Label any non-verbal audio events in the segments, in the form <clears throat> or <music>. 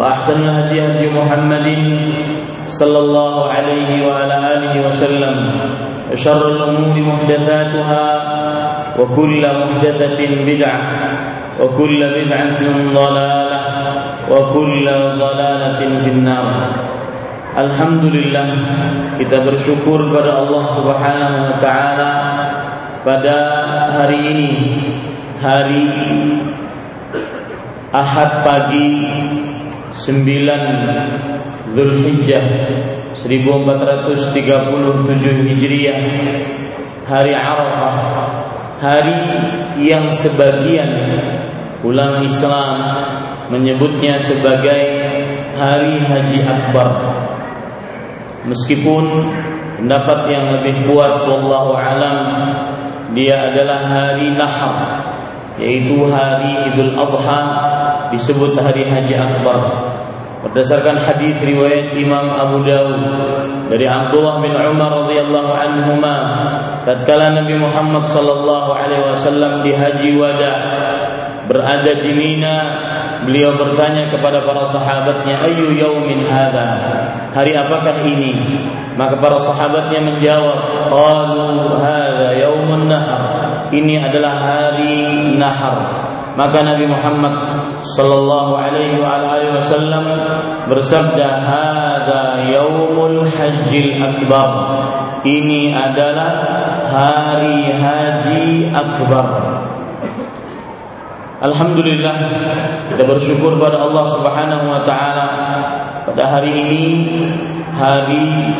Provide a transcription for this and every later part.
وأحسن الهدي هدي محمد صلى الله عليه وعلى آله وسلم. وشر الأمور محدثاتها وكل محدثة بدعة وكل بدعة ضلالة وكل ضلالة في النار. Alhamdulillah kita bersyukur pada Allah Subhanahu wa taala pada hari ini hari Ahad pagi 9 Zulhijjah 1437 Hijriah Hari Arafah Hari yang sebagian ulama Islam menyebutnya sebagai Hari Haji Akbar. Meskipun pendapat yang lebih kuat wallahu alam dia adalah hari Nahar yaitu hari Idul Adha disebut hari Haji Akbar berdasarkan hadis riwayat Imam Abu Dawud dari Abdullah bin Umar radhiyallahu anhuma tatkala Nabi Muhammad sallallahu alaihi wasallam di haji wada berada di Mina beliau bertanya kepada para sahabatnya ayu yaumin hadza hari apakah ini? Maka para sahabatnya menjawab qalu hadza yaumun nahar. Ini adalah hari nahar. Maka Nabi Muhammad sallallahu alaihi wa alihi wasallam bersabda hadza yaumul hajjil akbar. Ini adalah hari haji akbar. Alhamdulillah kita bersyukur pada Allah Subhanahu wa taala. Pada hari ini hari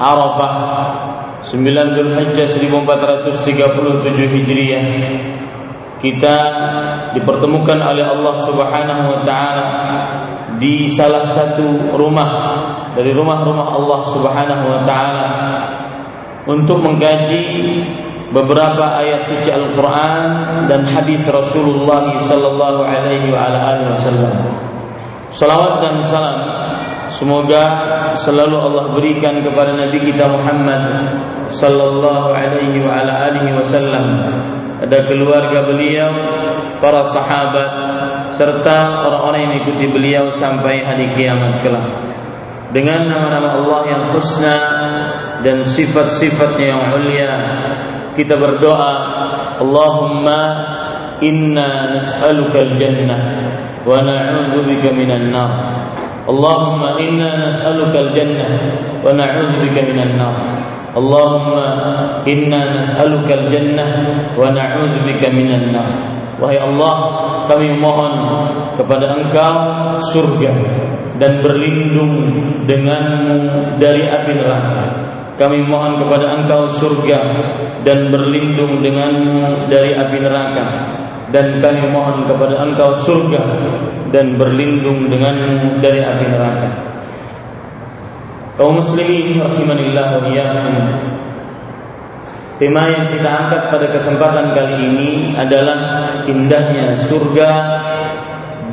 Arafah 9 Zulhijjah 1437 Hijriah kita dipertemukan oleh Allah Subhanahu wa taala di salah satu rumah dari rumah-rumah Allah Subhanahu wa taala untuk mengkaji beberapa ayat suci Al-Qur'an dan hadis Rasulullah sallallahu alaihi wa alihi wasallam. Salawat dan salam semoga selalu Allah berikan kepada Nabi kita Muhammad sallallahu alaihi wa alihi wasallam ada keluarga beliau, para sahabat, serta orang-orang yang mengikuti beliau sampai hari kiamat kelak. Dengan nama-nama Allah yang husna dan sifat-sifatnya yang mulia, kita berdoa, Allahumma inna nas'aluka al-jannah wa na'udzubika minan nar. Allahumma inna nas'aluka al-jannah wa na'udzubika minan nar. Allahumma inna nas'aluka al-jannah wa na'udzu bika minan nar. Wahai Allah, kami mohon kepada Engkau surga dan berlindung denganmu dari api neraka. Kami mohon kepada Engkau surga dan berlindung denganmu dari api neraka. Dan kami mohon kepada Engkau surga dan berlindung denganmu dari api neraka. Kaum muslimin rahimanillah wa. Tema yang kita angkat pada kesempatan kali ini adalah indahnya surga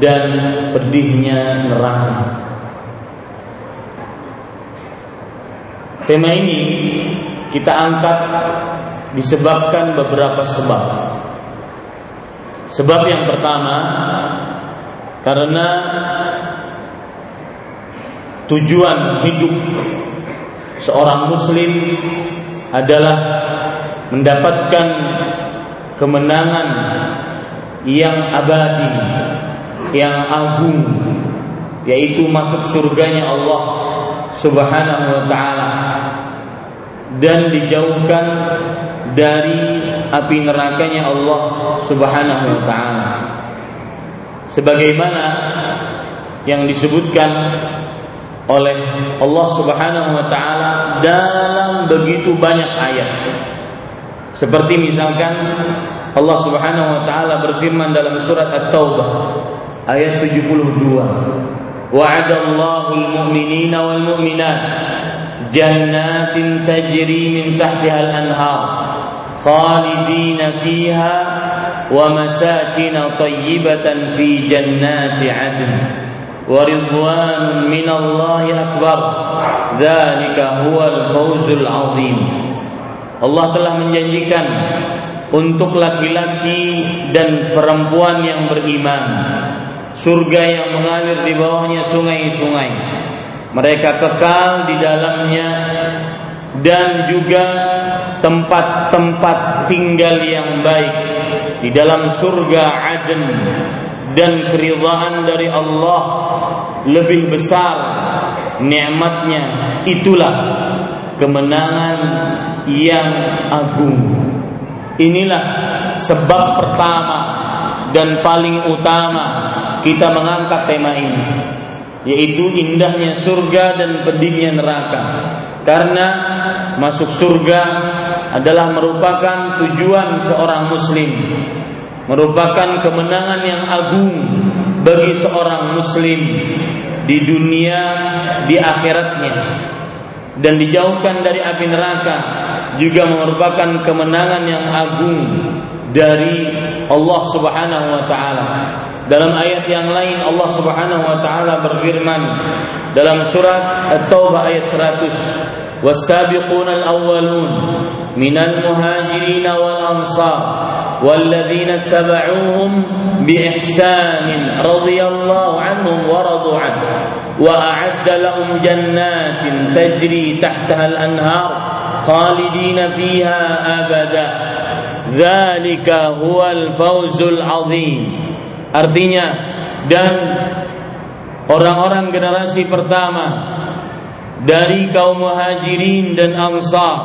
dan pedihnya neraka. Tema ini kita angkat disebabkan beberapa sebab. Sebab yang pertama karena tujuan hidup seorang muslim adalah mendapatkan kemenangan yang abadi, yang agung, yaitu masuk surganya Allah Subhanahu wa taala dan dijauhkan dari api nerakanya Allah Subhanahu wa taala. Sebagaimana yang disebutkan oleh Allah Subhanahu wa taala dalam begitu banyak ayat. Seperti misalkan Allah Subhanahu wa taala berfirman dalam surat At-Taubah ayat 72. Wa'adallahu al-mu'minina wal mu'minat jannatin tajri min tahtiha al-anhar khalidina fiha wa masakin tayyibatan fi jannati 'adn ورضوان من الله أكبر ذلك هو الفوز العظيم Allah telah menjanjikan untuk laki-laki dan perempuan yang beriman surga yang mengalir di bawahnya sungai-sungai mereka kekal di dalamnya dan juga tempat-tempat tinggal yang baik di dalam surga Aden dan keridhaan dari Allah lebih besar nikmatnya itulah kemenangan yang agung. Inilah sebab pertama dan paling utama kita mengangkat tema ini yaitu indahnya surga dan pedihnya neraka. Karena masuk surga adalah merupakan tujuan seorang muslim merupakan kemenangan yang agung bagi seorang muslim di dunia di akhiratnya dan dijauhkan dari api neraka juga merupakan kemenangan yang agung dari Allah Subhanahu wa taala. Dalam ayat yang lain Allah Subhanahu wa taala berfirman dalam surat At-Taubah ayat 100, "Was-sabiquna al-awwalun minal muhajirin wal ansar والذين اتبعوهم بإحسان رضي الله عنهم ورضوا عنه وأعد لهم جنات تجري تحتها الأنهار خالدين فيها أبدا ذلك هو الفوز العظيم artinya dan orang-orang generasi pertama dari kaum muhajirin dan ansar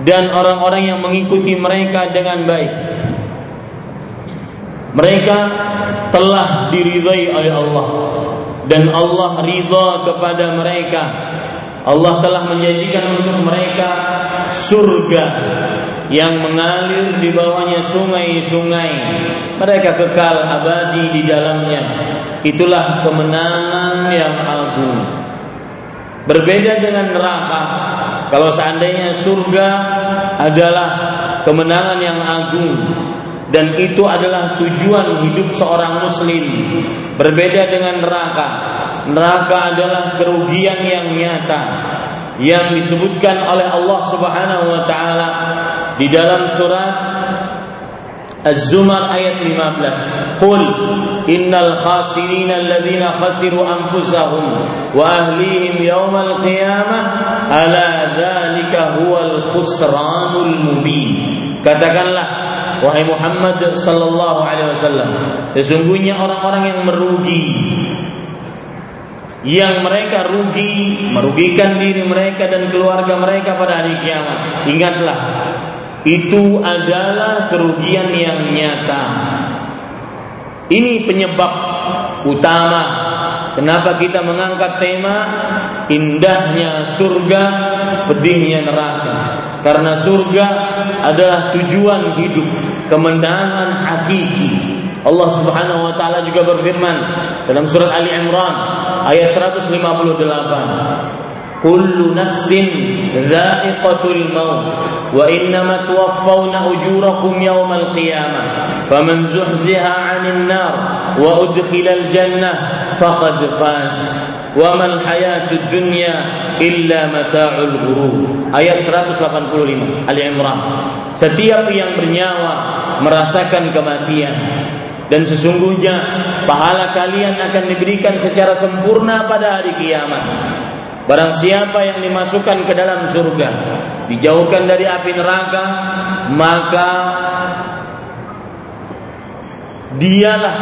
dan orang-orang yang mengikuti mereka dengan baik. Mereka telah diridhai oleh Allah dan Allah ridha kepada mereka. Allah telah menjanjikan untuk mereka surga yang mengalir di bawahnya sungai-sungai. Mereka kekal abadi di dalamnya. Itulah kemenangan yang agung. Berbeda dengan neraka kalau seandainya surga adalah kemenangan yang agung dan itu adalah tujuan hidup seorang muslim berbeda dengan neraka. Neraka adalah kerugian yang nyata yang disebutkan oleh Allah Subhanahu wa taala di dalam surat Az-Zumar ayat 15. Qul innal khasirin alladziina khasiru anfusahum wa ahlihim yaumal qiyamah ala dzalika huwal khusranul mubin. Katakanlah wahai Muhammad sallallahu alaihi wasallam, sesungguhnya orang-orang yang merugi yang mereka rugi, merugikan diri mereka dan keluarga mereka pada hari kiamat. Ingatlah, itu adalah kerugian yang nyata. Ini penyebab utama kenapa kita mengangkat tema indahnya surga, pedihnya neraka. Karena surga adalah tujuan hidup, kemenangan hakiki. Allah Subhanahu wa taala juga berfirman dalam surat Ali Imran ayat 158 kullu nafsin ذائقة maut wa innama tuwaffawna ujurakum yawmal qiyamah. Faman zuhziha 'anil nar wa udkhilal jannah faqad faz. الدنيا إلا hayatud dunya illa mata'ul ghurur. Ayat 185 Ali Imran. Setiap yang bernyawa merasakan kematian. Dan sesungguhnya pahala kalian akan diberikan secara sempurna pada hari kiamat. Barang siapa yang dimasukkan ke dalam surga, dijauhkan dari api neraka, maka dialah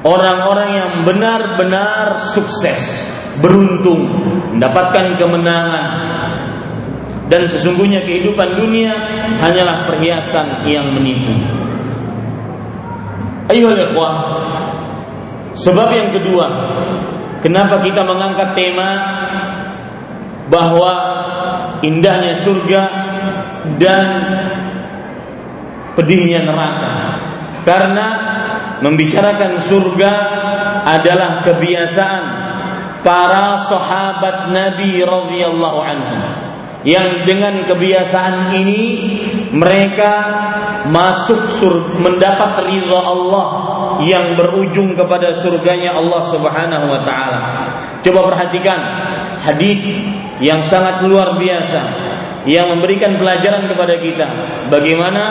orang-orang yang benar-benar sukses, beruntung, mendapatkan kemenangan. Dan sesungguhnya kehidupan dunia hanyalah perhiasan yang menipu. Ayo ikhwah. Sebab yang kedua, kenapa kita mengangkat tema bahwa indahnya surga dan pedihnya neraka. Karena membicarakan surga adalah kebiasaan para sahabat Nabi radhiyallahu anhu yang dengan kebiasaan ini mereka masuk sur mendapat ridha Allah yang berujung kepada surganya Allah Subhanahu wa taala. Coba perhatikan hadis yang sangat luar biasa yang memberikan pelajaran kepada kita bagaimana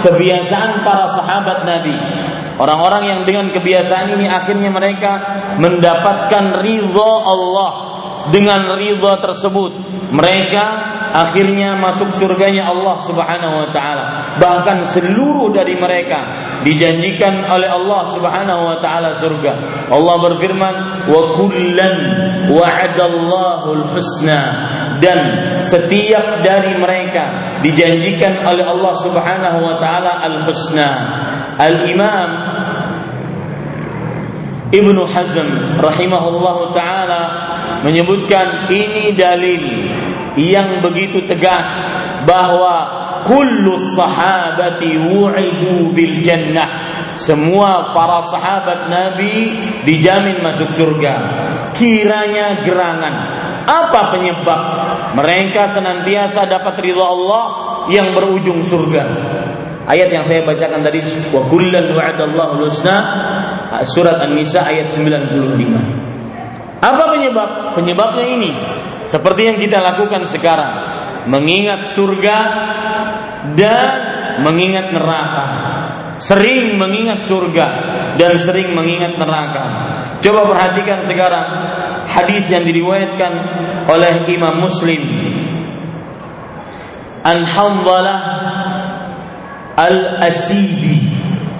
kebiasaan para sahabat Nabi. Orang-orang yang dengan kebiasaan ini akhirnya mereka mendapatkan ridha Allah. Dengan ridha tersebut mereka akhirnya masuk surganya Allah Subhanahu wa taala. Bahkan seluruh dari mereka dijanjikan oleh Allah Subhanahu wa taala surga. Allah berfirman, "Wa kullan wa'adallahu al-husna." Dan setiap dari mereka dijanjikan oleh Allah Subhanahu wa taala al-husna. Al-Imam Ibnu Hazm rahimahullahu taala menyebutkan ini dalil yang begitu tegas bahwa kullu sahabati wu'idu bil jannah semua para sahabat Nabi dijamin masuk surga. Kiranya gerangan. Apa penyebab mereka senantiasa dapat ridha Allah yang berujung surga? Ayat yang saya bacakan tadi wa kullan wa'adallahu husna surat An-Nisa ayat 95. Apa penyebab? Penyebabnya ini seperti yang kita lakukan sekarang, mengingat surga dan mengingat neraka. Sering mengingat surga dan sering mengingat neraka. Coba perhatikan sekarang hadis yang diriwayatkan oleh Imam Muslim. An Hamdalah Al-Asidi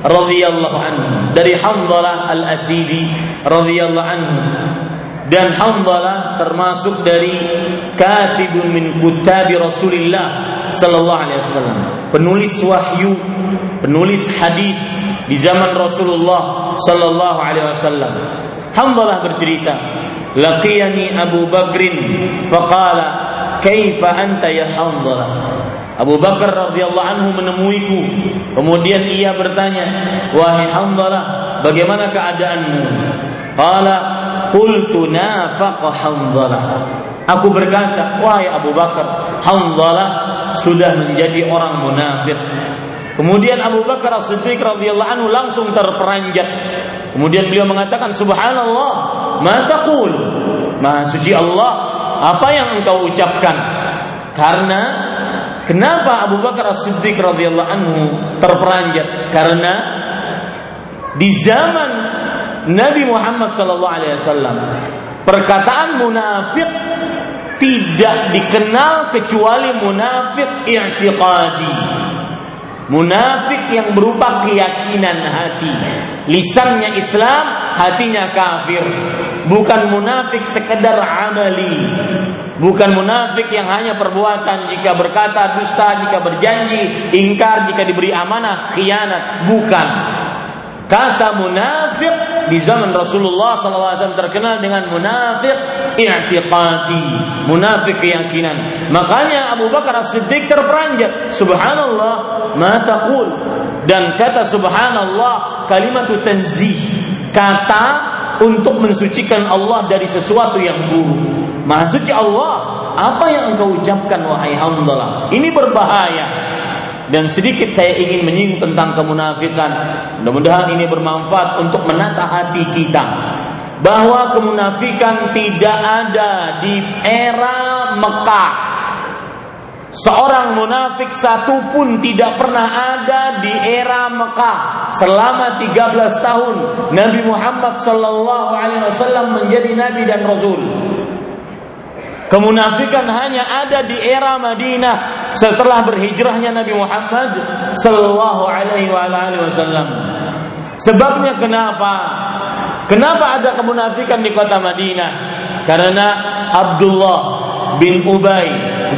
radhiyallahu anhu. Dari Hamdalah Al-Asidi radhiyallahu anhu dan Hamdalah termasuk dari katibun min kutabi Rasulillah sallallahu alaihi wasallam, penulis wahyu, penulis hadis di zaman Rasulullah sallallahu alaihi wasallam. Hamdalah bercerita, laqiyani Abu Bakrin faqala kaifa anta ya Hamdalah Abu Bakar radhiyallahu anhu menemuiku. Kemudian ia bertanya wahai Hamdalah bagaimana keadaanmu qala qultu nafaqa Hamdalah aku berkata wahai Abu Bakar Hamdalah sudah menjadi orang munafik. Kemudian Abu Bakar As-Siddiq radhiyallahu anhu langsung terperanjat. Kemudian beliau mengatakan subhanallah, ma taqul? Maha suci Allah, apa yang engkau ucapkan? Karena kenapa Abu Bakar As-Siddiq radhiyallahu anhu terperanjat? Karena di zaman Nabi Muhammad wasallam perkataan munafik tidak dikenal kecuali munafik i'tiqadi. Munafik yang berupa keyakinan hati. Lisannya Islam, hatinya kafir. Bukan munafik sekedar amali. Bukan munafik yang hanya perbuatan jika berkata dusta, jika berjanji, ingkar, jika diberi amanah, khianat. Bukan. Kata munafik di zaman Rasulullah SAW terkenal dengan munafik i'tiqadi, munafik keyakinan. Makanya Abu Bakar As-Siddiq terperanjat, subhanallah ma taqul. Dan kata subhanallah kalimat tanzih, kata untuk mensucikan Allah dari sesuatu yang buruk. Suci Allah, apa yang engkau ucapkan wahai hamdalah? Ini berbahaya dan sedikit saya ingin menyinggung tentang kemunafikan. Mudah-mudahan ini bermanfaat untuk menata hati kita. bahwa kemunafikan tidak ada di era Mekah. Seorang munafik satu pun tidak pernah ada di era Mekah selama 13 tahun Nabi Muhammad sallallahu alaihi wasallam menjadi nabi dan rasul. Kemunafikan hanya ada di era Madinah setelah berhijrahnya Nabi Muhammad sallallahu alaihi wasallam. Sebabnya kenapa? Kenapa ada kemunafikan di kota Madinah? Karena Abdullah bin Ubay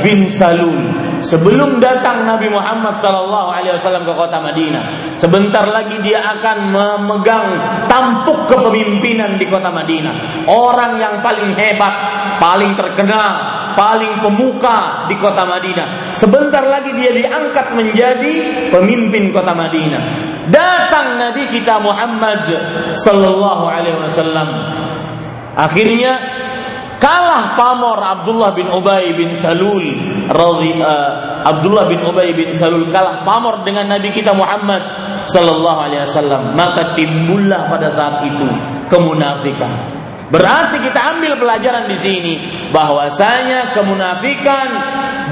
bin Salul sebelum datang Nabi Muhammad sallallahu alaihi wasallam ke kota Madinah, sebentar lagi dia akan memegang tampuk kepemimpinan di kota Madinah. Orang yang paling hebat, paling terkenal, paling pemuka di kota Madinah. Sebentar lagi dia diangkat menjadi pemimpin kota Madinah. Datang Nabi kita Muhammad sallallahu alaihi wasallam. Akhirnya kalah pamor Abdullah bin Ubay bin Salul radhi uh, Abdullah bin Ubay bin Salul kalah pamor dengan Nabi kita Muhammad sallallahu alaihi wasallam. Maka timbullah pada saat itu kemunafikan. Berarti kita ambil pelajaran di sini bahwasanya kemunafikan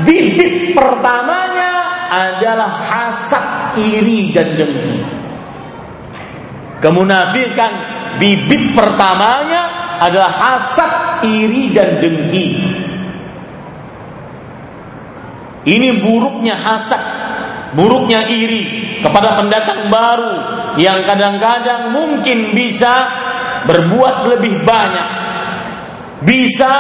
bibit pertamanya adalah hasad iri dan dengki kemunafikan bibit pertamanya adalah hasad, iri dan dengki. Ini buruknya hasad, buruknya iri kepada pendatang baru yang kadang-kadang mungkin bisa berbuat lebih banyak. Bisa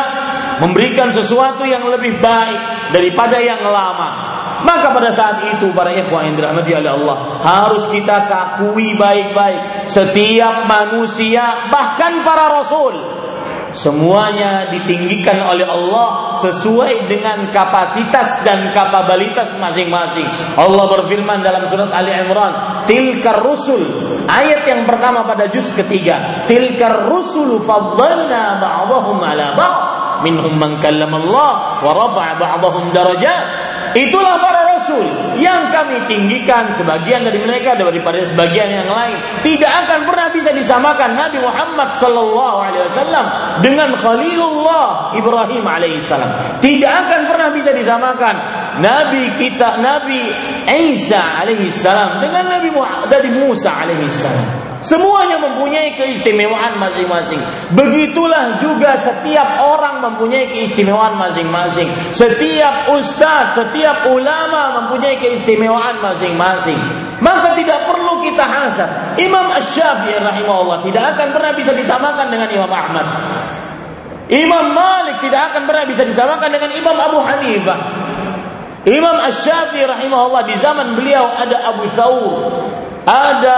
memberikan sesuatu yang lebih baik daripada yang lama. Maka pada saat itu para ikhwah yang dirahmati oleh Allah harus kita kakui baik-baik setiap manusia bahkan para rasul semuanya ditinggikan oleh Allah sesuai dengan kapasitas dan kapabilitas masing-masing. Allah berfirman dalam surat Ali Imran, "Tilkar rusul." Ayat yang pertama pada juz ketiga, "Tilkar rusulu faddalna ba'dahum 'ala ba'd." Minhum man kallama Allah wa rafa'a ba'dahum darajat. Itulah para rasul yang kami tinggikan sebagian dari mereka daripada sebagian yang lain. Tidak akan pernah bisa disamakan Nabi Muhammad sallallahu alaihi wasallam dengan Khalilullah Ibrahim alaihissalam. Tidak akan pernah bisa disamakan Nabi kita Nabi Isa alaihissalam dengan Nabi dari Musa alaihissalam. Semuanya mempunyai keistimewaan masing-masing. Begitulah juga setiap orang mempunyai keistimewaan masing-masing. Setiap ustadz, setiap ulama mempunyai keistimewaan masing-masing. Maka tidak perlu kita hasad. Imam Ash-Syafi'i rahimahullah tidak akan pernah bisa disamakan dengan Imam Ahmad. Imam Malik tidak akan pernah bisa disamakan dengan Imam Abu Hanifah. Imam Ash-Syafi'i rahimahullah di zaman beliau ada Abu Thawr, ada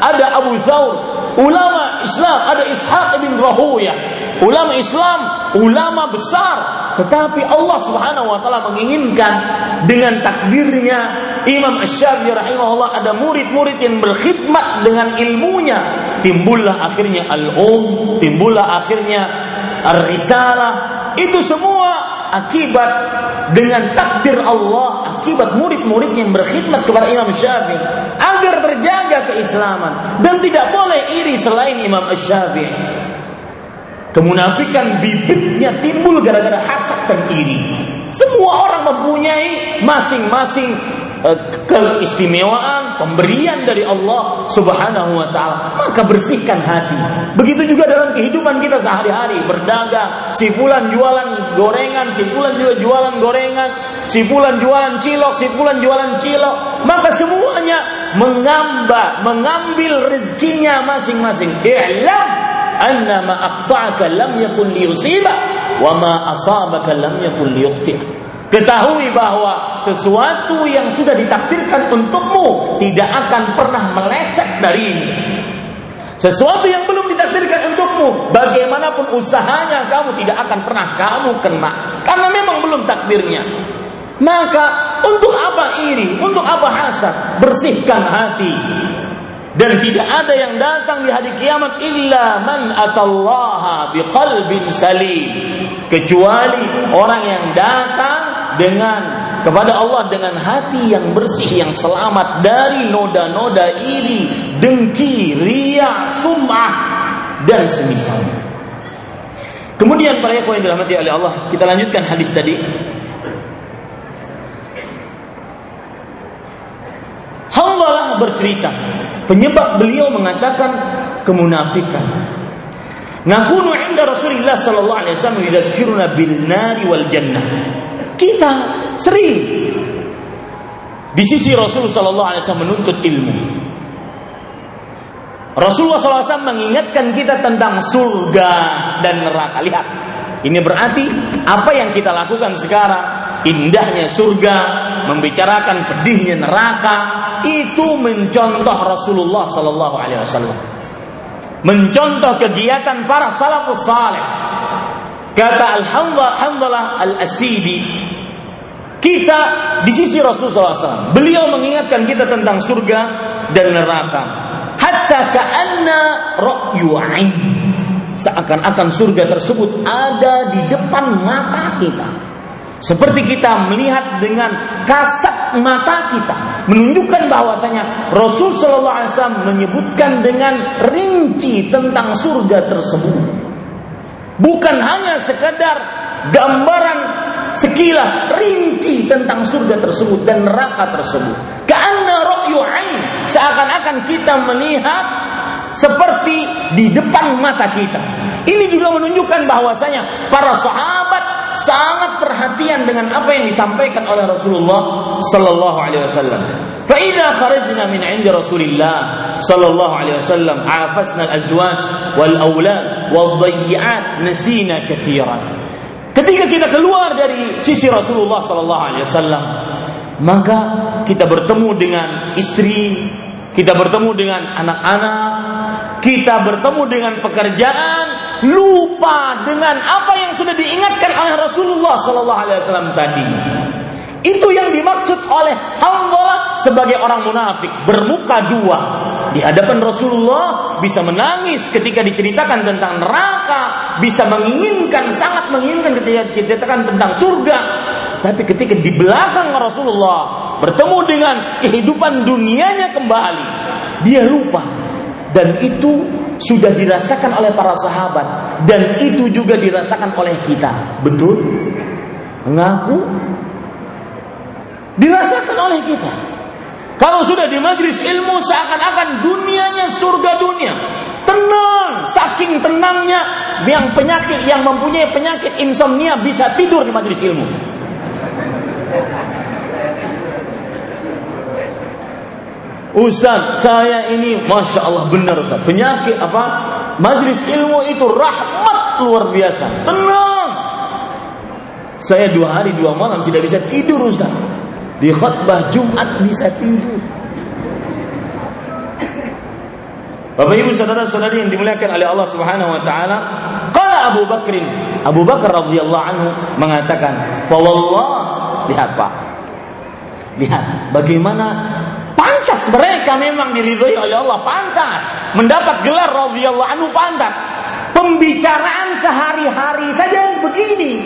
ada Abu Thawr, ulama Islam, ada Ishaq bin Rahuyah, ulama Islam, ulama besar, tetapi Allah Subhanahu wa taala menginginkan dengan takdirnya Imam Asy-Syafi'i rahimahullah ada murid-murid yang berkhidmat dengan ilmunya, timbullah akhirnya al-um, timbullah akhirnya ar-risalah, itu semua akibat dengan takdir Allah akibat murid-murid yang berkhidmat kepada Imam Syafi'i agar terjaga keislaman dan tidak boleh iri selain Imam Syafi'i. Kemunafikan bibitnya timbul gara-gara hasad dan iri. Semua orang mempunyai masing-masing keistimewaan pemberian dari Allah Subhanahu wa taala. Maka bersihkan hati. Begitu juga dalam kehidupan kita sehari-hari. Berdagang si fulan jualan gorengan si fulan juga jualan gorengan si fulan jualan cilok si fulan jualan cilok. Maka semuanya mengamba mengambil rezekinya masing-masing. I'lam anna ma akhta'aka lam yakun liyusiba wa ma asabaka lam yakun liyukhti'ak Ketahui bahwa sesuatu yang sudah ditakdirkan untukmu tidak akan pernah meleset dari ini. Sesuatu yang belum ditakdirkan untukmu, bagaimanapun usahanya kamu tidak akan pernah kamu kena. Karena memang belum takdirnya. Maka untuk apa iri? Untuk apa hasad? Bersihkan hati. Dan tidak ada yang datang di hari kiamat illa man atallaha biqalbin salim. Kecuali orang yang datang dengan kepada Allah dengan hati yang bersih yang selamat dari noda-noda iri, dengki, ria, sum'ah. dan semisalnya. Kemudian para ikhwan yang dirahmati oleh Allah, kita lanjutkan hadis tadi. Hanzalah bercerita, penyebab beliau mengatakan kemunafikan. Nakunu inda Rasulullah sallallahu alaihi wasallam yudzakiruna bil nari wal jannah. Kita sering di sisi Rasul sallallahu alaihi wasallam menuntut ilmu. Rasulullah SAW mengingatkan kita tentang surga dan neraka. Lihat, ini berarti apa yang kita lakukan sekarang, indahnya surga, membicarakan pedihnya neraka, itu mencontoh Rasulullah Wasallam, mencontoh kegiatan para salafus saleh. Kata Alhamdulillah Al-Asidi, kita di sisi Rasulullah SAW, beliau mengingatkan kita tentang surga dan neraka. Hatta ka'anna ra'yu seakan-akan surga tersebut ada di depan mata kita. Seperti kita melihat dengan kasat mata kita menunjukkan bahwasanya Rasul Shallallahu Alaihi Wasallam menyebutkan dengan rinci tentang surga tersebut. Bukan hanya sekedar gambaran sekilas rinci tentang surga tersebut dan neraka tersebut. Karena ra'yu ain, seakan-akan kita melihat seperti di depan mata kita. Ini juga menunjukkan bahwasanya para sahabat sangat perhatian dengan apa yang disampaikan oleh Rasulullah sallallahu alaihi wasallam. Fa idza kharajna min 'indi Rasulillah sallallahu alaihi wasallam afasna al-azwaj wal aulad wal dhayyi'at nasina katsiran. Ketika kita keluar dari sisi Rasulullah Sallallahu Alaihi Wasallam, maka kita bertemu dengan istri, kita bertemu dengan anak-anak, kita bertemu dengan pekerjaan, lupa dengan apa yang sudah diingatkan oleh Rasulullah Sallallahu Alaihi Wasallam tadi. Itu yang dimaksud oleh Hamzah sebagai orang munafik bermuka dua di hadapan Rasulullah bisa menangis ketika diceritakan tentang neraka, bisa menginginkan sangat menginginkan ketika diceritakan tentang surga. Tapi ketika di belakang Rasulullah bertemu dengan kehidupan dunianya kembali, dia lupa dan itu sudah dirasakan oleh para sahabat dan itu juga dirasakan oleh kita. Betul? Mengaku dirasakan oleh kita. Kalau sudah di majlis ilmu seakan-akan dunianya surga dunia. Tenang, saking tenangnya yang penyakit yang mempunyai penyakit insomnia bisa tidur di majlis ilmu. Ustaz, saya ini Masya Allah benar Ustaz Penyakit apa? Majlis ilmu itu rahmat luar biasa Tenang Saya dua hari dua malam tidak bisa tidur Ustaz di khutbah Jumat bisa tidur. Bapak Ibu saudara-saudari yang dimuliakan oleh Allah Subhanahu wa taala, qala Abu Bakrin, Abu Bakar radhiyallahu anhu mengatakan, "Fa wallah, lihat Pak. Lihat bagaimana pantas mereka memang diridhoi oleh Allah, pantas mendapat gelar radhiyallahu anhu pantas. Pembicaraan sehari-hari saja begini,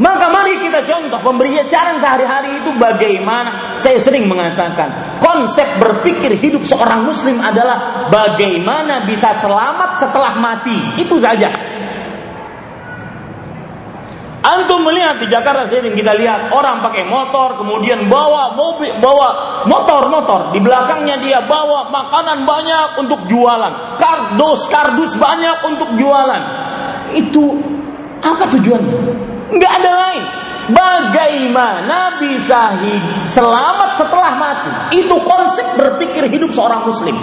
maka kita contoh pemberian sehari-hari itu bagaimana. Saya sering mengatakan konsep berpikir hidup seorang muslim adalah bagaimana bisa selamat setelah mati. Itu saja. Antum melihat di Jakarta sering kita lihat orang pakai motor, kemudian bawa mobil, bawa motor-motor. Di belakangnya dia bawa makanan banyak untuk jualan, kardus, kardus banyak untuk jualan. Itu apa tujuannya? Nggak ada lain. Bagaimana bisa hidup, selamat setelah mati? Itu konsep berpikir hidup seorang muslim.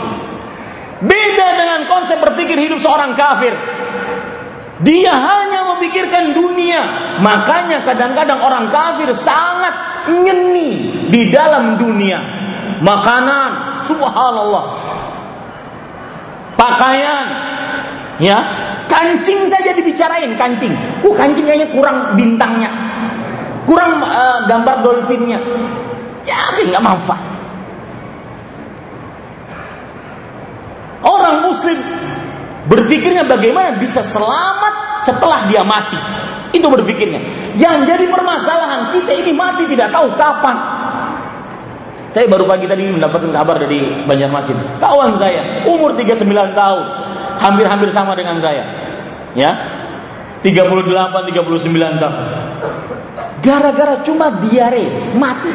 Beda dengan konsep berpikir hidup seorang kafir. Dia hanya memikirkan dunia. Makanya kadang-kadang orang kafir sangat nyeni di dalam dunia. Makanan, subhanallah. Pakaian, ya Kancing saja dibicarain, kancing. Uh, kancing kayaknya kurang bintangnya. Kurang uh, gambar dolphinnya. Ya, nggak manfaat. Orang muslim berpikirnya bagaimana bisa selamat setelah dia mati. Itu berpikirnya. Yang jadi permasalahan kita ini mati tidak tahu kapan. Saya baru pagi tadi mendapatkan kabar dari Banjarmasin. Kawan saya, umur 39 tahun. Hampir-hampir sama dengan saya. Ya. 38, 39 tahun. Gara-gara cuma diare, mati.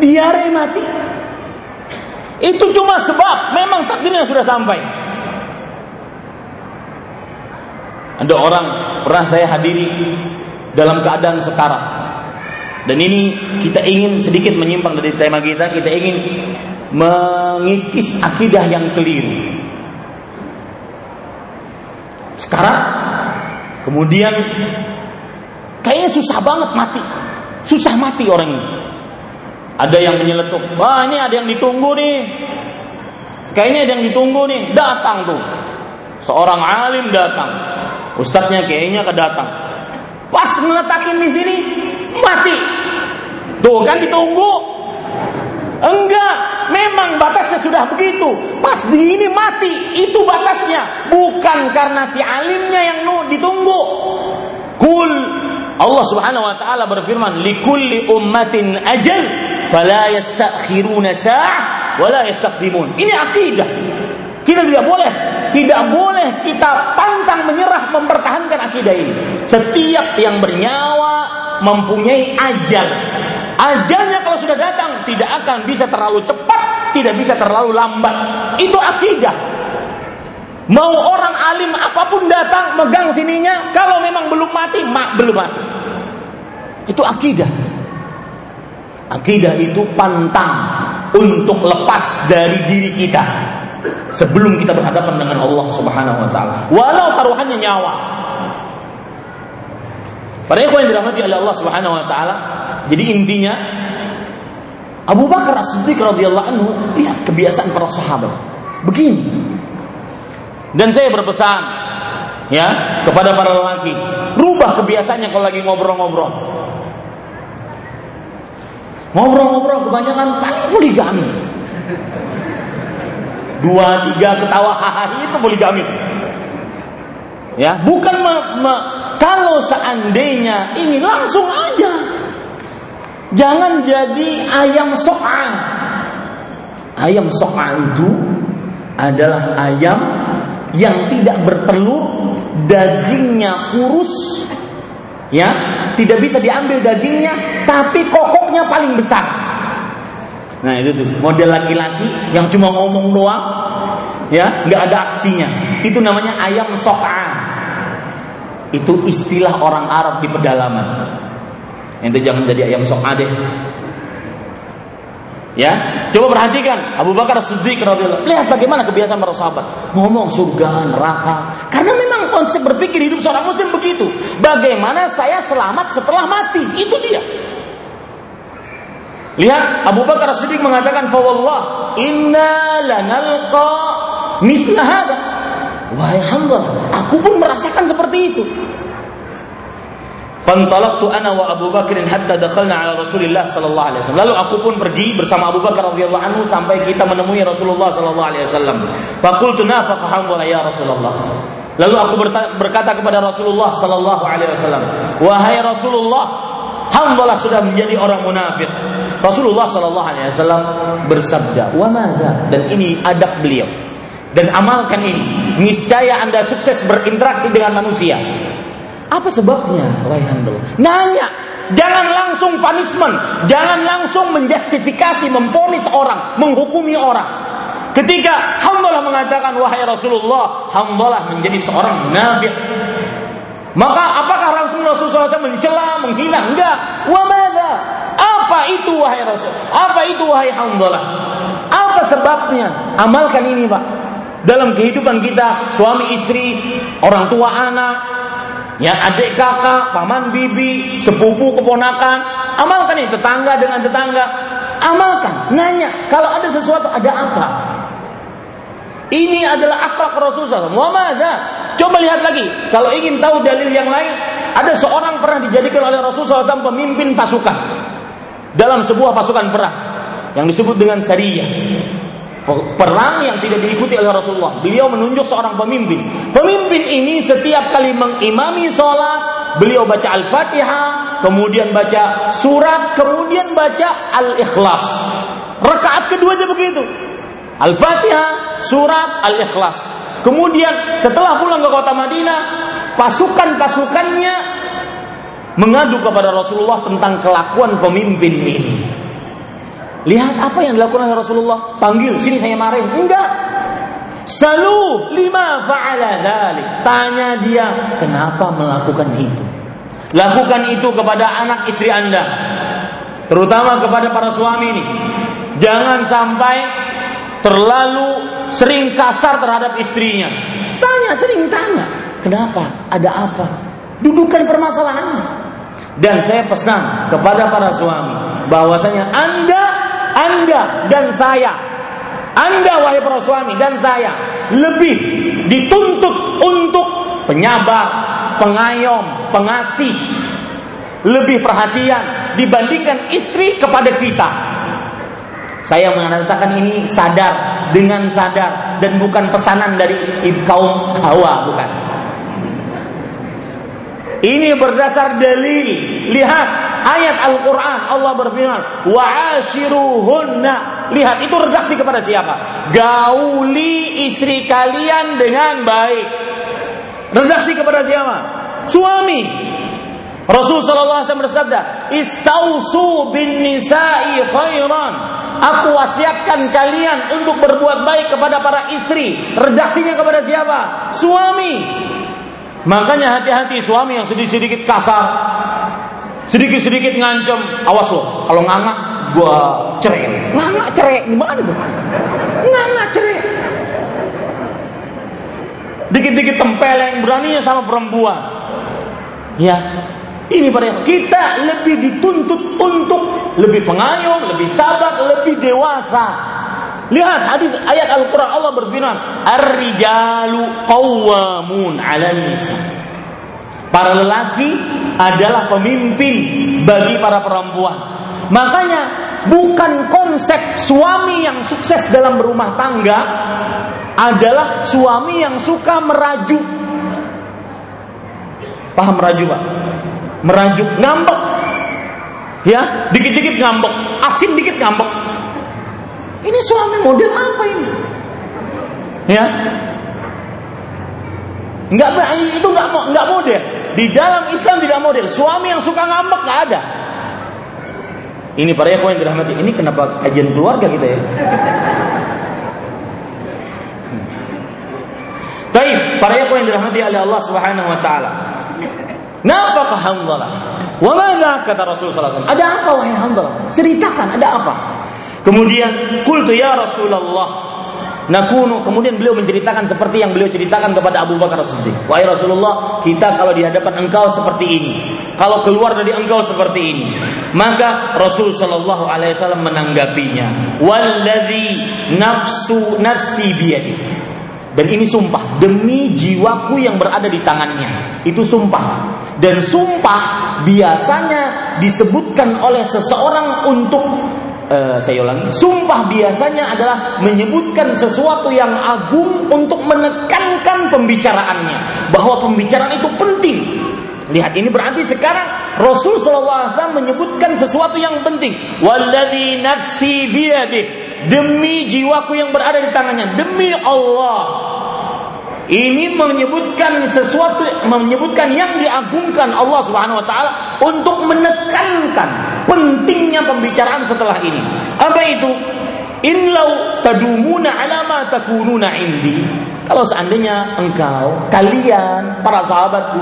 Diare mati. Itu cuma sebab memang takdirnya sudah sampai. Ada orang pernah saya hadiri dalam keadaan sekarat. Dan ini kita ingin sedikit menyimpang dari tema kita, kita ingin mengikis akidah yang keliru. Sekarang kemudian kayaknya susah banget mati. Susah mati orang ini. Ada yang menyeletuk, wah ini ada yang ditunggu nih. Kayaknya ada yang ditunggu nih, datang tuh. Seorang alim datang. Ustadznya kayaknya kedatang. Pas ngetakin di sini, mati. Tuh kan ditunggu. Enggak, memang batasnya sudah begitu. Pas di ini mati, itu batasnya. Bukan karena si alimnya yang nu ditunggu. Kul Allah Subhanahu wa taala berfirman, "Likulli ummatin ajal, fala yastakhiruna sa'ah wa la yastaqdimun." Ini akidah. Kita tidak boleh tidak boleh kita pantang menyerah mempertahankan akidah ini. Setiap yang bernyawa mempunyai ajal. Ajalnya kalau sudah datang tidak akan bisa terlalu cepat, tidak bisa terlalu lambat. Itu akidah. Mau orang alim apa pun datang megang sininya, kalau memang belum mati, mak belum mati. Itu akidah. Akidah itu pantang untuk lepas dari diri kita sebelum kita berhadapan dengan Allah Subhanahu wa taala. Walau taruhannya nyawa. Para ikhwan yang dirahmati oleh Allah Subhanahu wa taala, jadi intinya Abu Bakar As-Siddiq radhiyallahu anhu lihat kebiasaan para sahabat. Begini. Dan saya berpesan ya kepada para lelaki, rubah kebiasaannya kalau lagi ngobrol-ngobrol. Ngobrol-ngobrol kebanyakan paling poligami. Dua tiga ketawa <laughs> hahaha itu poligami. Ya bukan me, me, kalau seandainya ini langsung aja. Jangan jadi ayam soal. Ayam soal itu adalah ayam yang tidak bertelur dagingnya kurus ya tidak bisa diambil dagingnya tapi kokoknya paling besar Nah itu tuh model laki-laki yang cuma ngomong doang, ya nggak ada aksinya. Itu namanya ayam sokan. Itu istilah orang Arab di pedalaman. Itu jangan jadi ayam soka deh. Ya, coba perhatikan Abu Bakar Siddiq radhiyallahu Lihat bagaimana kebiasaan para sahabat ngomong surga, neraka. Karena memang konsep berpikir hidup seorang muslim begitu. Bagaimana saya selamat setelah mati? Itu dia. Lihat Abu Bakar Siddiq mengatakan fawallah inna lanalqa misla hada. Wahai hamba, aku pun merasakan seperti itu. Fantalaqtu ana wa Abu Bakar hatta dakhalna ala Rasulillah sallallahu alaihi wasallam. Lalu aku pun pergi bersama Abu Bakar radhiyallahu anhu sampai kita menemui Rasulullah sallallahu alaihi wasallam. Faqultu nafaqa hamdulillah ya Rasulullah. Lalu aku berkata kepada Rasulullah sallallahu alaihi wasallam, "Wahai Rasulullah, hamdalah sudah menjadi orang munafik." Rasulullah Shallallahu Alaihi Wasallam bersabda, wa dan ini adab beliau dan amalkan ini. Niscaya anda sukses berinteraksi dengan manusia. Apa sebabnya? Nanya, jangan langsung punishment, jangan langsung menjustifikasi, memponis orang, menghukumi orang. Ketika Hamdalah mengatakan wahai Rasulullah, Hamdalah menjadi seorang munafik. Maka apakah Rasulullah SAW mencela, menghina? Enggak. Wa apa itu wahai Rasul? Apa itu wahai Hamdalah? Apa sebabnya? Amalkan ini Pak. Dalam kehidupan kita, suami istri, orang tua anak, ya adik kakak, paman bibi, sepupu keponakan, amalkan ini tetangga dengan tetangga. Amalkan, nanya kalau ada sesuatu ada apa? Ini adalah akhlak Rasulullah SAW. Coba lihat lagi. Kalau ingin tahu dalil yang lain, ada seorang pernah dijadikan oleh Rasulullah SAW pemimpin pasukan dalam sebuah pasukan perang yang disebut dengan Sariyah. Perang yang tidak diikuti oleh Rasulullah. Beliau menunjuk seorang pemimpin. Pemimpin ini setiap kali mengimami sholat, beliau baca Al-Fatihah, kemudian baca surat, kemudian baca Al-Ikhlas. Rakaat kedua aja begitu. Al-Fatihah, surat, Al-Ikhlas. Kemudian setelah pulang ke kota Madinah, pasukan-pasukannya mengadu kepada Rasulullah tentang kelakuan pemimpin ini. Lihat apa yang dilakukan oleh Rasulullah. Panggil, sini saya marahin. Enggak. Salu lima fa'ala dhalik. Tanya dia, kenapa melakukan itu? Lakukan itu kepada anak istri Anda. Terutama kepada para suami ini. Jangan sampai terlalu sering kasar terhadap istrinya. Tanya, sering tanya. Kenapa? Ada apa? Dudukan permasalahannya. Dan saya pesan kepada para suami bahwasanya Anda anda dan saya, Anda wahai para suami dan saya lebih dituntut untuk penyabar, pengayom, pengasih, lebih perhatian dibandingkan istri kepada kita. Saya mengatakan ini sadar dengan sadar dan bukan pesanan dari kaum Hawa, bukan. Ini berdasar dalil. Lihat ayat Al-Quran. Allah berfirman wa'ashiruhunna. Lihat itu redaksi kepada siapa? Gauli istri kalian dengan baik. Redaksi kepada siapa? Suami. Rasul sallallahu alaihi bersabda istausu bin nisa'i khairan. Aku wasiatkan kalian untuk berbuat baik kepada para istri. Redaksinya kepada siapa? Suami makanya hati-hati suami yang sedikit-sedikit kasar sedikit-sedikit ngancem, awas loh, kalau nganga gua cerai. Nganga cerai gimana tuh? Nganga cerai. Dikit-dikit tempeleng beraninya sama perempuan. Ya, ini pada kita lebih dituntut untuk lebih pengayom, lebih sabar, lebih dewasa. Lihat hadis ayat Al-Qur'an Allah berfirman, "Ar-rijalu qawwamun 'alan nisa." Para lelaki adalah pemimpin bagi para perempuan. Makanya bukan konsep suami yang sukses dalam berumah tangga adalah suami yang suka merajuk. Paham merajuk, Pak? Merajuk, ngambek. Ya, dikit-dikit ngambek, asin dikit ngambek. Ini suami model apa ini? Ya, Enggak itu enggak enggak model. Di dalam Islam tidak model. Suami yang suka ngambek nggak ada. Ini para ikhwan yang dirahmati. Ini kenapa kajian keluarga kita ya? Taib, para ikhwan yang dirahmati oleh Allah Subhanahu wa taala. Napa Hamdalah? Wa madza kata Rasulullah SAW? Ada apa wahai Hamdalah? Ceritakan ada apa? Kemudian qultu ya Rasulullah Nakunu kemudian beliau menceritakan seperti yang beliau ceritakan kepada Abu Bakar Siddiq. Wahai Rasulullah, kita kalau di hadapan engkau seperti ini, kalau keluar dari engkau seperti ini, maka Rasul Shallallahu Alaihi Wasallam menanggapinya. Walladhi nafsu nafsi biyadi. Dan ini sumpah demi jiwaku yang berada di tangannya. Itu sumpah. Dan sumpah biasanya disebutkan oleh seseorang untuk uh, saya ulangi, sumpah biasanya adalah menyebutkan sesuatu yang agung untuk menekankan pembicaraannya, bahwa pembicaraan itu penting. Lihat ini berarti sekarang Rasul SAW menyebutkan sesuatu yang penting. Walladhi nafsi biyadih. Demi jiwaku yang berada di tangannya. Demi Allah. Ini menyebutkan sesuatu menyebutkan yang diagungkan Allah Subhanahu wa taala untuk menekankan pentingnya pembicaraan setelah ini. Apa itu? Inlau tadumuna ala ma takununa indi. Kalau seandainya engkau, kalian, para sahabatku,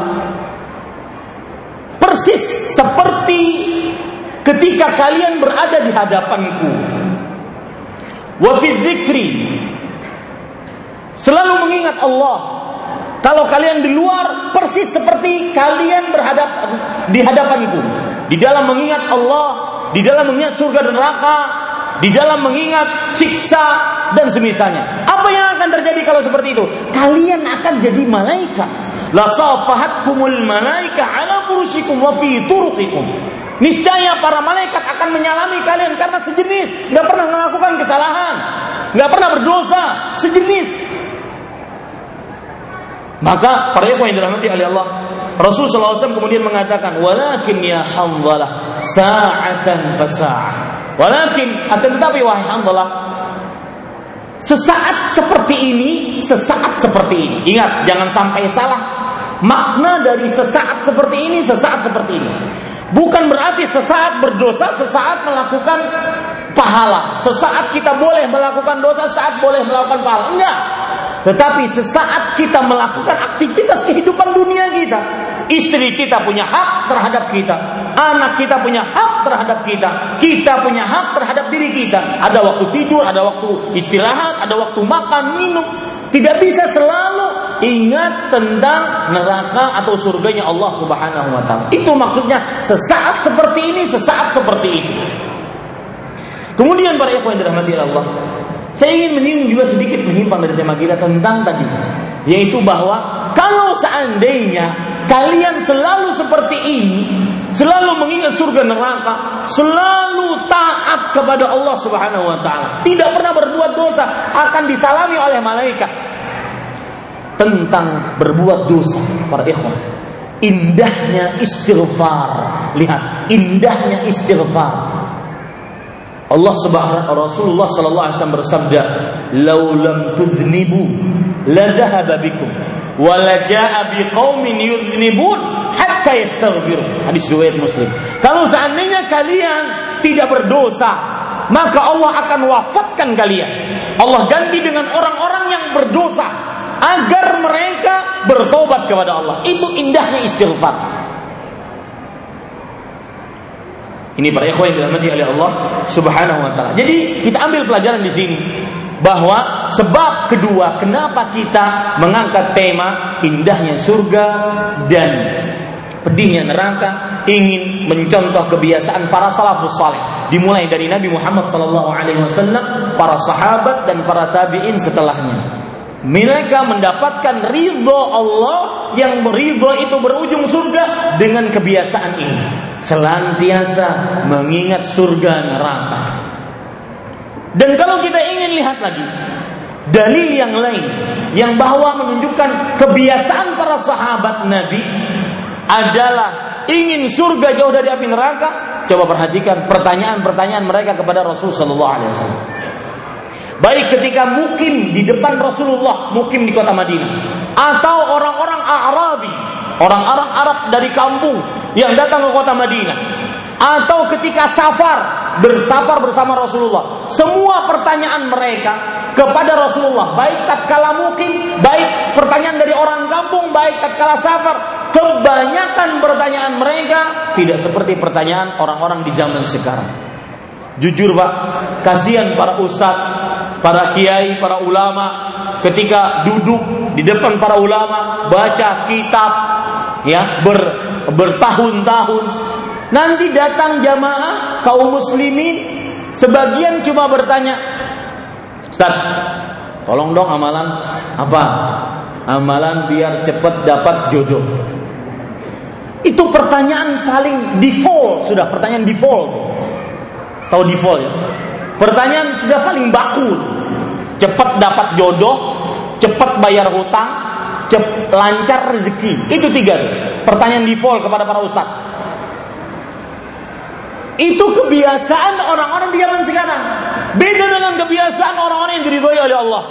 persis seperti ketika kalian berada di hadapanku. Wa fi Selalu mengingat Allah. Kalau kalian di luar persis seperti kalian berhadap di hadapanku. Di dalam mengingat Allah, di dalam mengingat surga dan neraka, di dalam mengingat siksa dan semisalnya. Apa yang akan terjadi kalau seperti itu? Kalian akan jadi malaikat. La safahatkumul malaika ala furusikum wa fi turuqikum. Niscaya para malaikat akan menyalami kalian karena sejenis, nggak pernah melakukan kesalahan, nggak pernah berdosa, sejenis. Maka para ikhwan yang dirahmati oleh Allah, Rasulullah SAW kemudian mengatakan, "Walakin ya Hamdalah, sa'atan fasa'ah." Walakin akan tetapi wahai Hamdalah, sesaat seperti ini, sesaat seperti ini. Ingat, jangan sampai salah makna dari sesaat seperti ini, sesaat seperti ini. Bukan berarti sesaat berdosa, sesaat melakukan pahala. Sesaat kita boleh melakukan dosa, saat boleh melakukan pahala. Enggak. Tetapi sesaat kita melakukan aktivitas kehidupan dunia kita, istri kita punya hak terhadap kita, anak kita punya hak terhadap kita, kita punya hak terhadap diri kita. Ada waktu tidur, ada waktu istirahat, ada waktu makan, minum. Tidak bisa selalu ingat tentang neraka atau surganya Allah Subhanahu wa taala. Itu maksudnya sesaat seperti ini, sesaat seperti itu. Kemudian para ikhwan dirahmati Allah, saya ingin menyinggung juga sedikit menyimpang dari tema kita tentang tadi, yaitu bahwa kalau seandainya kalian selalu seperti ini, selalu mengingat surga neraka, selalu taat kepada Allah Subhanahu wa taala, tidak pernah berbuat dosa, akan disalami oleh malaikat. Tentang berbuat dosa, para ikhwan. Indahnya istighfar. Lihat, indahnya istighfar. Allah Subhanahu Rasulullah sallallahu alaihi wasallam bersabda, "Lau lam la dhahaba bikum wa la jaa hatta yastaghfiru." Hadis riwayat Muslim. Kalau seandainya kalian tidak berdosa, maka Allah akan wafatkan kalian. Allah ganti dengan orang-orang yang berdosa agar mereka bertobat kepada Allah. Itu indahnya istighfar. Ini para ikhwan yang dirahmati oleh Allah Subhanahu wa taala. Jadi kita ambil pelajaran di sini. Bahwa sebab kedua kenapa kita mengangkat tema indahnya surga dan pedihnya neraka ingin mencontoh kebiasaan para salafus saleh. Dimulai dari Nabi Muhammad sallallahu alaihi wasallam para sahabat dan para tabi'in setelahnya mereka mendapatkan ridho Allah yang ridho itu berujung surga dengan kebiasaan ini. Selantiasa mengingat surga neraka. Dan kalau kita ingin lihat lagi Dalil yang lain Yang bahwa menunjukkan kebiasaan para sahabat Nabi Adalah ingin surga jauh dari api neraka. Coba perhatikan pertanyaan-pertanyaan mereka kepada Rasulullah SAW Baik ketika mukim di depan Rasulullah, mukim di kota Madinah, atau orang-orang Arabi, orang-orang Arab dari kampung yang datang ke kota Madinah, atau ketika safar bersafar bersama Rasulullah, semua pertanyaan mereka kepada Rasulullah, baik tatkala mukim, baik pertanyaan dari orang kampung, baik tatkala safar, kebanyakan pertanyaan mereka tidak seperti pertanyaan orang-orang di zaman sekarang. Jujur Pak, kasihan para ustadz para kiai, para ulama ketika duduk di depan para ulama baca kitab ya ber, bertahun-tahun. Nanti datang jamaah kaum muslimin sebagian cuma bertanya Ustaz tolong dong amalan apa? Amalan biar cepat dapat jodoh. Itu pertanyaan paling default sudah pertanyaan default. Tahu default ya Pertanyaan sudah paling baku. Cepat dapat jodoh, cepat bayar hutang, cepat lancar rezeki. Itu tiga. Pertanyaan default kepada para ustadz. Itu kebiasaan orang-orang di zaman sekarang. Beda dengan kebiasaan orang-orang yang diridhoi oleh Allah.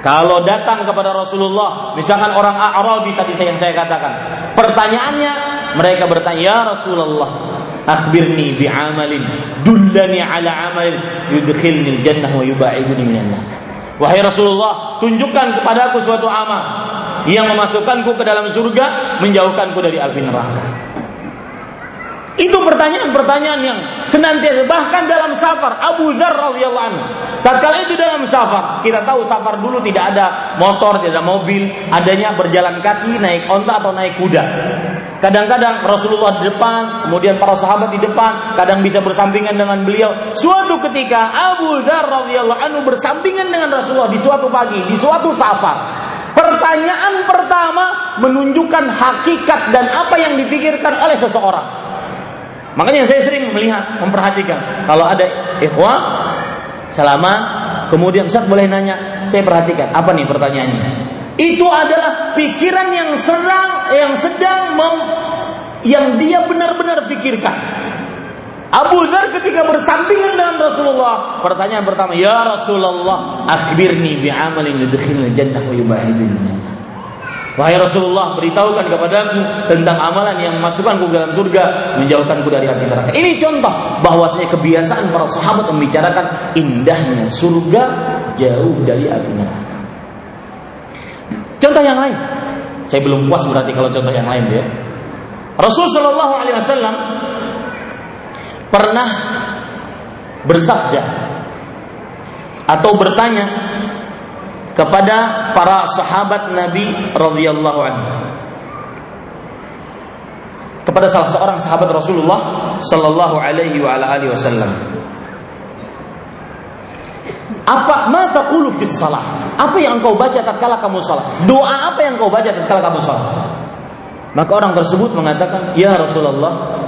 Kalau datang kepada Rasulullah, misalkan orang Arabi tadi saya yang saya katakan, pertanyaannya mereka bertanya, "Ya Rasulullah, akhbirni bi amalin dullani ala amalin yudkhilni jannah wa yubaiduni minan nar wahai Rasulullah tunjukkan kepadaku suatu amal yang memasukkanku ke dalam surga menjauhkanku dari api neraka itu pertanyaan-pertanyaan yang senantiasa bahkan dalam safar Abu Dzar radhiyallahu anhu. Tatkala itu dalam safar, kita tahu safar dulu tidak ada motor, tidak ada mobil, adanya berjalan kaki, naik onta atau naik kuda. Kadang-kadang Rasulullah di depan, kemudian para sahabat di depan, kadang bisa bersampingan dengan beliau. Suatu ketika Abu Dzar radhiyallahu anhu bersampingan dengan Rasulullah di suatu pagi, di suatu safar. Pertanyaan pertama menunjukkan hakikat dan apa yang dipikirkan oleh seseorang. Makanya saya sering melihat, memperhatikan. Kalau ada ikhwah, salaman, kemudian Ustaz boleh nanya, saya perhatikan, apa nih pertanyaannya? Itu adalah pikiran yang serang, yang sedang mem, yang dia benar-benar pikirkan. Abu Dhar ketika bersampingan dengan Rasulullah, pertanyaan pertama, "Ya Rasulullah, akhbirni bi amalin yudkhilul jannah wa yub'idul Wahai Rasulullah, beritahukan kepadaku tentang amalan yang masukkanku ke dalam surga, menjauhkanku dari api neraka. Ini contoh bahwasanya kebiasaan para sahabat membicarakan indahnya surga jauh dari api neraka. Contoh yang lain. Saya belum puas berarti kalau contoh yang lain ya. Rasul Shallallahu Alaihi Wasallam pernah bersabda atau bertanya kepada para sahabat Nabi radhiyallahu anhu kepada salah seorang sahabat Rasulullah sallallahu alaihi wa ala alihi wasallam apa ma taqulu fi salah? Apa yang engkau baca tatkala kamu salat? Doa apa yang engkau baca tatkala kamu salat? Maka orang tersebut mengatakan ya Rasulullah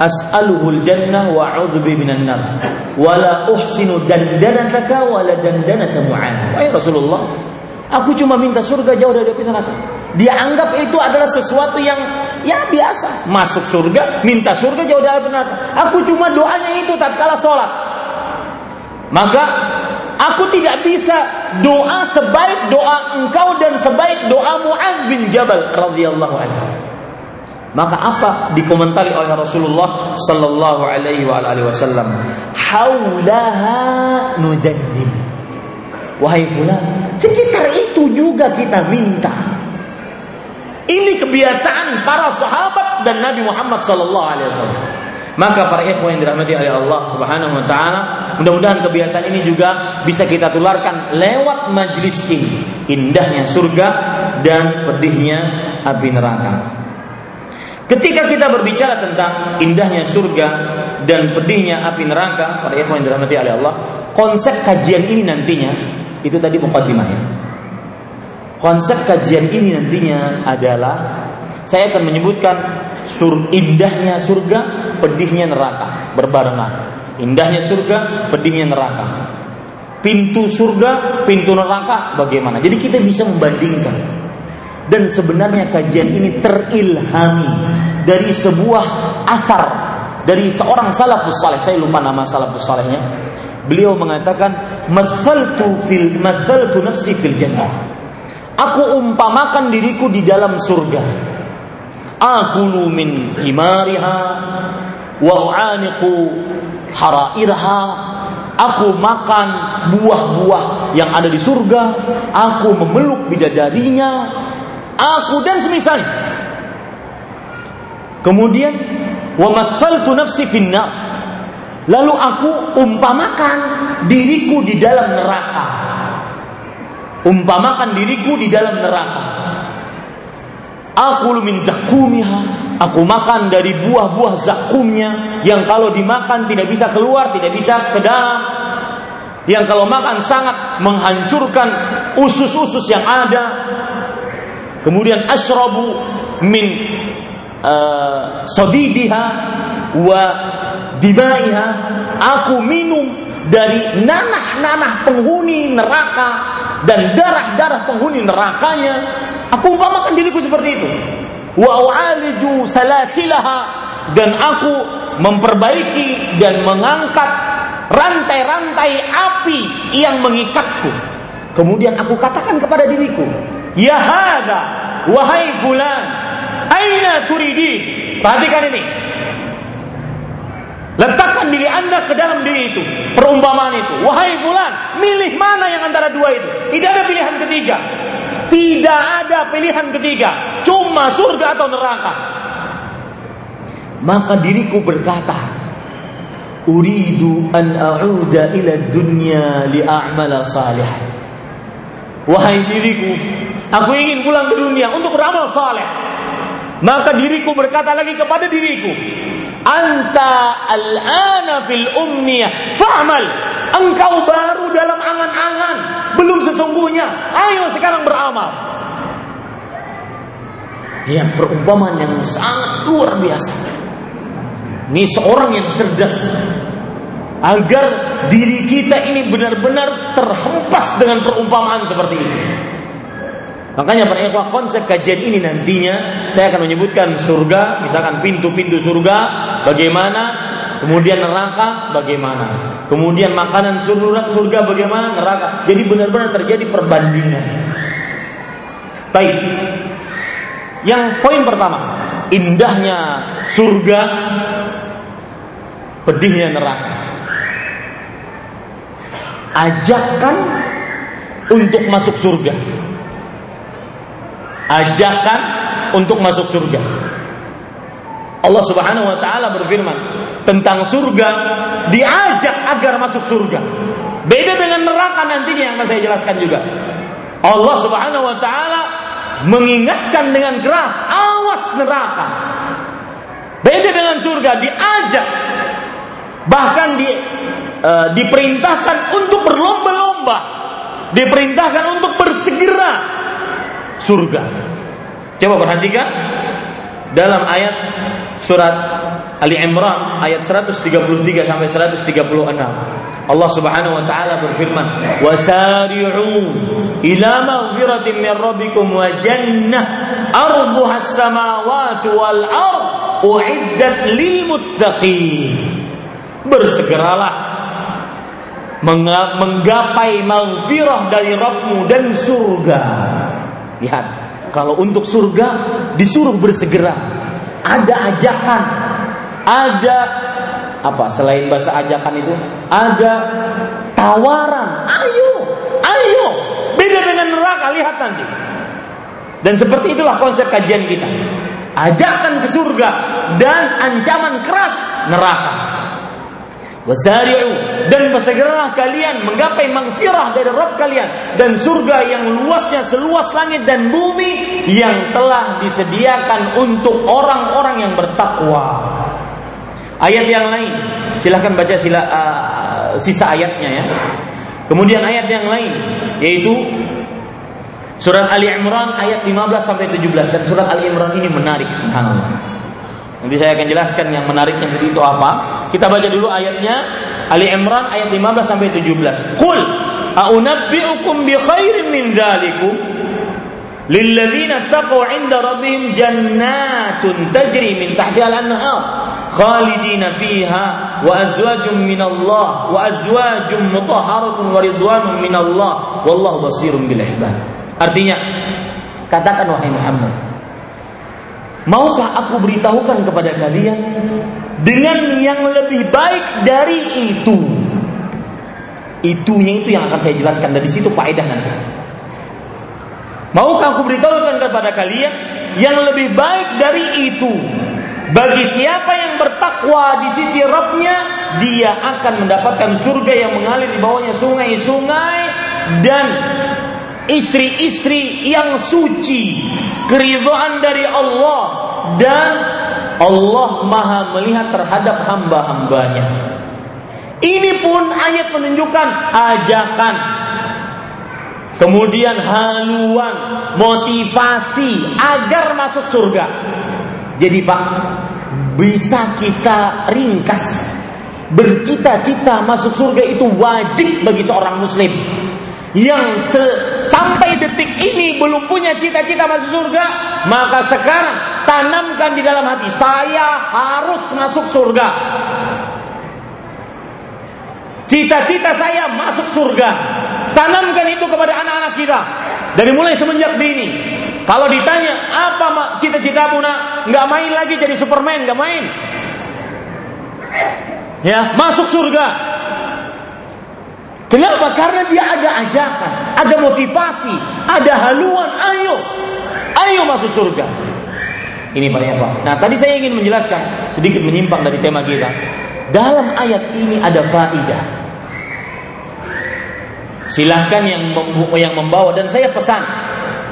as'aluhul jannah wa a'udzubi minan nar. Wala uhsinu dandanataka wala dandanata mu'ad wahai Rasulullah aku cuma minta surga jauh dari api neraka. Dia anggap itu adalah sesuatu yang ya biasa. Masuk surga minta surga jauh dari api neraka. Aku cuma doanya itu tatkala sholat maka aku tidak bisa doa sebaik doa engkau dan sebaik doa Mu'adz bin Jabal radhiyallahu anhu maka apa dikomentari oleh Rasulullah sallallahu alaihi wa alihi wasallam? Haulaha nudannin. Wahai fulan, sekitar itu juga kita minta. Ini kebiasaan para sahabat dan Nabi Muhammad sallallahu alaihi wasallam. Maka para ikhwan yang dirahmati oleh Allah Subhanahu wa taala, mudah-mudahan kebiasaan ini juga bisa kita tularkan lewat majlis ini. Indahnya surga dan pedihnya api neraka. Ketika kita berbicara tentang indahnya surga dan pedihnya api neraka, para ikhwan yang dirahmati oleh Allah, konsep kajian ini nantinya itu tadi mukaddimah ya. Konsep kajian ini nantinya adalah saya akan menyebutkan sur indahnya surga, pedihnya neraka berbarengan. Indahnya surga, pedihnya neraka. Pintu surga, pintu neraka bagaimana? Jadi kita bisa membandingkan dan sebenarnya kajian ini terilhami dari sebuah asar dari seorang salafus saleh saya lupa nama salafus salehnya beliau mengatakan masaltu fil masaltu nafsi fil jannah aku umpamakan diriku di dalam surga akulu min himariha wa u'aniqu harairha aku makan buah-buah yang ada di surga aku memeluk bidadarinya aku dan semisal. Kemudian wa mathaltu nafsi finna. Lalu aku umpamakan diriku di dalam neraka. Umpamakan diriku di dalam neraka. Aku min zakumiha. Aku makan dari buah-buah zakumnya yang kalau dimakan tidak bisa keluar, tidak bisa ke dalam. Yang kalau makan sangat menghancurkan usus-usus yang ada, kemudian ashrabu min uh, sadidiha wa dimaiha aku minum dari nanah-nanah penghuni neraka dan darah-darah penghuni nerakanya aku umpamakan diriku seperti itu wa u'aliju salasilaha dan aku memperbaiki dan mengangkat rantai-rantai api yang mengikatku kemudian aku katakan kepada diriku Ya hada, wahai fulan, aina turidi? Perhatikan ini. Letakkan diri anda ke dalam diri itu. Perumpamaan itu. Wahai fulan, milih mana yang antara dua itu. Tidak ada pilihan ketiga. Tidak ada pilihan ketiga. Cuma surga atau neraka. Maka diriku berkata, Uridu an a'uda ila dunya li'a'mala salih. Wahai diriku, Aku ingin pulang ke dunia untuk beramal saleh. Maka diriku berkata lagi kepada diriku, Anta al-ana fil umniyah, fa'mal. Engkau baru dalam angan-angan, belum sesungguhnya. Ayo sekarang beramal. Ya perumpamaan yang sangat luar biasa. Ini seorang yang cerdas agar diri kita ini benar-benar terhempas dengan perumpamaan seperti itu. Makanya para ikhwah konsep kajian ini nantinya saya akan menyebutkan surga, misalkan pintu-pintu surga, bagaimana, kemudian neraka bagaimana, kemudian makanan surga, surga bagaimana, neraka. Jadi benar-benar terjadi perbandingan. Baik. Yang poin pertama, indahnya surga, pedihnya neraka. Ajakan untuk masuk surga ajakan untuk masuk surga. Allah Subhanahu wa taala berfirman tentang surga, diajak agar masuk surga. Beda dengan neraka nantinya yang saya jelaskan juga. Allah Subhanahu wa taala mengingatkan dengan keras, awas neraka. Beda dengan surga, diajak bahkan di, e, diperintahkan untuk berlomba-lomba, diperintahkan untuk bersegera surga. Coba perhatikan dalam ayat surat Ali Imran ayat 133 sampai 136. Allah Subhanahu wa taala berfirman, "Wasari'u ila maghfiratin min rabbikum wa jannah arduha as-samawati wal ard uiddat lil muttaqin." Bersegeralah menggapai maghfirah dari Rabbmu dan surga Lihat, kalau untuk surga disuruh bersegera. Ada ajakan, ada apa selain bahasa ajakan itu? Ada tawaran. Ayo, ayo. Beda dengan neraka, lihat nanti. Dan seperti itulah konsep kajian kita. Ajakan ke surga dan ancaman keras neraka. Wasari'u dan bersegeralah kalian menggapai maghfirah dari Rabb kalian dan surga yang luasnya seluas langit dan bumi yang telah disediakan untuk orang-orang yang bertakwa. Ayat yang lain, silahkan baca sila, uh, sisa ayatnya ya. Kemudian ayat yang lain yaitu surat Ali Imran ayat 15 sampai 17 dan surat Ali Imran ini menarik subhanallah. Nanti saya akan jelaskan yang menariknya tadi itu apa. Kita baca dulu ayatnya Ali Imran ayat 15 sampai 17. Qul a'unabbi'ukum bi khairin min dzalikum lilladzina taqaw 'inda rabbihim jannatun tajri min tahtiha al-anhar khalidina fiha wa azwajun min Allah wa azwajun mutahharatun wa ridwanun min Allah wallahu basirun bil ibad. Artinya katakan wahai Muhammad Maukah aku beritahukan kepada kalian dengan yang lebih baik dari itu? Itunya itu yang akan saya jelaskan dari situ faedah nanti. Maukah aku beritahukan kepada kalian yang lebih baik dari itu? Bagi siapa yang bertakwa di sisi Rabbnya, dia akan mendapatkan surga yang mengalir di bawahnya sungai-sungai dan istri-istri yang suci keridhaan dari Allah dan Allah maha melihat terhadap hamba-hambanya. Ini pun ayat menunjukkan ajakan. Kemudian haluan, motivasi agar masuk surga. Jadi Pak, bisa kita ringkas. Bercita-cita masuk surga itu wajib bagi seorang muslim yang sampai detik ini belum punya cita-cita masuk surga, maka sekarang tanamkan di dalam hati, saya harus masuk surga. Cita-cita saya masuk surga. Tanamkan itu kepada anak-anak kita dari mulai semenjak dini. Kalau ditanya apa cita-citamu nak, nggak main lagi jadi Superman, nggak main. Ya, masuk surga. Kenapa? Karena dia ada ajakan, ada motivasi, ada haluan, ayo, ayo masuk surga. Ini Pak Pak. Nah tadi saya ingin menjelaskan sedikit menyimpang dari tema kita. Dalam ayat ini ada faidah. Silahkan yang yang membawa dan saya pesan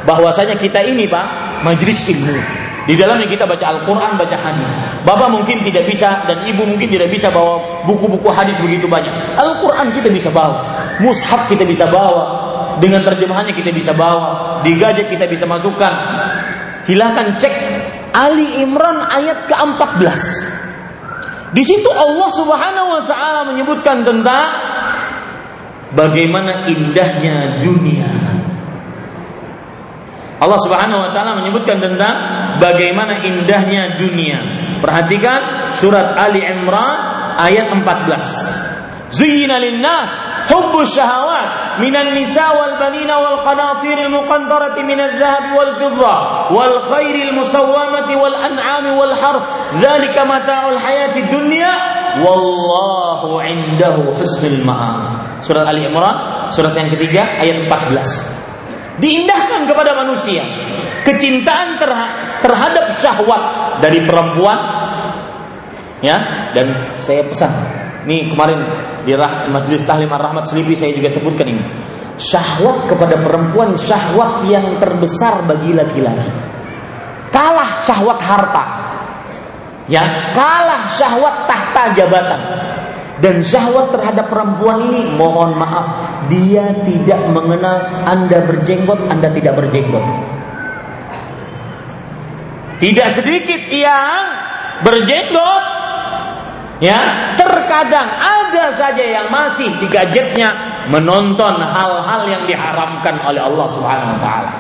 bahwasanya kita ini Pak majelis ilmu. Di dalamnya kita baca Al-Quran, baca hadis. Bapak mungkin tidak bisa dan ibu mungkin tidak bisa bawa buku-buku hadis begitu banyak. Al-Quran kita bisa bawa, mushaf kita bisa bawa, dengan terjemahannya kita bisa bawa, di gadget kita bisa masukkan. Silahkan cek Ali Imran ayat ke-14. Di situ Allah Subhanahu wa taala menyebutkan tentang bagaimana indahnya dunia Allah Subhanahu wa taala menyebutkan tentang bagaimana indahnya dunia. Perhatikan surat Ali Imran ayat 14. Wal qanatir al muqantarati min adh-dhahabi wal fidda wal khairi al musawwamati wal an'ami wal harf. Dzalika mata'ul hayati dunya. Wallahu indahu husnul ma'ab. Surat Ali Imran surat yang ketiga ayat 14 diindahkan kepada manusia kecintaan terhadap syahwat dari perempuan ya dan saya pesan ini kemarin di Masjid Tahlim Ar-Rahmat Selipi saya juga sebutkan ini. Syahwat kepada perempuan syahwat yang terbesar bagi laki-laki. Kalah syahwat harta. Ya kalah syahwat tahta jabatan. Dan syahwat terhadap perempuan ini mohon maaf dia tidak mengenal Anda berjenggot, Anda tidak berjenggot. Tidak sedikit yang berjenggot ya terkadang ada saja yang masih di gadgetnya menonton hal-hal yang diharamkan oleh Allah Subhanahu wa taala.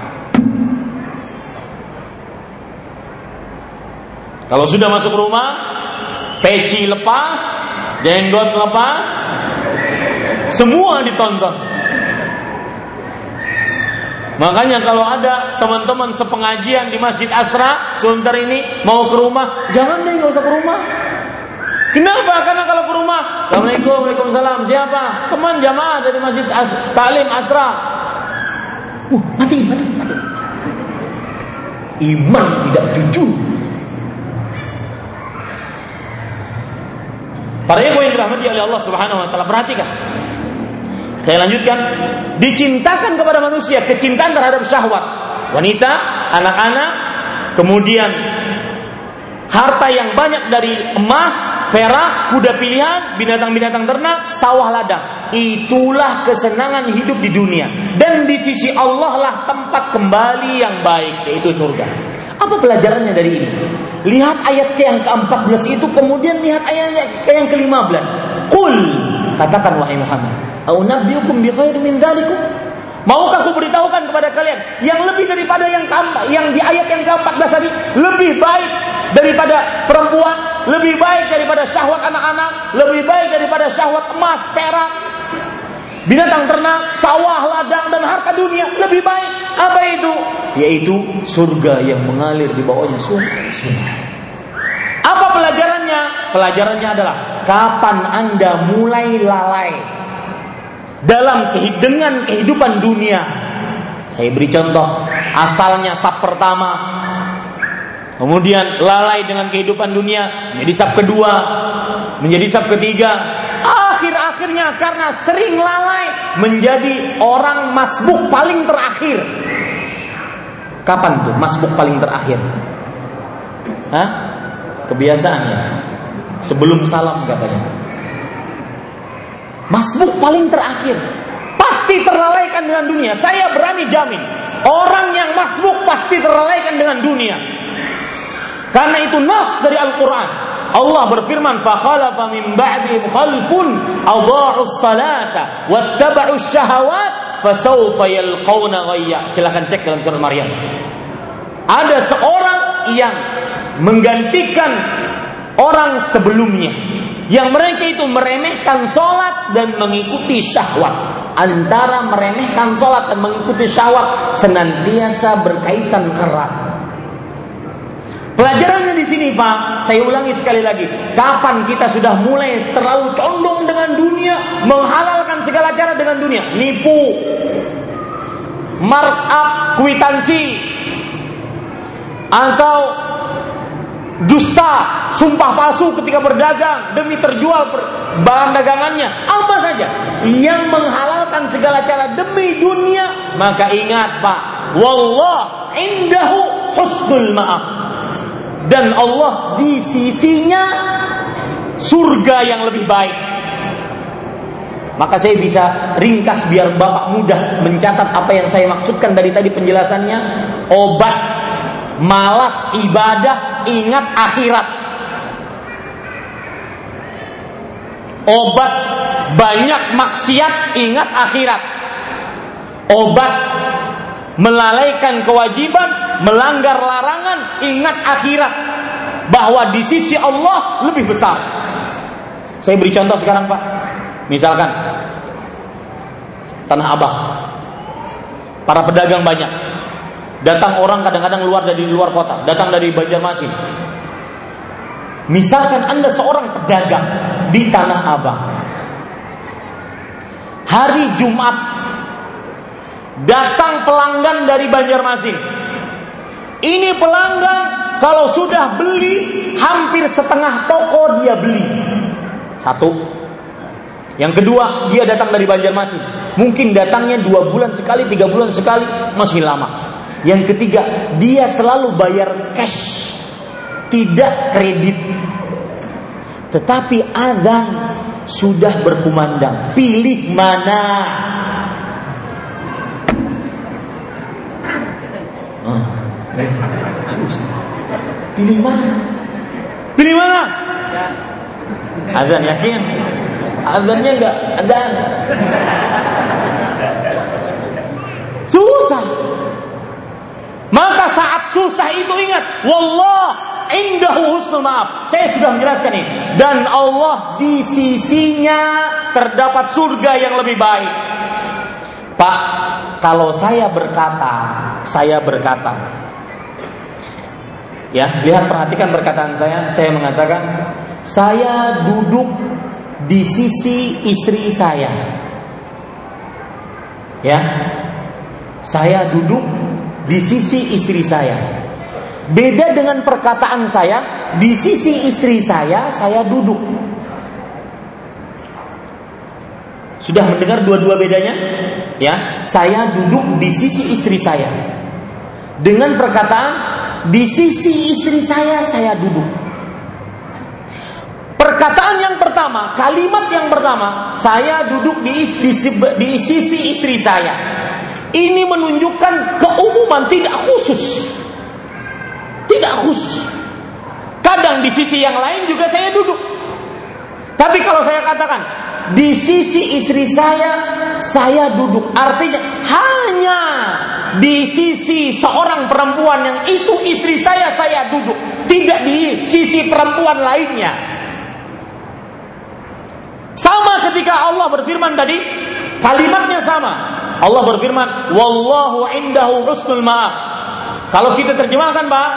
Kalau sudah masuk rumah, peci lepas, jenggot lepas, semua ditonton. Makanya kalau ada teman-teman sepengajian di Masjid Asra sebentar ini mau ke rumah, jangan deh nggak usah ke rumah. Kenapa? Karena kalau ke rumah, Assalamualaikum, Waalaikumsalam. Siapa? Teman jamaah dari Masjid As Taklim Asra. Uh, mati, mati, mati. Iman tidak jujur. Para ibu yang dirahmati oleh Allah Subhanahu wa taala, perhatikan. Saya lanjutkan, dicintakan kepada manusia kecintaan terhadap syahwat. Wanita, anak-anak, kemudian harta yang banyak dari emas, perak, kuda pilihan, binatang-binatang ternak, sawah ladang. Itulah kesenangan hidup di dunia. Dan di sisi Allah lah tempat kembali yang baik, yaitu surga. Apa pelajarannya dari ini? Lihat ayat yang ke-14 itu kemudian lihat ayat yang ke-15. Qul katakan wahai Muhammad, au nabiyukum bi khair min dzalikum? Maukah aku beritahukan kepada kalian yang lebih daripada yang keempat, yang di ayat yang ke-14 tadi lebih baik daripada perempuan, lebih baik daripada syahwat anak-anak, lebih baik daripada syahwat emas, perak, binatang ternak, sawah, ladang dan harta dunia lebih baik. Apa itu? Yaitu surga yang mengalir di bawahnya sungai. Apa pelajarannya? Pelajarannya adalah kapan Anda mulai lalai dalam dengan kehidupan dunia. Saya beri contoh, asalnya sab pertama Kemudian lalai dengan kehidupan dunia, menjadi sab kedua, menjadi sab ketiga, akhir-akhirnya karena sering lalai menjadi orang masbuk paling terakhir. Kapan tuh masbuk paling terakhir? Hah? Kebiasaannya. Sebelum salam katanya. Masbuk paling terakhir. Pasti terlalaikan dengan dunia. Saya berani jamin. Orang yang masbuk pasti terlalaikan dengan dunia. Karena itu nas dari Al-Quran. Allah berfirman fakhalafa min ba'dihim khalfun adha'u salata wattaba'u syahawat fasawfa yalqawna ghayya silakan cek dalam surat Maryam ada seorang yang menggantikan orang sebelumnya yang mereka itu meremehkan sholat dan mengikuti syahwat. Antara meremehkan sholat dan mengikuti syahwat senantiasa berkaitan erat. Pelajarannya di sini Pak, saya ulangi sekali lagi. Kapan kita sudah mulai terlalu condong dengan dunia, menghalalkan segala cara dengan dunia, nipu, markup kwitansi, atau dusta, sumpah palsu ketika berdagang demi terjual bahan dagangannya, apa saja yang menghalalkan segala cara demi dunia, maka ingat Pak, wallah indahu husnul ma'ab dan Allah di sisinya surga yang lebih baik. Maka saya bisa ringkas biar Bapak mudah mencatat apa yang saya maksudkan dari tadi penjelasannya. Obat malas ibadah, ingat akhirat. Obat banyak maksiat, ingat akhirat. Obat melalaikan kewajiban, melanggar larangan, ingat akhirat bahwa di sisi Allah lebih besar. Saya beri contoh sekarang, Pak. Misalkan Tanah Abang. Para pedagang banyak. Datang orang kadang-kadang luar dari luar kota, datang dari Banjarmasin. Misalkan Anda seorang pedagang di Tanah Abang. Hari Jumat datang pelanggan dari Banjarmasin. Ini pelanggan kalau sudah beli hampir setengah toko dia beli. Satu. Yang kedua, dia datang dari Banjarmasin. Mungkin datangnya dua bulan sekali, tiga bulan sekali, masih lama. Yang ketiga, dia selalu bayar cash, tidak kredit. Tetapi azan sudah berkumandang. Pilih mana? Ah, Pilih mana? Pilih mana? Azan yakin? Azannya enggak azan. Susah. Maka saat susah itu ingat, wallah indahu husnul maaf. Saya sudah menjelaskan ini. Dan Allah di sisinya terdapat surga yang lebih baik. Pak, kalau saya berkata, saya berkata, ya, lihat perhatikan perkataan saya. Saya mengatakan, saya duduk di sisi istri saya. Ya. Saya duduk di sisi istri saya. Beda dengan perkataan saya, di sisi istri saya saya duduk. Sudah mendengar dua-dua bedanya? Ya, saya duduk di sisi istri saya. Dengan perkataan di sisi istri saya saya duduk. Perkataan yang pertama, kalimat yang pertama, saya duduk di, di, di sisi istri saya. Ini menunjukkan keumuman tidak khusus. Tidak khusus. Kadang di sisi yang lain juga saya duduk. Tapi kalau saya katakan di sisi istri saya, saya duduk. Artinya hanya di sisi seorang perempuan yang itu istri saya, saya duduk. Tidak di sisi perempuan lainnya. Sama ketika Allah berfirman tadi, kalimatnya sama. Allah berfirman, "Wallahu indahu husnul ma'ab." Kalau kita terjemahkan, Pak,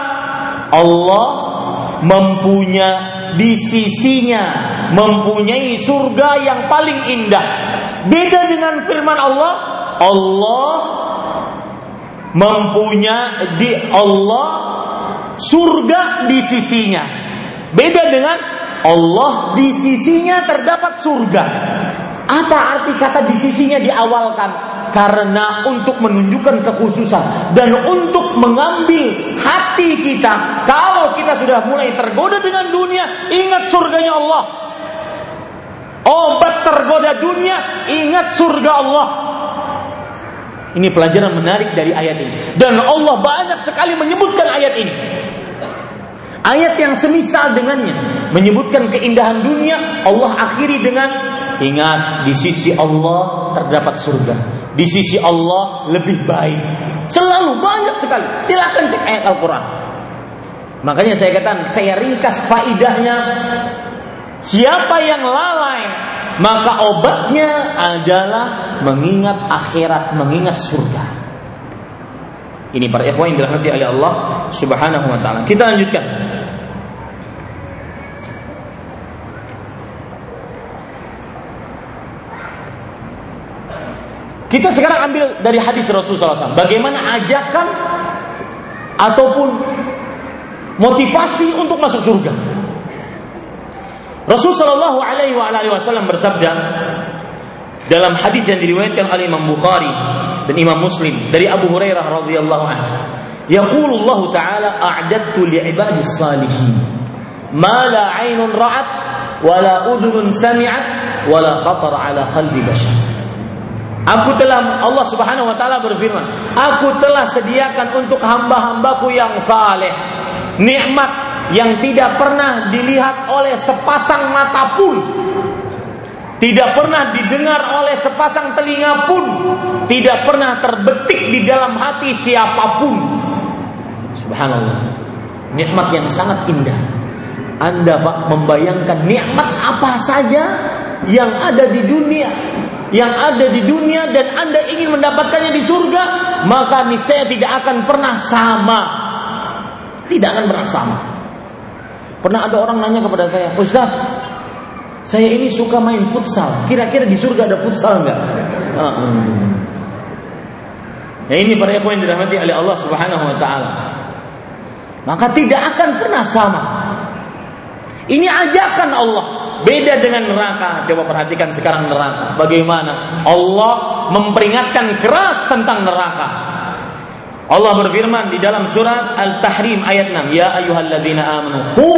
Allah mempunyai di sisinya mempunyai surga yang paling indah. Beda dengan firman Allah, Allah mempunyai di Allah surga di sisinya. Beda dengan Allah di sisinya terdapat surga. Apa arti kata di sisinya diawalkan? Karena untuk menunjukkan kekhususan dan untuk mengambil hati kita. Kalau kita sudah mulai tergoda dengan dunia, ingat surganya Allah. Obat tergoda dunia, ingat surga Allah. Ini pelajaran menarik dari ayat ini. Dan Allah banyak sekali menyebutkan ayat ini. Ayat yang semisal dengannya menyebutkan keindahan dunia, Allah akhiri dengan ingat di sisi Allah terdapat surga. Di sisi Allah lebih baik. Selalu banyak sekali. Silakan cek ayat Al-Qur'an. Makanya saya katakan, saya ringkas faidahnya. Siapa yang lalai, maka obatnya adalah mengingat akhirat, mengingat surga. Ini para ikhwan yang dirahmati oleh Allah Subhanahu wa taala. Kita lanjutkan. Kita sekarang ambil dari hadis Rasulullah SAW. Bagaimana ajakan ataupun motivasi untuk masuk surga. Rasulullah Shallallahu Alaihi Wasallam bersabda dalam hadis yang diriwayatkan oleh Imam Bukhari dan Imam Muslim dari Abu Hurairah radhiyallahu anhu. Ta'ala a'dadtu li'ibadi salihin ma la 'ainun ra'at wa la udhunun sami'at wa la khatar 'ala qalbi bashar. Aku telah Allah Subhanahu wa taala berfirman, aku telah sediakan untuk hamba-hambaku yang saleh nikmat yang tidak pernah dilihat oleh sepasang mata pun tidak pernah didengar oleh sepasang telinga pun, tidak pernah terbetik di dalam hati siapa pun. Subhanallah. Nikmat yang sangat indah. Anda Pak membayangkan nikmat apa saja yang ada di dunia, yang ada di dunia dan Anda ingin mendapatkannya di surga, maka niscaya tidak akan pernah sama. Tidak akan pernah sama. Pernah ada orang nanya kepada saya, Ustaz, saya ini suka main futsal. Kira-kira di surga ada futsal enggak? Ya ini para ikhwan yang dirahmati oleh Allah Subhanahu wa taala. Maka tidak akan pernah sama. Ini ajakan Allah. Beda dengan neraka. Coba perhatikan sekarang neraka. Bagaimana Allah memperingatkan keras tentang neraka. Allah berfirman di dalam surat Al-Tahrim ayat 6, "Ya ayyuhalladzina amanu qu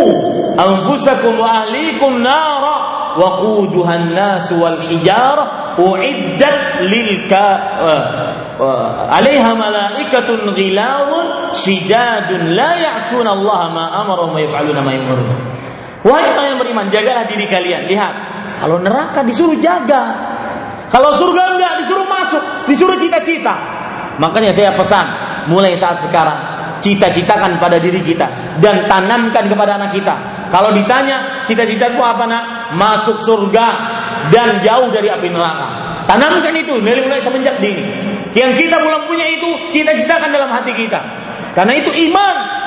anfusakum wa ahlikum nara wa quduha an-nas wal hijarah uiddat lil ka uh, 'alaiha malaikatun ghilawun shidadun la ya'sunallaha ma amarahum wa yaf'aluna ma yu'marun." Wahai yang beriman, jagalah diri kalian. Lihat, kalau neraka disuruh jaga. Kalau surga enggak disuruh masuk, disuruh cita-cita. Makanya saya pesan, mulai saat sekarang, cita-citakan pada diri kita dan tanamkan kepada anak kita. Kalau ditanya, cita-citaku apa nak? masuk surga dan jauh dari api neraka. Tanamkan itu dari mulai semenjak dini. Yang kita belum punya itu cita-citakan dalam hati kita. Karena itu iman.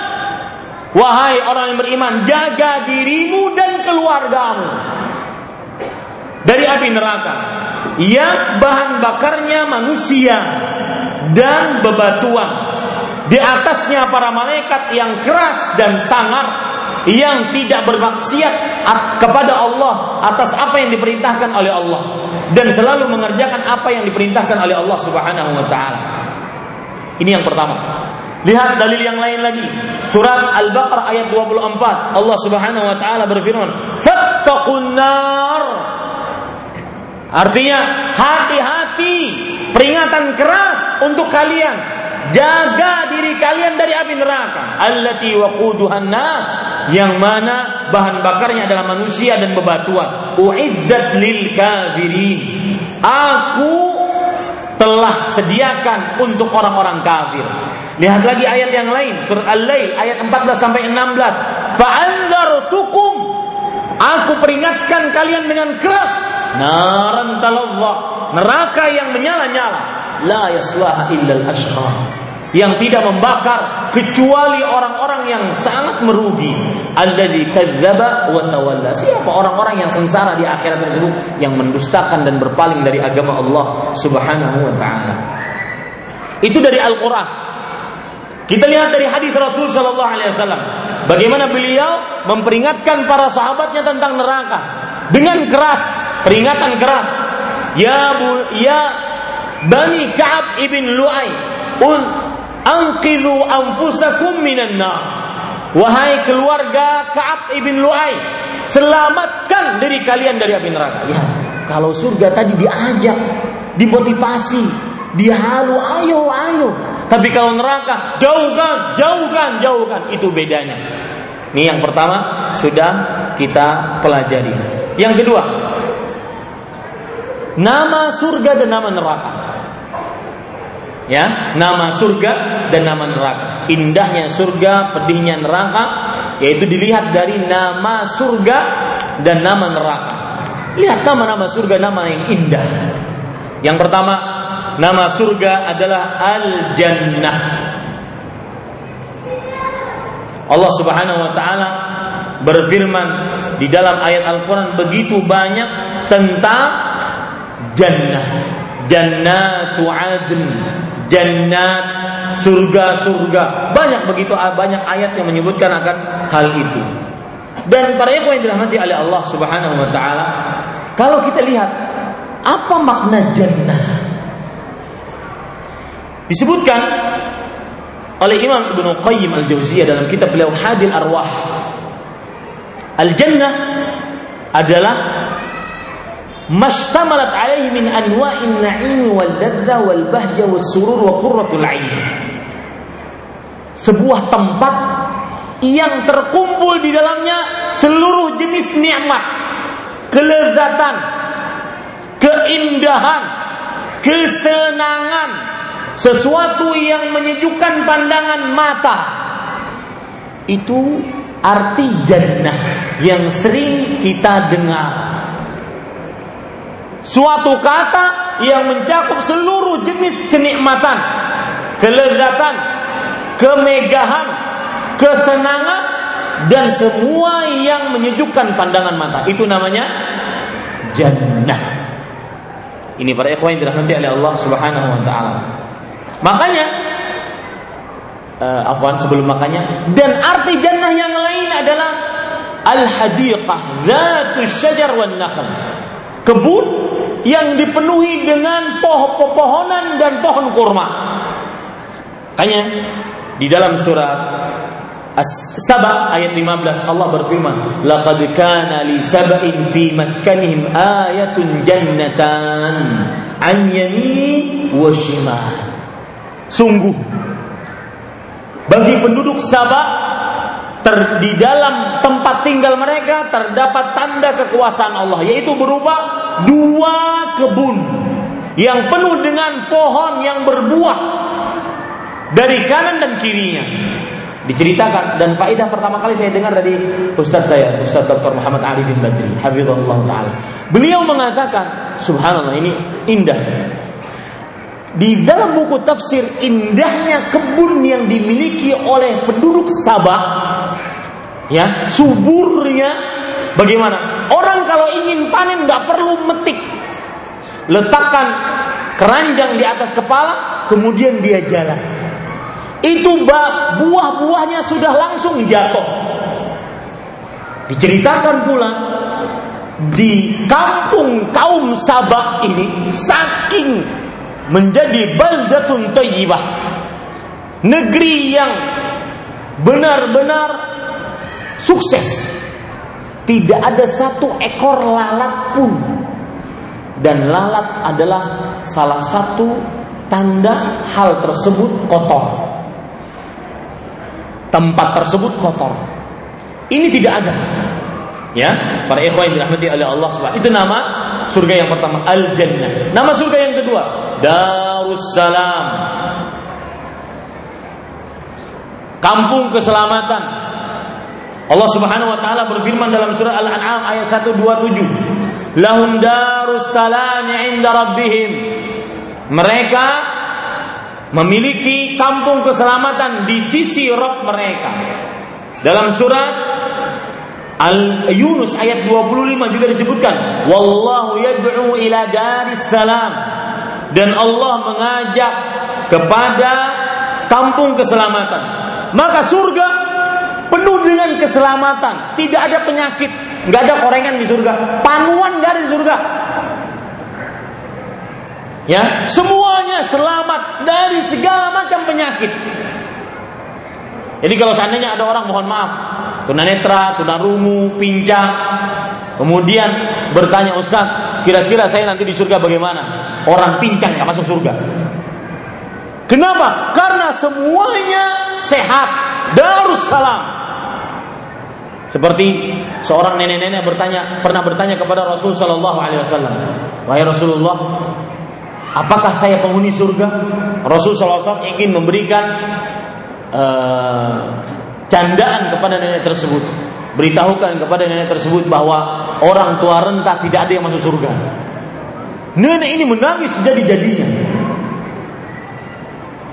Wahai orang yang beriman, jaga dirimu dan keluargamu dari api neraka. Yang bahan bakarnya manusia dan bebatuan. Di atasnya para malaikat yang keras dan sangar yang tidak bermaksiat kepada Allah atas apa yang diperintahkan oleh Allah dan selalu mengerjakan apa yang diperintahkan oleh Allah Subhanahu wa taala. Ini yang pertama. Lihat dalil yang lain lagi. Surat Al-Baqarah ayat 24. Allah Subhanahu wa taala berfirman, "Fattaqun nar." Artinya, hati-hati, peringatan keras untuk kalian Jaga diri kalian dari api neraka. Allati waquduhan nas yang mana bahan bakarnya adalah manusia dan bebatuan. Uiddat lil kafirin. Aku telah sediakan untuk orang-orang kafir. Lihat lagi ayat yang lain, surat Al-Lail ayat 14 sampai 16. Fa'anzartukum. Aku peringatkan kalian dengan keras. Naran talawwa, neraka yang menyala-nyala. La yaslaha illal ashqa yang tidak membakar kecuali orang-orang yang sangat merugi. Alladzi kadzdzaba wa tawalla. Siapa orang-orang yang sengsara di akhirat tersebut? Yang mendustakan dan berpaling dari agama Allah Subhanahu wa taala. Itu dari Al-Qur'an. Kita lihat dari hadis Rasul sallallahu alaihi wasallam. Bagaimana beliau memperingatkan para sahabatnya tentang neraka. Dengan keras peringatan keras. Ya bu, ya Bani Ka'ab ibn Lu'ay anqidhu anfusakum minan nar. Wahai keluarga Ka'ab ibn Lu'ay selamatkan diri kalian dari api neraka. Lihat kalau surga tadi diajak dimotivasi dihalu ayo ayo. Tapi kalau neraka jauhkan jauhkan jauhkan. Itu bedanya. Ini yang pertama sudah kita pelajari. Yang kedua nama surga dan nama neraka. Ya, nama surga dan nama neraka. Indahnya surga, pedihnya neraka, yaitu dilihat dari nama surga dan nama neraka. Lihat nama-nama surga, nama yang indah. Yang pertama, nama surga adalah Al-Jannah. Allah Subhanahu wa taala berfirman di dalam ayat Al-Qur'an begitu banyak tentang jannah jannatu adn jannat surga-surga banyak begitu banyak ayat yang menyebutkan akan hal itu. Dan para ikhwan yang dirahmati oleh Allah Subhanahu wa taala kalau kita lihat apa makna jannah? Disebutkan oleh Imam Ibnu Qayyim Al-Jauziyah dalam kitab beliau Hadil Arwah. Al-Jannah adalah mashtamalat alaihi min anwa'in na'imi wal ladza wal bahja was surur wa qurratul ain. Sebuah tempat yang terkumpul di dalamnya seluruh jenis nikmat, kelezatan, keindahan, kesenangan, sesuatu yang menyejukkan pandangan mata. Itu arti jannah yang sering kita dengar. Suatu kata yang mencakup seluruh jenis kenikmatan, kelezatan, kemegahan, kesenangan dan semua yang menyejukkan pandangan mata. Itu namanya jannah. Ini para ikhwan yang dirahmati oleh Allah Subhanahu wa taala. Makanya uh, afwan sebelum makanya dan arti jannah yang lain adalah al-hadiqah zatus syajar wan nakhl. Kebun yang dipenuhi dengan pohon-pohonan dan pohon kurma. Makanya di dalam surat As-Saba ayat 15 Allah berfirman, "Laqad kana li sab'in fi maskanihim ayatun jannatan an yamin wa shimal." Sungguh bagi penduduk Sabah ter, di dalam tempat tinggal mereka terdapat tanda kekuasaan Allah yaitu berupa dua kebun yang penuh dengan pohon yang berbuah dari kanan dan kirinya diceritakan dan faedah pertama kali saya dengar dari ustaz saya Ustaz Dr. Muhammad Arifin Badri hafizallah taala beliau mengatakan subhanallah ini indah di dalam buku tafsir indahnya kebun yang dimiliki oleh penduduk Sabah ya suburnya bagaimana? Orang kalau ingin panen nggak perlu metik. Letakkan keranjang di atas kepala kemudian dia jalan. Itu buah-buahnya sudah langsung jatuh. Diceritakan pula di kampung kaum Sabak ini saking menjadi baldatun thayyibah. Negeri yang benar-benar sukses. Tidak ada satu ekor lalat pun. Dan lalat adalah salah satu tanda hal tersebut kotor tempat tersebut kotor. Ini tidak ada. Ya, para ikhwan yang dirahmati oleh Allah Subhanahu Itu nama surga yang pertama Al Jannah. Nama surga yang kedua Darussalam. Kampung keselamatan. Allah Subhanahu wa taala berfirman dalam surah Al-An'am ayat 127. Lahum darussalam 'inda rabbihim. Mereka memiliki kampung keselamatan di sisi Rob mereka. Dalam surat Al-Yunus ayat 25 juga disebutkan, wallahu yad'u ila daris salam dan Allah mengajak kepada kampung keselamatan. Maka surga penuh dengan keselamatan, tidak ada penyakit, nggak ada korengan di surga, panuan dari surga. Ya, semuanya selamat dari segala macam penyakit. Jadi kalau seandainya ada orang mohon maaf, tunanetra, tunarungu, pincang, kemudian bertanya Ustaz, kira-kira saya nanti di surga bagaimana? Orang pincang nggak masuk surga. Kenapa? Karena semuanya sehat. Darussalam. Seperti seorang nenek-nenek bertanya pernah bertanya kepada Rasul Shallallahu Alaihi Wasallam, wahai Rasulullah, Apakah saya penghuni surga? Rasulullah SAW ingin memberikan uh, candaan kepada nenek tersebut. Beritahukan kepada nenek tersebut bahwa orang tua renta tidak ada yang masuk surga. Nenek ini menangis jadi-jadinya.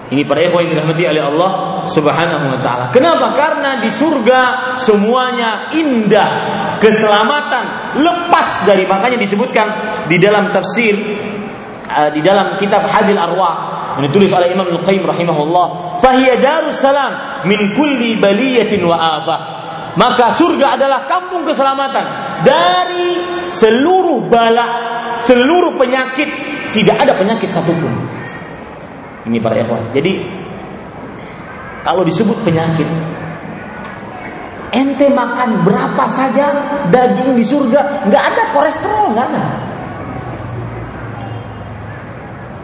Ini para ikhwan yang dirahmati oleh Allah Subhanahu wa taala. Kenapa? Karena di surga semuanya indah, keselamatan, lepas dari makanya disebutkan di dalam tafsir Eh, di dalam kitab Hadil Arwah yang ditulis oleh Imam Al-Qayyim rahimahullah, "Fahiya darussalam min kulli baliyatin wa afah." Maka surga adalah kampung keselamatan dari seluruh bala, seluruh penyakit, tidak ada penyakit satupun. Ini para ikhwan. Jadi kalau disebut penyakit, ente makan berapa saja daging di surga, nggak ada kolesterol, nggak ada.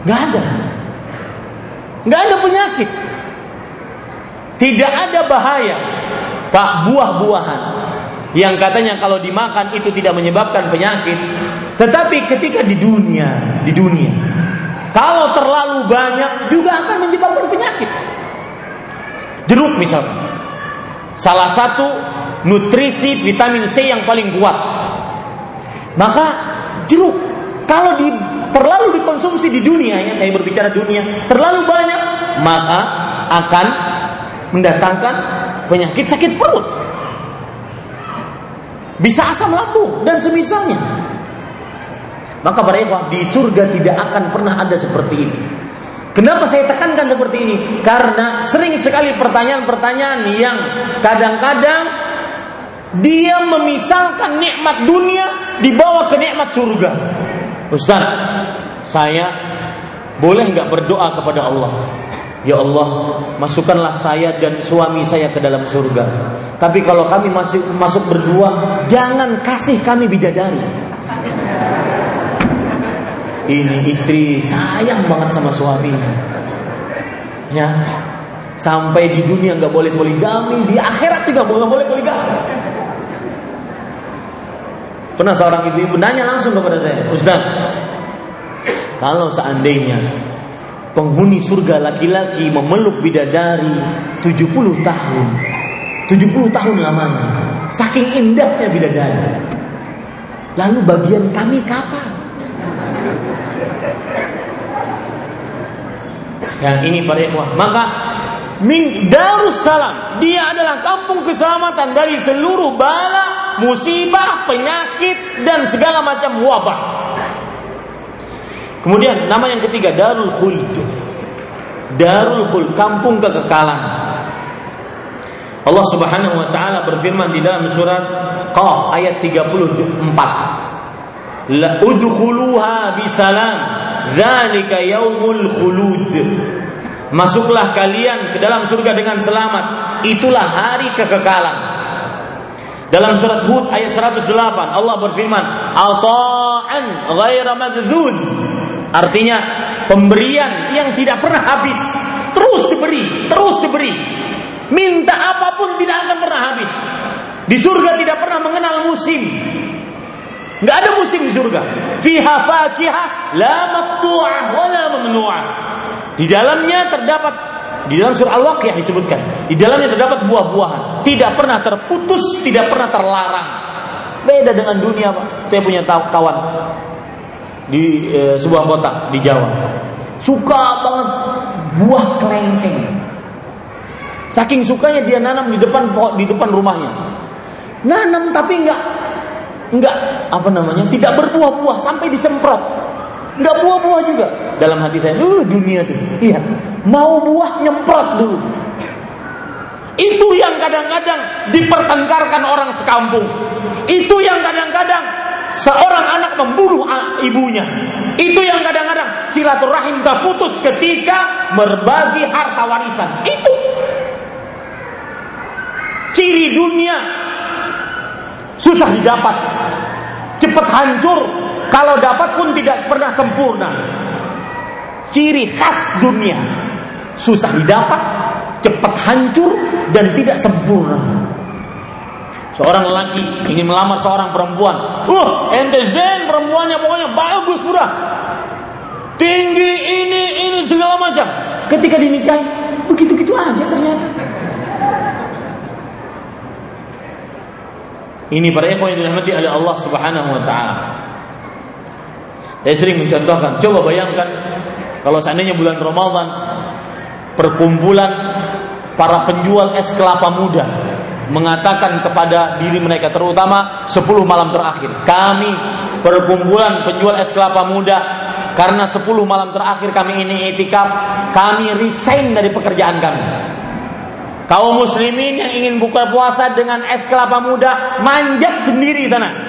Nggak ada. Nggak ada penyakit. Tidak ada bahaya. Pak buah-buahan yang katanya kalau dimakan itu tidak menyebabkan penyakit. Tetapi ketika di dunia, di dunia, kalau terlalu banyak juga akan menyebabkan penyakit. Jeruk misalnya. Salah satu nutrisi vitamin C yang paling kuat. Maka jeruk kalau di, terlalu dikonsumsi di dunia ya saya berbicara dunia terlalu banyak maka akan mendatangkan penyakit sakit perut bisa asam lambung dan semisalnya. Maka para ikhwah di surga tidak akan pernah ada seperti ini. Kenapa saya tekankan seperti ini? Karena sering sekali pertanyaan-pertanyaan yang kadang-kadang dia memisalkan nikmat dunia dibawa ke nikmat surga. Ustaz, saya boleh nggak berdoa kepada Allah? Ya Allah, masukkanlah saya dan suami saya ke dalam surga. Tapi kalau kami masih masuk berdua, jangan kasih kami bidadari. Ini istri sayang banget sama suaminya. Ya, sampai di dunia nggak boleh poligami, di akhirat juga nggak boleh poligami. Pernah seorang ibu-ibu nanya langsung kepada saya, Ustaz, kalau seandainya penghuni surga laki-laki memeluk bidadari 70 tahun. 70 tahun lamanya. Saking indahnya bidadari. Lalu bagian kami kapan? Yang ini para ikhwah. Maka Darussalam dia adalah kampung keselamatan dari seluruh bala, musibah, penyakit dan segala macam wabah. Kemudian nama yang ketiga Darul Khuld. Darul Khuld, kampung kekekalan. Allah Subhanahu wa taala berfirman di dalam surat Qaf ayat 34. La udkhuluha bisalam. Dzalika yaumul khulud. Masuklah kalian ke dalam surga dengan selamat. Itulah hari kekekalan. Dalam surat Hud ayat 108 Allah berfirman, "Ata'an ghaira madzud." Artinya pemberian yang tidak pernah habis, terus diberi, terus diberi. Minta apa pun tidak akan pernah habis. Di surga tidak pernah mengenal musim. Nggak ada musim di surga. Fiha fakihah la maqtu'ah wa la mamnu'ah. Di dalamnya terdapat di dalam surah Al-Waqiah disebutkan, di dalamnya terdapat buah-buahan, tidak pernah terputus, tidak pernah terlarang. Beda dengan dunia, Pak. Saya punya kawan di e, sebuah kota di Jawa. Suka banget buah kelengkeng. Saking sukanya dia nanam di depan di depan rumahnya. Nanam tapi enggak enggak apa namanya? tidak berbuah-buah sampai disemprot. Enggak buah-buah juga. Dalam hati saya, "Uh, dunia tuh." Iya. Mau buah nyemprot dulu. Itu yang kadang-kadang dipertengkarkan orang sekampung. Itu yang kadang-kadang seorang anak membunuh ibunya. Itu yang kadang-kadang silaturahim terputus ketika berbagi harta warisan. Itu ciri dunia susah didapat, cepat hancur. Kalau dapat pun tidak pernah sempurna. Ciri khas dunia susah didapat, cepat hancur dan tidak sempurna. Seorang lelaki ingin melamar seorang perempuan. Wah, ente zen perempuannya pokoknya bagus pura. Tinggi ini ini segala macam. Ketika dinikahi, begitu-gitu aja ternyata. Ini para ikhwan yang dirahmati oleh Allah Subhanahu wa taala. Saya sering mencontohkan, coba bayangkan kalau seandainya bulan Ramadan perkumpulan para penjual es kelapa muda mengatakan kepada diri mereka terutama 10 malam terakhir. Kami perkumpulan penjual es kelapa muda karena 10 malam terakhir kami ini etikap kami resign dari pekerjaan kami. Kaum muslimin yang ingin buka puasa dengan es kelapa muda manjat sendiri sana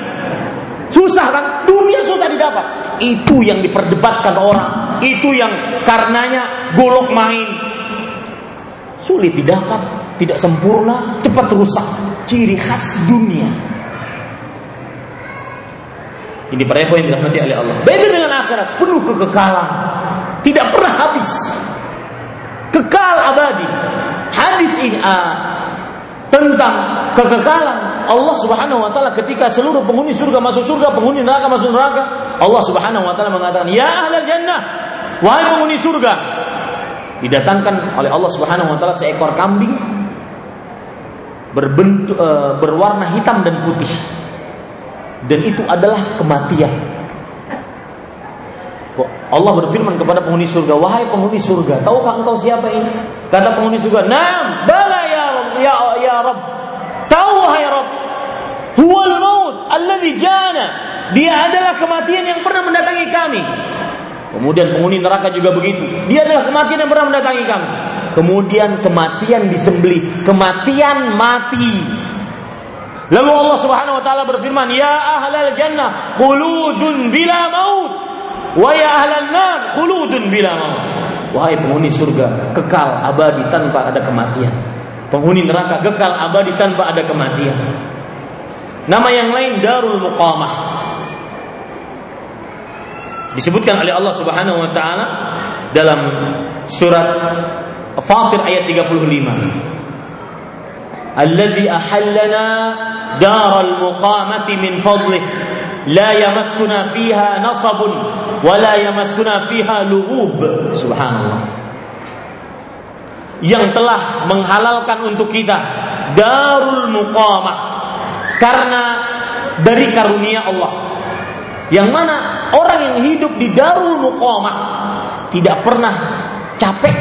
susah kan dunia susah didapat itu yang diperdebatkan orang itu yang karenanya golok main sulit didapat tidak sempurna, cepat rusak. Ciri khas dunia. Ini para ikhwan yang dirahmati oleh Allah. Beda dengan akhirat, penuh kekekalan. Tidak pernah habis. Kekal abadi. Hadis ini uh, tentang kekekalan Allah Subhanahu wa taala ketika seluruh penghuni surga masuk surga, penghuni neraka masuk neraka, Allah Subhanahu wa taala mengatakan, "Ya ahlal jannah, wahai penghuni surga." Didatangkan oleh Allah Subhanahu wa taala seekor kambing berbentuk e, berwarna hitam dan putih. Dan itu adalah kematian. Allah berfirman kepada penghuni surga, "Wahai penghuni surga, tahukah engkau siapa ini?" Kata penghuni surga, "Naam, bala ya ya ya Rabb." Tahu wahai Rabb. Huwal maut alladhi jana. Dia adalah kematian yang pernah mendatangi kami. Kemudian penghuni neraka juga begitu. Dia adalah kematian yang pernah mendatangi kami. Kemudian kematian disembeli, kematian mati. Lalu Allah Subhanahu wa taala berfirman, "Ya ahlal jannah, khuludun bila maut." Wa ya ahlan nar khuludun bila maut. Wahai penghuni surga, kekal abadi tanpa ada kematian. Penghuni neraka kekal abadi tanpa ada kematian. Nama yang lain Darul Muqamah. Disebutkan oleh Allah Subhanahu wa taala dalam surat Fatir ayat 35. Alladhi ahallana daral muqamati min fadlih la yamassuna fiha nasabun wala yamassuna fiha lughub subhanallah yang telah menghalalkan untuk kita darul muqamah karena dari karunia Allah. Yang mana orang yang hidup di darul muqamah tidak pernah capek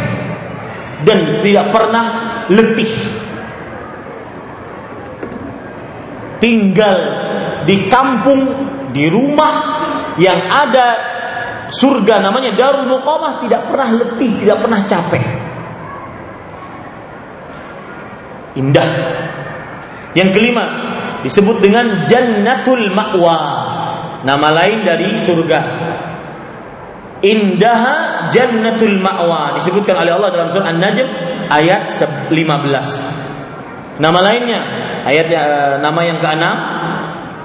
dan tidak pernah letih. Tinggal di kampung di rumah yang ada surga namanya Darul Muqamah tidak pernah letih, tidak pernah capek. Indah. Yang kelima disebut dengan Jannatul Ma'wa. Nama lain dari surga. Indah Jannatul Ma'wa disebutkan oleh Allah dalam surah An-Najm ayat 15. Nama lainnya ayat eh, nama yang keenam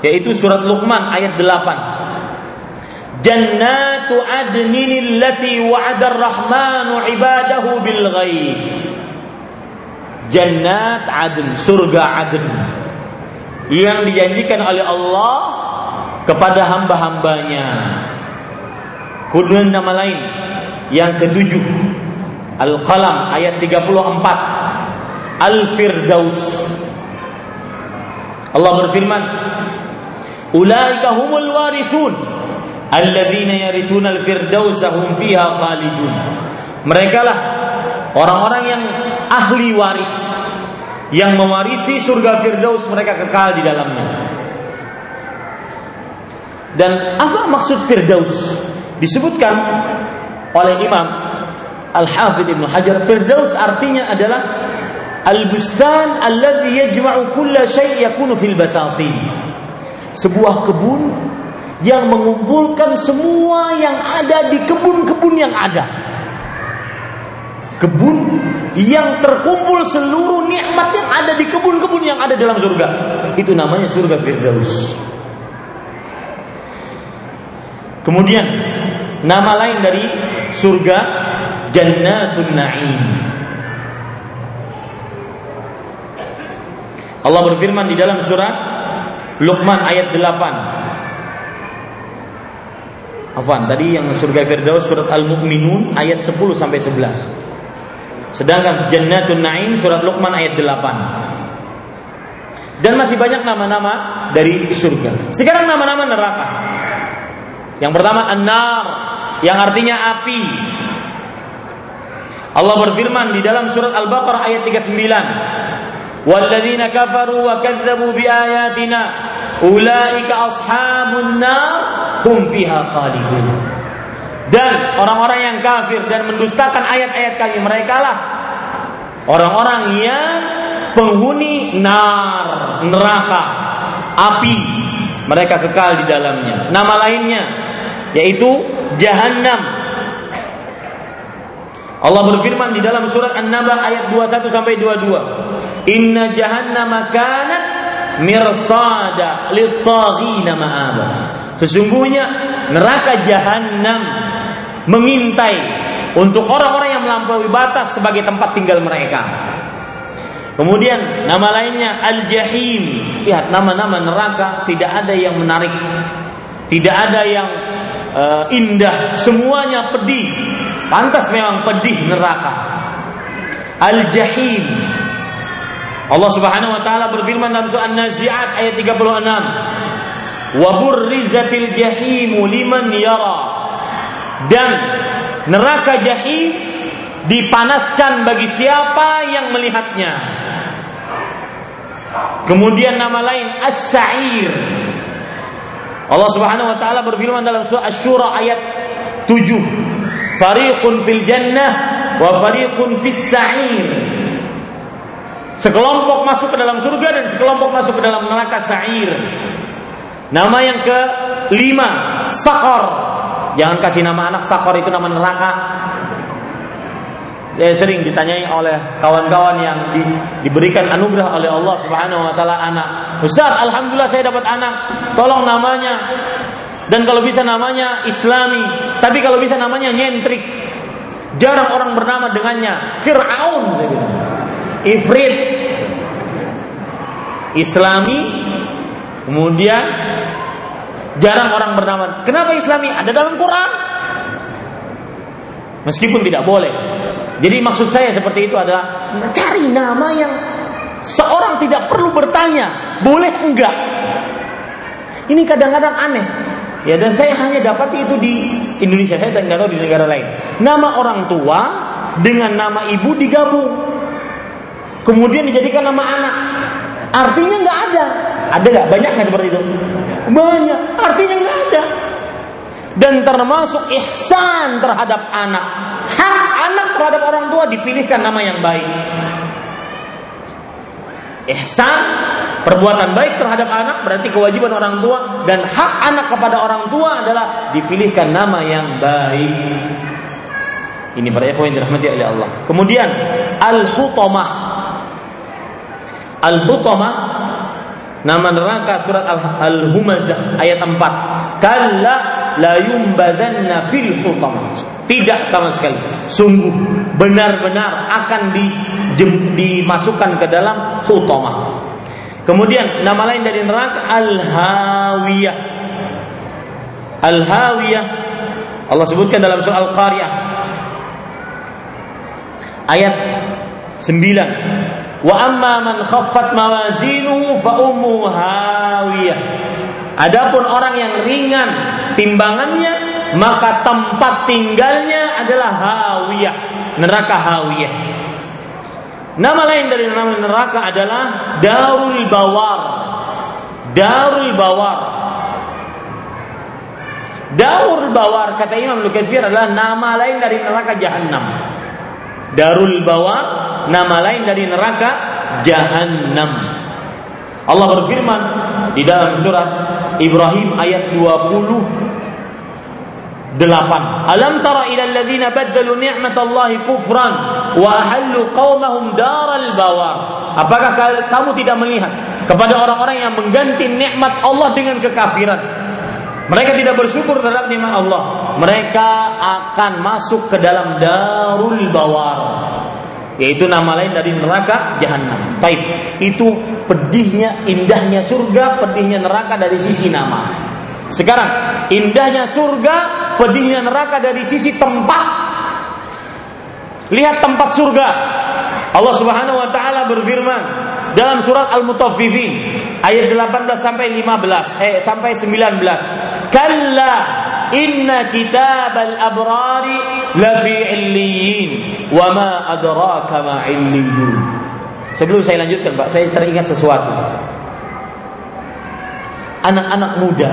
yaitu surat Luqman ayat 8 Jannatu adnin allati wa'ada ar-rahmanu ibadahu bil ghaib Jannat adn surga adn. Yang dijanjikan oleh Allah kepada hamba-hambanya. Kemudian nama lain yang ketujuh Al-Qalam ayat 34 Al-Firdaus. Allah berfirman Ulaika humul warithun alladzina yarithuna al-firdausa hum fiha khalidun. Mereka lah orang-orang yang ahli waris yang mewarisi surga Firdaus mereka kekal di dalamnya. Dan apa maksud Firdaus? Disebutkan oleh Imam Al-Hafidh Ibnu Hajar Firdaus artinya adalah al-bustan alladhi yajma'u kulla syai' yakunu fil basatin sebuah kebun yang mengumpulkan semua yang ada di kebun-kebun yang ada. Kebun yang terkumpul seluruh nikmat yang ada di kebun-kebun yang ada dalam surga. Itu namanya surga Firdaus. Kemudian nama lain dari surga Jannatun Na'im. Allah berfirman di dalam surat Luqman ayat 8. Afwan, tadi yang surga Firdaus surat Al-Mu'minun ayat 10 sampai 11. Sedangkan Jannatun Naim surat Luqman ayat 8. Dan masih banyak nama-nama dari surga. Sekarang nama-nama neraka. Yang pertama An-Nar yang artinya api. Allah berfirman di dalam surat Al-Baqarah ayat 39. Walladzina kafaru wa kadzabu biayatina Ulaika ashabun nar hum fiha khalidun. Dan orang-orang yang kafir dan mendustakan ayat-ayat kami mereka lah orang-orang yang penghuni nar, neraka, api. Mereka kekal di dalamnya. Nama lainnya yaitu jahanam. Allah berfirman di dalam surat An-Naba ayat 21 sampai 22. Inna jahannama kanat mirsada litaghina ma'aba. Sesungguhnya neraka jahanam mengintai untuk orang-orang yang melampaui batas sebagai tempat tinggal mereka. Kemudian nama lainnya Al-Jahim. Lihat nama-nama neraka tidak ada yang menarik. Tidak ada yang uh, indah, semuanya pedih. Pantas memang pedih neraka. Al-Jahim. Allah Subhanahu wa taala berfirman dalam surah An-Nazi'at ayat 36. Wa burrizatil jahimu liman yara. Dan neraka jahim dipanaskan bagi siapa yang melihatnya. Kemudian nama lain As-Sa'ir. Allah Subhanahu wa taala berfirman dalam surah Asy-Syura ayat 7. Fariqun fil jannah wa fariqun fis sa'ir. Sekelompok masuk ke dalam surga dan sekelompok masuk ke dalam neraka sa'ir. Nama yang ke lima, Sakor. Jangan kasih nama anak Sakor itu nama neraka saya sering ditanyai oleh kawan-kawan yang di, diberikan anugerah oleh Allah Subhanahu wa taala anak. Ustaz, alhamdulillah saya dapat anak. Tolong namanya. Dan kalau bisa namanya Islami, tapi kalau bisa namanya nyentrik. Jarang orang bernama dengannya. Fir'aun. Ifrit. Islami. Kemudian jarang orang bernama. Kenapa Islami? Ada dalam Quran. Meskipun tidak boleh. Jadi maksud saya seperti itu adalah cari nama yang seorang tidak perlu bertanya, boleh enggak? Ini kadang-kadang aneh. Ya dan saya hanya dapati itu di Indonesia, saya tidak tahu di negara lain. Nama orang tua dengan nama ibu digabung. Kemudian dijadikan nama anak. Artinya nggak ada. Ada nggak? Banyak nggak seperti itu? Banyak. Artinya nggak ada dan termasuk ihsan terhadap anak. Hak anak terhadap orang tua dipilihkan nama yang baik. Ihsan perbuatan baik terhadap anak berarti kewajiban orang tua dan hak anak kepada orang tua adalah dipilihkan nama yang baik. Ini para ikhwan yang dirahmati oleh Allah. Kemudian al-hutamah. Al-hutamah nama neraka surat al-humazah ayat 4. Kalla la yumbadanna fil hutamah. Tidak sama sekali. Sungguh benar-benar akan di, dimasukkan ke dalam hutamah. Kemudian nama lain dari neraka al-hawiyah. Al-hawiyah Allah sebutkan dalam surah Al-Qariyah ayat 9 Wa amma man khaffat mawazinuhu fa hawiyah Adapun orang yang ringan timbangannya, maka tempat tinggalnya adalah hawiyah, neraka hawiyah. Nama lain dari nama neraka adalah Darul Bawar. Darul Bawar. Darul Bawar kata Imam Lukathir adalah nama lain dari neraka Jahannam. Darul Bawar nama lain dari neraka Jahannam. Allah berfirman di dalam surat Ibrahim ayat 28 Alam tara ila alladhina baddalu ni'matallahi kufran wa ahallu qaumahum daral bawar Apakah kamu tidak melihat kepada orang-orang yang mengganti nikmat Allah dengan kekafiran mereka tidak bersyukur terhadap nikmat Allah mereka akan masuk ke dalam darul bawar yaitu nama lain dari neraka jahanam. Taib. Itu pedihnya, indahnya surga, pedihnya neraka dari sisi nama. Sekarang, indahnya surga, pedihnya neraka dari sisi tempat. Lihat tempat surga. Allah Subhanahu wa taala berfirman dalam surat Al-Mutaffifin ayat 18 sampai 15 eh sampai 19. Kalla inna kitabal abrari lafi illiyin wa ma adraka ma illiyun. Sebelum saya lanjutkan Pak saya teringat sesuatu. Anak-anak muda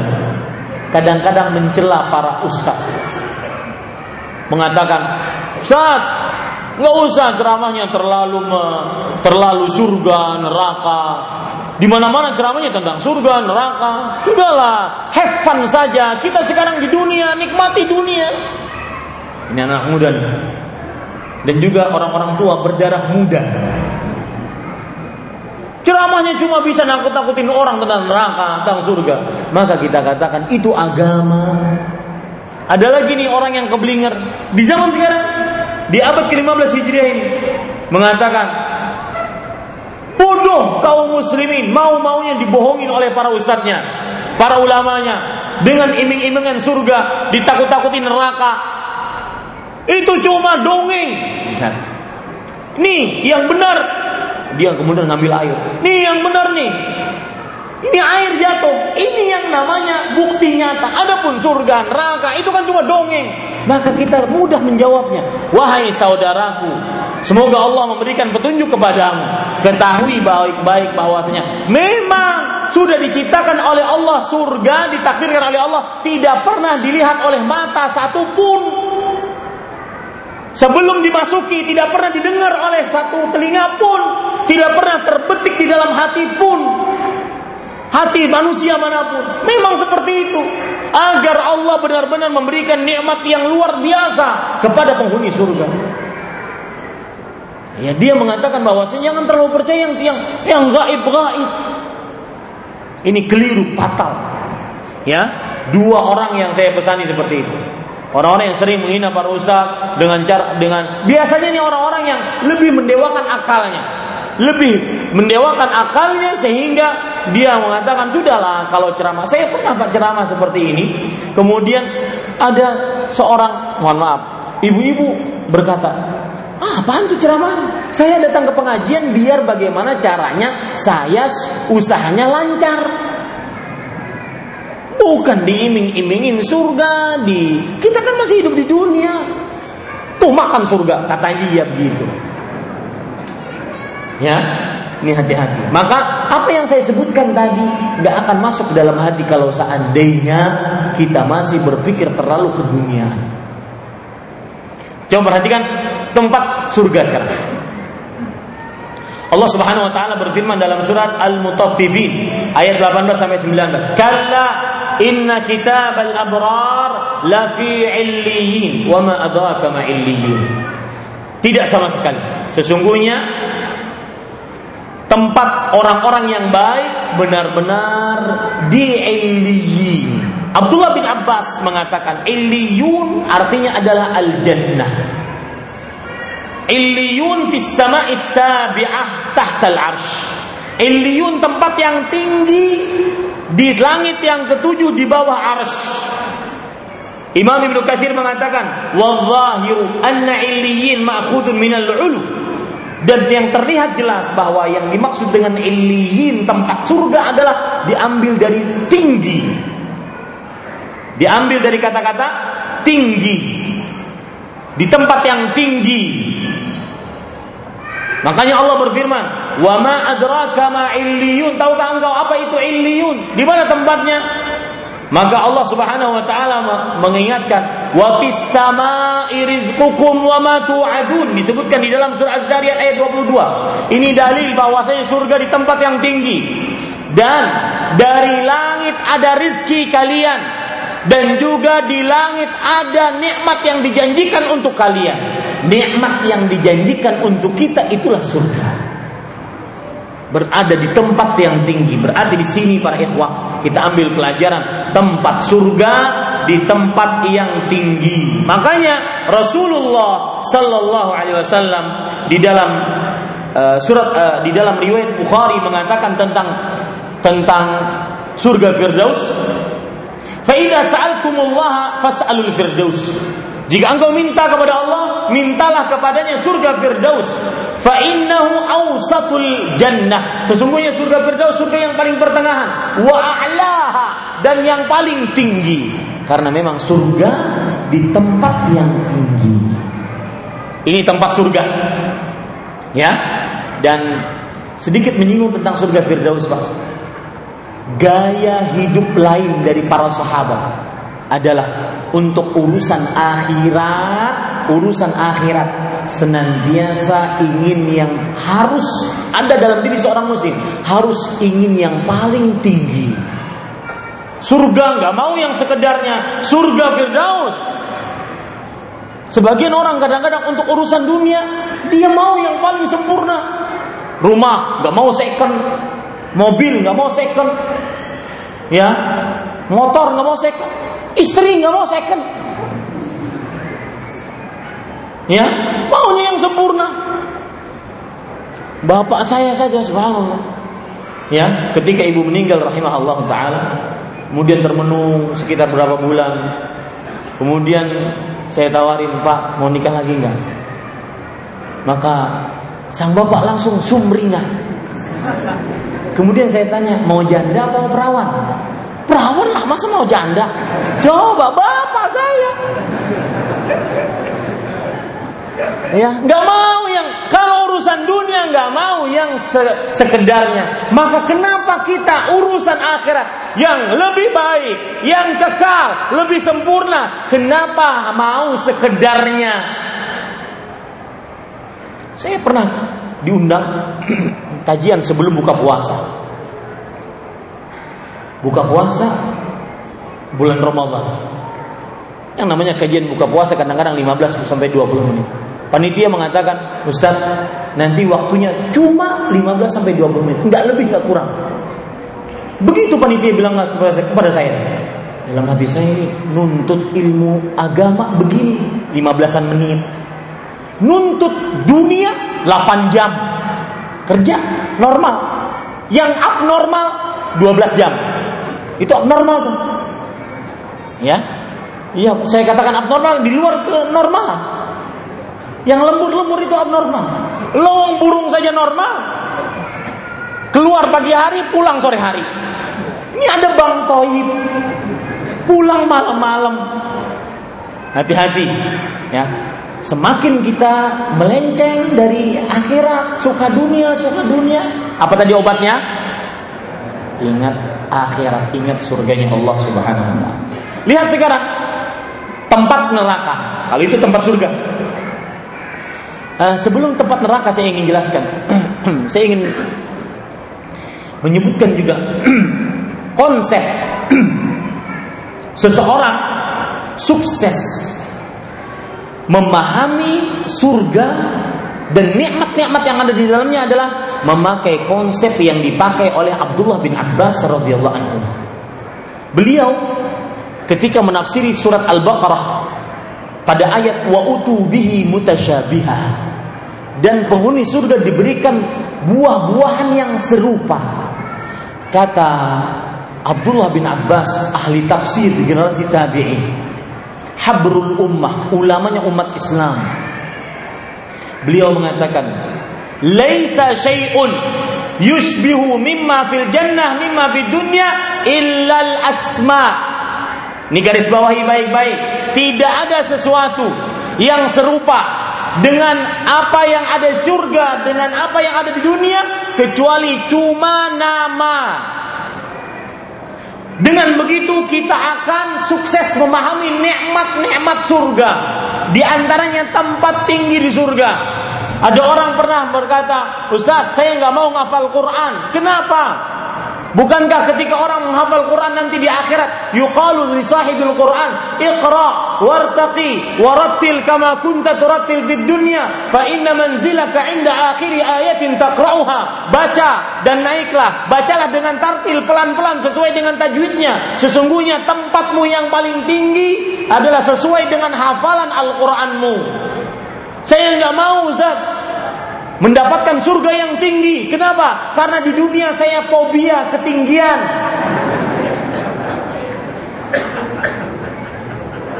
kadang-kadang mencela para ustaz. Mengatakan Ustaz nggak usah ceramahnya terlalu me, terlalu surga neraka di mana-mana ceramahnya tentang surga, neraka. Sudahlah, have fun saja. Kita sekarang di dunia, nikmati dunia. Ini anak muda nih. Dan juga orang-orang tua berdarah muda. Ceramahnya cuma bisa nakut-nakutin orang tentang neraka, tentang surga. Maka kita katakan itu agama. Ada lagi nih orang yang keblinger di zaman sekarang di abad ke-15 Hijriah ini mengatakan Bodoh kaum muslimin mau-maunya dibohongin oleh para ustadznya, para ulamanya dengan iming-imingan surga, ditakut-takutin neraka. Itu cuma dongeng. Lihat. Nih yang benar. Dia kemudian ngambil air. Nih yang benar nih. Ini air jatuh. Ini yang namanya bukti nyata. Adapun surga, neraka itu kan cuma dongeng. Maka kita mudah menjawabnya. Wahai saudaraku, semoga Allah memberikan petunjuk kepadamu. Ketahui baik-baik bahwasanya memang sudah diciptakan oleh Allah surga ditakdirkan oleh Allah tidak pernah dilihat oleh mata satupun Sebelum dimasuki tidak pernah didengar oleh satu telinga pun, tidak pernah terbetik di dalam hati pun. Hati manusia mana pun. Memang seperti itu. Agar Allah benar-benar memberikan nikmat yang luar biasa kepada penghuni surga. Ya dia mengatakan bahwasanya jangan terlalu percaya yang yang yang gaib gaib. Ini keliru fatal. Ya, dua orang yang saya pesani seperti itu. Orang-orang yang sering menghina para ustaz dengan cara dengan biasanya ini orang-orang yang lebih mendewakan akalnya, lebih mendewakan akalnya sehingga dia mengatakan sudahlah kalau ceramah saya pernah pak ceramah seperti ini kemudian ada seorang mohon maaf ibu-ibu berkata ah apaan tuh ceramah saya datang ke pengajian biar bagaimana caranya saya usahanya lancar Bukan diiming-imingin surga di kita kan masih hidup di dunia. Tuh makan surga kata dia begitu. Ya, ini hati-hati. Maka apa yang saya sebutkan tadi nggak akan masuk dalam hati kalau seandainya kita masih berpikir terlalu ke dunia. Coba perhatikan tempat surga sekarang. Allah Subhanahu wa taala berfirman dalam surat Al-Mutaffifin ayat 18 sampai 19. Kalla Inna kitab al-abrar la fi illiyin wa ma adraka ma illiyun. Tidak sama sekali. Sesungguhnya tempat orang-orang yang baik benar-benar di illiyin. Abdullah bin Abbas mengatakan illiyun artinya adalah al-jannah. Illiyun fis sama'is sabi'ah tahtal arsh. Illiyun tempat yang tinggi di langit yang ketujuh di bawah ars. Imam Ibnu Katsir mengatakan, "Wadzahiru anna illiyin ma'khudun minal ulu." Dan yang terlihat jelas bahwa yang dimaksud dengan illiyin tempat surga adalah diambil dari tinggi. Diambil dari kata-kata tinggi. Di tempat yang tinggi. Makanya Allah berfirman, "Wa ma adraka ma illiyun?" Tahukah engkau apa itu illiyun? Di mana tempatnya? Maka Allah Subhanahu wa taala mengingatkan, "Wa fis sama'i rizqukum wa ma tu'adun." Disebutkan di dalam surah Az-Zariyat ayat 22. Ini dalil bahwasanya surga di tempat yang tinggi. Dan dari langit ada rizki kalian dan juga di langit ada nikmat yang dijanjikan untuk kalian. Nikmat yang dijanjikan untuk kita itulah surga. Berada di tempat yang tinggi, berada di sini para ikhwah. Kita ambil pelajaran tempat surga di tempat yang tinggi. Makanya Rasulullah Sallallahu Alaihi Wasallam di dalam uh, surat uh, di dalam riwayat Bukhari mengatakan tentang tentang surga Firdaus Fa'idha sa'altumullah fas'alul firdaus. Jika engkau minta kepada Allah, mintalah kepadanya surga Firdaus. Fa innahu awsatul jannah. Sesungguhnya surga Firdaus surga yang paling pertengahan, wa a'laha dan yang paling tinggi. Karena memang surga di tempat yang tinggi. Ini tempat surga. Ya. Dan sedikit menyinggung tentang surga Firdaus, Pak gaya hidup lain dari para sahabat adalah untuk urusan akhirat, urusan akhirat senantiasa ingin yang harus ada dalam diri seorang muslim, harus ingin yang paling tinggi. Surga nggak mau yang sekedarnya, surga Firdaus. Sebagian orang kadang-kadang untuk urusan dunia dia mau yang paling sempurna. Rumah nggak mau second, mobil nggak mau second, ya motor nggak mau second, istri nggak mau second, ya maunya yang sempurna. Bapak saya saja subhanallah. Ya, ketika ibu meninggal rahimahullah taala, kemudian termenung sekitar berapa bulan. Kemudian saya tawarin, "Pak, mau nikah lagi enggak?" Maka sang bapak langsung sumringah. Kemudian saya tanya, "Mau janda apa mau perawan?" Perawan lah, masa mau janda? Coba bapak saya. Ya, nggak mau yang kalau urusan dunia nggak mau yang se sekedarnya. Maka kenapa kita urusan akhirat yang lebih baik, yang kekal, lebih sempurna? Kenapa mau sekedarnya? Saya pernah diundang <clears throat> kajian sebelum buka puasa. Buka puasa bulan Ramadan. Yang namanya kajian buka puasa kadang-kadang 15 sampai 20 menit. Panitia mengatakan, Ustaz, nanti waktunya cuma 15 sampai 20 menit, enggak lebih enggak kurang. Begitu panitia bilang kepada saya. Dalam hati saya ini nuntut ilmu agama begini 15-an menit. Nuntut dunia 8 jam. Kerja normal. Yang abnormal 12 jam. Itu abnormal tuh. Ya. Iya, saya katakan abnormal di luar normal. Yang lembur-lembur itu abnormal. Lowong burung saja normal. Keluar pagi hari, pulang sore hari. Ini ada bang toib. Pulang malam-malam. Hati-hati. Ya. Semakin kita melenceng dari akhirat, suka dunia, suka dunia. Apa tadi obatnya? Ingat akhirat, ingat surganya Allah Subhanahu wa taala. Lihat sekarang tempat neraka. Kalau itu tempat surga. Uh, sebelum tempat neraka saya ingin jelaskan. <clears throat> saya ingin menyebutkan juga <clears throat> konsep <clears throat> seseorang sukses memahami surga dan nikmat-nikmat yang ada di dalamnya adalah memakai konsep yang dipakai oleh Abdullah bin Abbas radhiyallahu anhu. Beliau ketika menafsiri surat Al-Baqarah pada ayat wa utu bihi mutasyabiha dan penghuni surga diberikan buah-buahan yang serupa. Kata Abdullah bin Abbas, ahli tafsir generasi tabi'in. Habrul ummah, ulamanya umat Islam. Beliau mengatakan, "Laisa syai'un yushbihu mimma fil jannah mimma fid dunya illal asma." Ini garis bawahi baik-baik. Tidak ada sesuatu yang serupa dengan apa yang ada di surga, dengan apa yang ada di dunia, kecuali cuma nama. Dengan begitu kita akan sukses memahami nikmat-nikmat surga. Di antaranya tempat tinggi di surga. Ada orang pernah berkata, Ustaz, saya nggak mau ngafal Quran. Kenapa? Bukankah ketika orang menghafal Quran nanti di akhirat yuqalu li sahibil Quran iqra wartaqi warattil kama kunta turattil fid dunya fa inna manzilaka inda akhiri ayatin taqra'uha baca dan naiklah bacalah dengan tartil pelan-pelan sesuai dengan tajwidnya sesungguhnya tempatmu yang paling tinggi adalah sesuai dengan hafalan Al-Qur'anmu saya nggak mau Ustaz mendapatkan surga yang tinggi. Kenapa? Karena di dunia saya fobia ketinggian.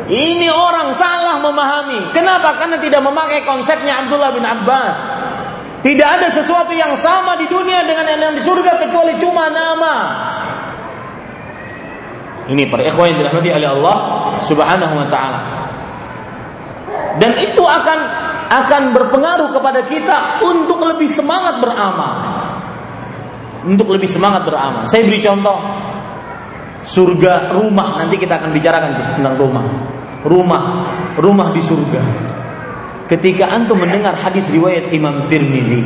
Ini orang salah memahami. Kenapa? Karena tidak memakai konsepnya Abdullah bin Abbas. Tidak ada sesuatu yang sama di dunia dengan yang di surga kecuali cuma nama. Ini para ikhwan yang dirahmati oleh Allah Subhanahu wa taala. Dan itu akan akan berpengaruh kepada kita untuk lebih semangat beramal. Untuk lebih semangat beramal. Saya beri contoh surga rumah nanti kita akan bicarakan tentang rumah. Rumah, rumah di surga. Ketika antum mendengar hadis riwayat Imam Tirmidzi,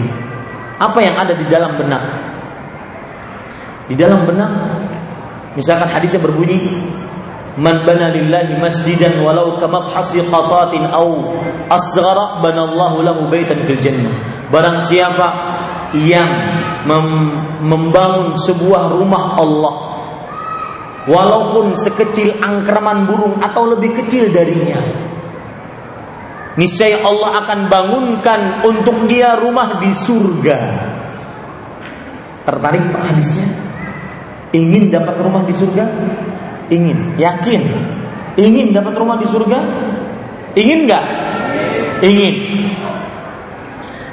apa yang ada di dalam benak? Di dalam benak, misalkan hadisnya berbunyi, Man bana lillahi masjidan walau kamafhasi qatatin au asghara banallahu lahu baitan fil jannah. Barang siapa yang mem membangun sebuah rumah Allah walaupun sekecil angkraman burung atau lebih kecil darinya niscaya Allah akan bangunkan untuk dia rumah di surga. Tertarik Pak hadisnya? Ingin dapat rumah di surga? Ingin, yakin. Ingin dapat rumah di surga? Ingin nggak? Ingin.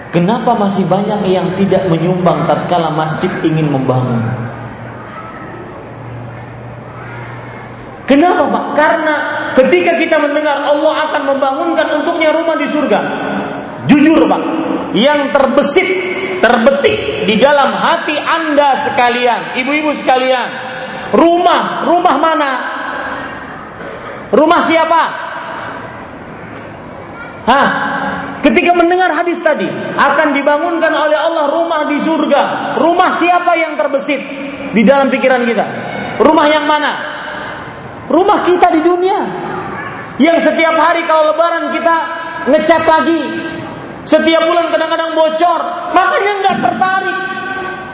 Kenapa masih banyak yang tidak menyumbang tatkala masjid ingin membangun? Kenapa Pak? Karena ketika kita mendengar Allah akan membangunkan untuknya rumah di surga. Jujur Pak, yang terbesit, terbetik di dalam hati Anda sekalian, ibu-ibu sekalian. Rumah, rumah mana? Rumah siapa? Hah? Ketika mendengar hadis tadi, akan dibangunkan oleh Allah rumah di surga. Rumah siapa yang terbesit di dalam pikiran kita? Rumah yang mana? Rumah kita di dunia. Yang setiap hari kalau lebaran kita ngecat lagi. Setiap bulan kadang-kadang bocor. Makanya nggak tertarik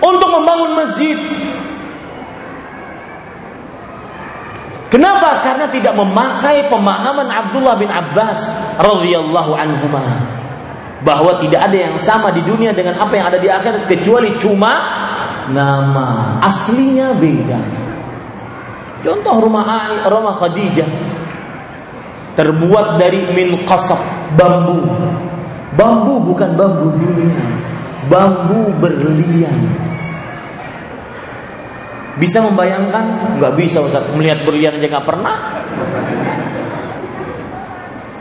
untuk membangun masjid. Kenapa? Karena tidak memakai pemahaman Abdullah bin Abbas radhiyallahu anhu bahwa tidak ada yang sama di dunia dengan apa yang ada di akhirat kecuali cuma nama aslinya beda. Contoh rumah rumah Khadijah terbuat dari min qasab bambu. Bambu bukan bambu dunia, bambu berlian. Bisa membayangkan? Nggak bisa Ustaz. Melihat berlian aja nggak pernah.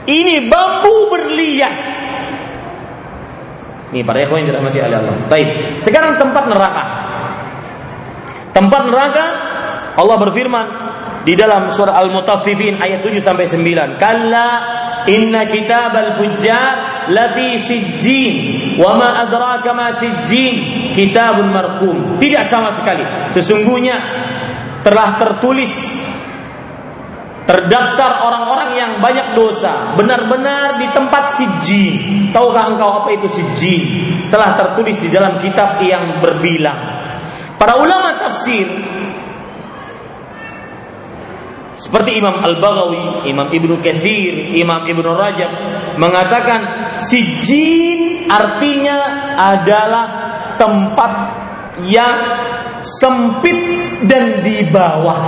Ini bambu berlian. Ini para ikhwan yang dirahmati oleh Allah. Baik. Sekarang tempat neraka. Tempat neraka Allah berfirman di dalam surah Al-Mutaffifin ayat 7 sampai 9. Kalla inna kitabal fujjar lafi sijjin wa ma adraka ma sijjin kitabun markum. Tidak sama sekali. Sesungguhnya telah tertulis terdaftar orang-orang yang banyak dosa benar-benar di tempat sijjin. Tahukah engkau apa itu sijjin? Telah tertulis di dalam kitab yang berbilang. Para ulama tafsir seperti Imam Al-Baghawi, Imam Ibnu Kathir, Imam Ibnu Rajab mengatakan sijin artinya adalah tempat yang sempit dan di bawah.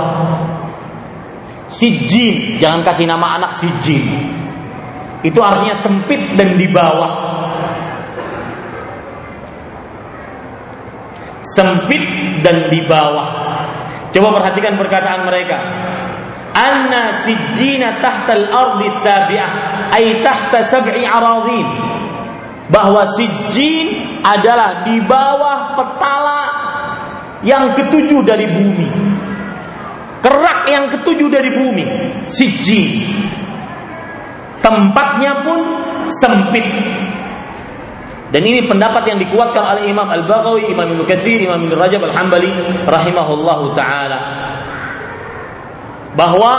Sijin, jangan kasih nama anak sijin. Itu artinya sempit dan di bawah. Sempit dan di bawah. Coba perhatikan perkataan mereka anna sijjina tahtal ardi sabi'ah ay tahta sab'i aradhin bahwa sijjin adalah di bawah petala yang ketujuh dari bumi. Kerak yang ketujuh dari bumi sijjin. Tempatnya pun sempit. Dan ini pendapat yang dikuatkan oleh Imam Al-Baghawi, Imam Ibnu Katsir, Imam Ibnu Rajab Al-Hambali rahimahullahu taala bahwa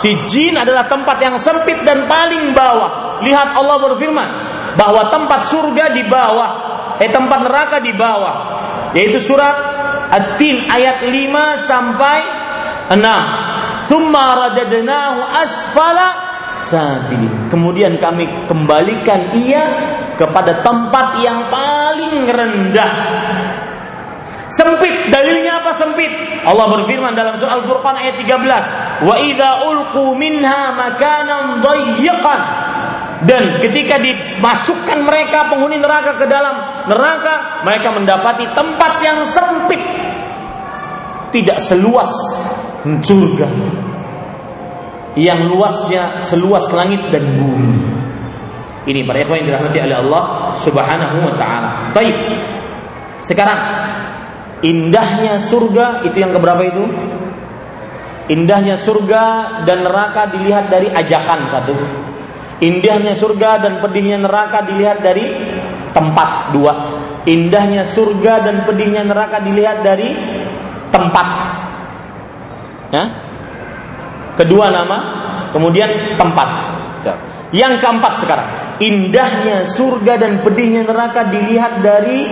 si jin adalah tempat yang sempit dan paling bawah. Lihat Allah berfirman bahwa tempat surga di bawah, eh tempat neraka di bawah. Yaitu surat At-Tin ayat 5 sampai 6. Thumma radadnahu asfala safilin. Kemudian kami kembalikan ia kepada tempat yang paling rendah Sempit, dalilnya apa sempit? Allah berfirman dalam surah Al-Furqan ayat 13, "Wa idza ulqu minha makanan dayyiqan" Dan ketika dimasukkan mereka penghuni neraka ke dalam neraka, mereka mendapati tempat yang sempit. Tidak seluas surga. Yang luasnya seluas langit dan bumi. Ini para ikhwan yang dirahmati oleh Allah Subhanahu wa taala. Baik. Sekarang Indahnya surga itu yang keberapa itu? Indahnya surga dan neraka dilihat dari ajakan satu. Indahnya surga dan pedihnya neraka dilihat dari tempat dua. Indahnya surga dan pedihnya neraka dilihat dari tempat. Ya? Kedua nama, kemudian tempat. Yang keempat sekarang, indahnya surga dan pedihnya neraka dilihat dari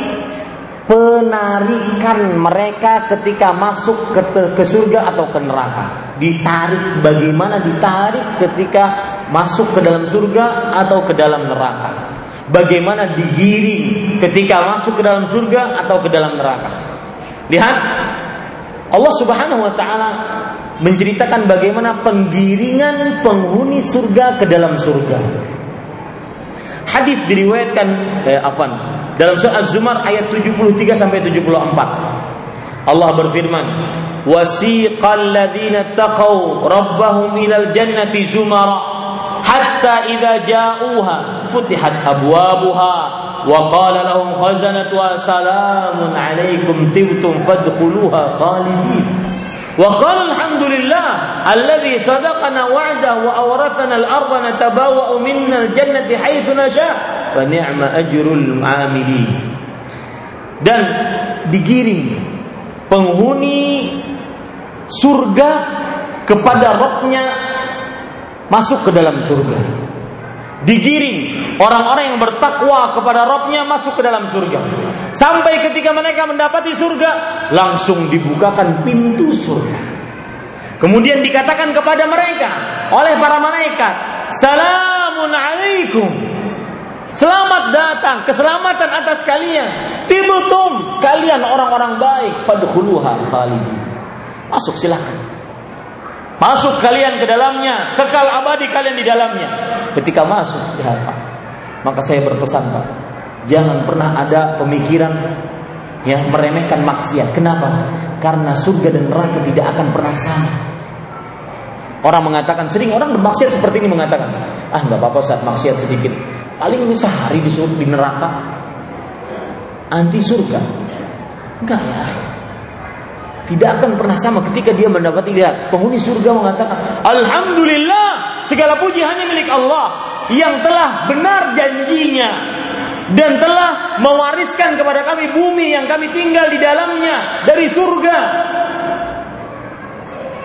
penarikan mereka ketika masuk ke, ke surga atau ke neraka. Ditarik bagaimana ditarik ketika masuk ke dalam surga atau ke dalam neraka. Bagaimana digiring ketika masuk ke dalam surga atau ke dalam neraka. Lihat Allah Subhanahu wa taala menceritakan bagaimana penggiringan penghuni surga ke dalam surga. Hadis diriwayatkan eh, afan dalam surah Az-Zumar ayat 73 sampai 74. Allah berfirman, "Wasiqal ladzina taqaw rabbahum ilal jannati zumara" hatta idza ja'uha futihat abwabuha wa qala lahum khazanatuha salamun alaikum tibtum fadkhuluha khalidin wa qala alhamdulillah alladhi sadaqana wa'da wa awrathana al-ardha minna al-jannati haythu nasha fa ni'ma ajrul 'amilin dan digiring penghuni surga kepada Robnya masuk ke dalam surga. Digiring orang-orang yang bertakwa kepada Robnya masuk ke dalam surga. Sampai ketika mereka mendapati surga, langsung dibukakan pintu surga. Kemudian dikatakan kepada mereka oleh para malaikat, Salamun alaikum. Selamat datang, keselamatan atas kalian. Tibutum, kalian orang-orang baik. Fadkhuluha khalidin. Masuk silakan. Masuk kalian ke dalamnya, kekal abadi kalian di dalamnya. Ketika masuk, ya Pak, maka saya berpesan Pak, jangan pernah ada pemikiran yang meremehkan maksiat. Kenapa? Karena surga dan neraka tidak akan pernah sama. Orang mengatakan sering orang bermaksiat seperti ini mengatakan, ah nggak apa-apa saat maksiat sedikit, paling sehari di surga di neraka, anti surga. Enggak ya. Tidak akan pernah sama ketika dia mendapati lihat penghuni surga mengatakan, Alhamdulillah, segala puji hanya milik Allah yang telah benar janjinya dan telah mewariskan kepada kami bumi yang kami tinggal di dalamnya dari surga.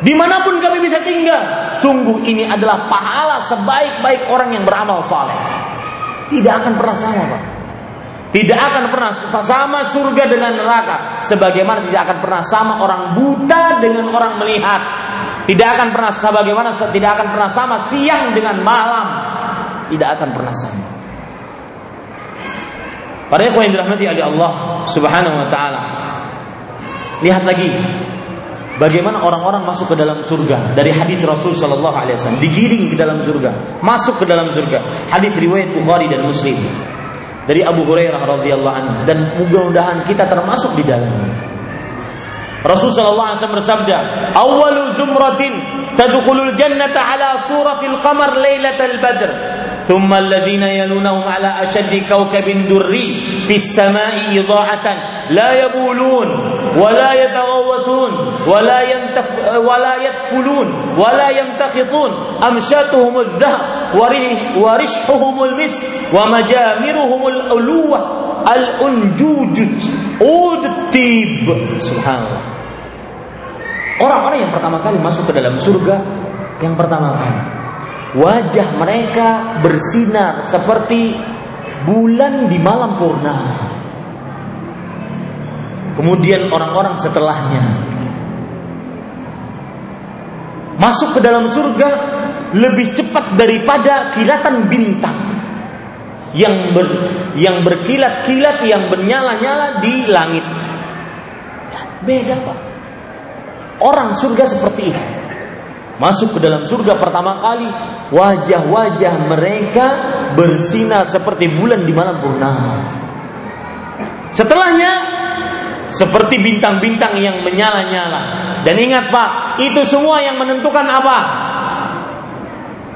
Di mana pun kami bisa tinggal, sungguh ini adalah pahala sebaik-baik orang yang beramal saleh. Tidak akan pernah sama, Pak. Tidak akan pernah sama surga dengan neraka. Sebagaimana tidak akan pernah sama orang buta dengan orang melihat. Tidak akan pernah sebagaimana tidak akan pernah sama siang dengan malam. Tidak akan pernah sama. Para ikhwan yang dirahmati oleh Allah Subhanahu wa taala. Lihat lagi bagaimana orang-orang masuk ke dalam surga dari hadis Rasul sallallahu alaihi wasallam digiring ke dalam surga, masuk ke dalam surga. Hadis riwayat Bukhari dan Muslim dari Abu Hurairah radhiyallahu anhu dan mudah-mudahan kita termasuk di dalamnya. Rasul sallallahu alaihi wasallam bersabda, "Awwalu zumratin tadkhulul jannata ala suratil qamar lailatal badr." ثم الذين يلونهم على أشد كوكب دري في السماء إضاعة لا يبولون ولا يتغوتون ولا ينتف ولا يدفلون ولا يمتخطون أمشاتهم الذهب ورشحهم المسك ومجامرهم الألوة الأنجوج عود الطيب سبحان الله Orang-orang yang pertama kali masuk ke dalam surga Yang pertama kali Wajah mereka bersinar seperti bulan di malam purnama Kemudian orang-orang setelahnya Masuk ke dalam surga lebih cepat daripada kilatan bintang yang ber, yang berkilat-kilat yang bernyala-nyala di langit. Beda pak. Orang surga seperti itu. Masuk ke dalam surga pertama kali wajah-wajah mereka bersinar seperti bulan di malam purnama. Setelahnya seperti bintang-bintang yang menyala-nyala. Dan ingat Pak, itu semua yang menentukan apa?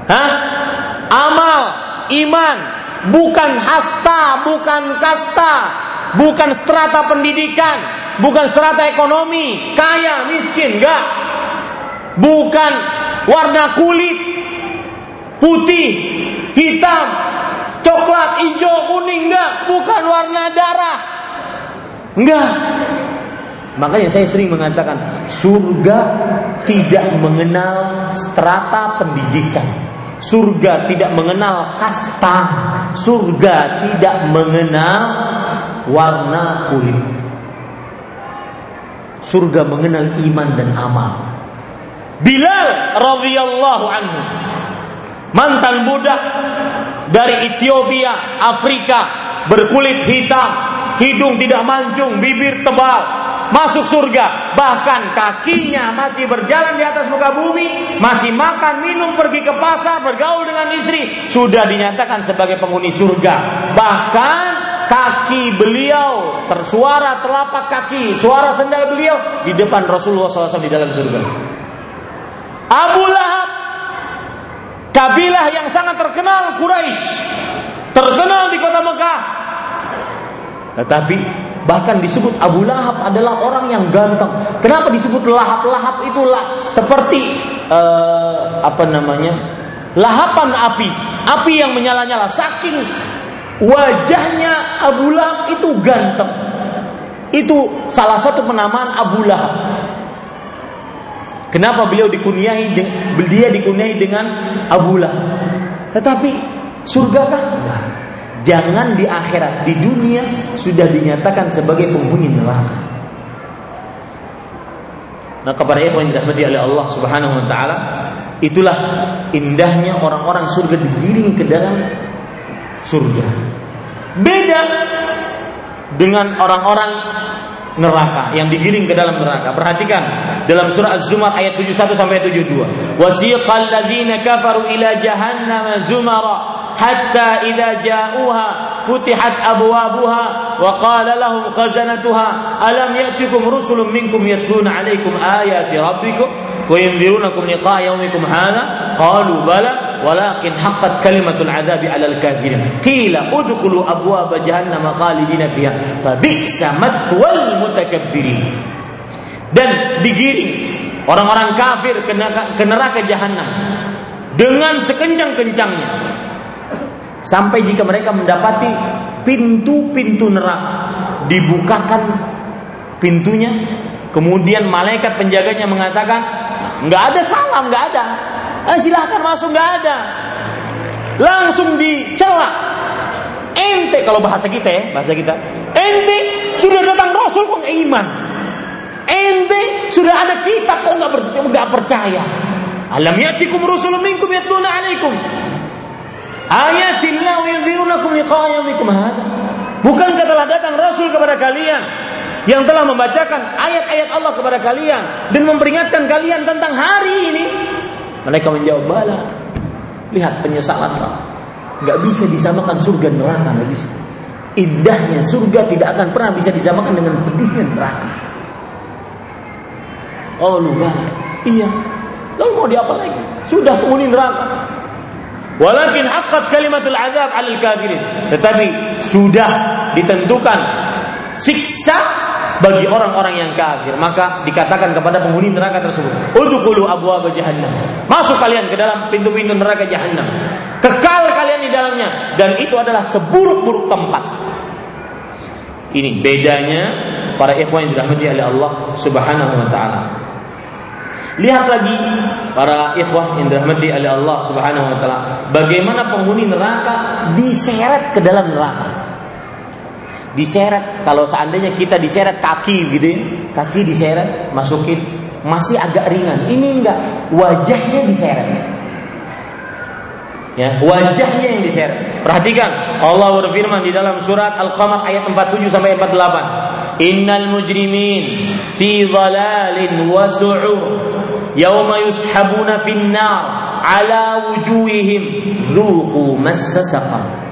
Hah? Amal, iman, bukan hasta, bukan kasta, bukan strata pendidikan, bukan strata ekonomi, kaya, miskin, enggak. Bukan warna kulit, putih, hitam, coklat, hijau, kuning, enggak. Bukan warna darah, enggak. Makanya saya sering mengatakan surga tidak mengenal strata pendidikan. Surga tidak mengenal kasta, surga tidak mengenal warna kulit. Surga mengenal iman dan amal. Bilal radhiyallahu anhu mantan budak dari Ethiopia, Afrika, berkulit hitam, hidung tidak mancung, bibir tebal, masuk surga. Bahkan kakinya masih berjalan di atas muka bumi, masih makan, minum, pergi ke pasar, bergaul dengan istri, sudah dinyatakan sebagai penghuni surga. Bahkan kaki beliau tersuara telapak kaki, suara sendal beliau di depan Rasulullah SAW di dalam surga. Abu Lahab kabilah yang sangat terkenal Quraisy, terkenal di kota Mekah. Tetapi bahkan disebut Abu Lahab adalah orang yang ganteng. Kenapa disebut Lahab? Lahab itulah seperti uh, apa namanya? Lahapan api, api yang menyala-nyala. Saking wajahnya Abu Lahab itu ganteng. Itu salah satu penamaan Abu Lahab. Kenapa beliau dikuniahi dia dikuniahi dengan Abu Lahab? Tetapi surga kah? Enggak. Jangan di akhirat, di dunia sudah dinyatakan sebagai penghuni neraka. Nah, kepada ikhwan yang dirahmati oleh Allah Subhanahu wa taala, itulah indahnya orang-orang surga digiring ke dalam surga. Beda dengan orang-orang neraka yang digiring ke dalam neraka. Perhatikan dalam surah Az-Zumar ayat 71 sampai 72. Wasiqal ladzina kafaru ila jahannam zumara hatta idza ja'uha futihat abwabuha wa qala lahum khazanatuha alam ya'tikum rusulun minkum yatluna 'alaikum ayati rabbikum wa yunzirunakum liqa'a yawmikum hadha qalu bala walakin haqqat kalimatul adabi alal kafirin. Qila udkhulu abwaab jahannam khalidina fiha. Fa bi'sa mathwal mutakabbirin. Dan digiring orang-orang kafir ke neraka, ke neraka jahanam dengan sekencang-kencangnya. Sampai jika mereka mendapati pintu-pintu neraka dibukakan pintunya kemudian malaikat penjaganya mengatakan nggak ada salam nggak ada ah, silahkan masuk nggak ada. Langsung dicela. Ente kalau bahasa kita ya bahasa kita. Ente sudah datang rasul kok nggak iman? Ente sudah ada kitab kok nggak nggak percaya? Alam yatikum rusulun minkum yatluna alaikum. Ayatillah wa hadha bukankah telah datang rasul kepada kalian yang telah membacakan ayat-ayat Allah kepada kalian dan memperingatkan kalian tentang hari ini mereka menjawab bala. Lihat penyesalan Pak. Gak bisa disamakan surga neraka, gak bisa. Indahnya surga tidak akan pernah bisa disamakan dengan pedihnya neraka. Oh lu bala. Iya. Lalu mau diapa lagi? Sudah penghuni neraka. Walakin haqqat kalimatul azab alil kafirin. Tetapi sudah ditentukan siksa bagi orang-orang yang kafir maka dikatakan kepada penghuni neraka tersebut udkhulu abwaab jahannam. Masuk kalian ke dalam pintu-pintu neraka jahannam. Kekal kalian di dalamnya. Dan itu adalah seburuk-buruk tempat. Ini bedanya para ikhwan yang dirahmati oleh Allah Subhanahu wa taala. Lihat lagi para ikhwah yang dirahmati oleh Allah Subhanahu wa taala bagaimana penghuni neraka diseret ke dalam neraka diseret. Kalau seandainya kita diseret kaki gitu ya kaki diseret masukin masih agak ringan. Ini enggak wajahnya diseret. Ya wajahnya yang diseret. Perhatikan Allah berfirman di dalam surat Al-Qamar ayat 47 sampai 48 innal mujrimin fi dhalalin wa su'ur yawma yushabuna fin nar ala wujuhihim dhuqu massa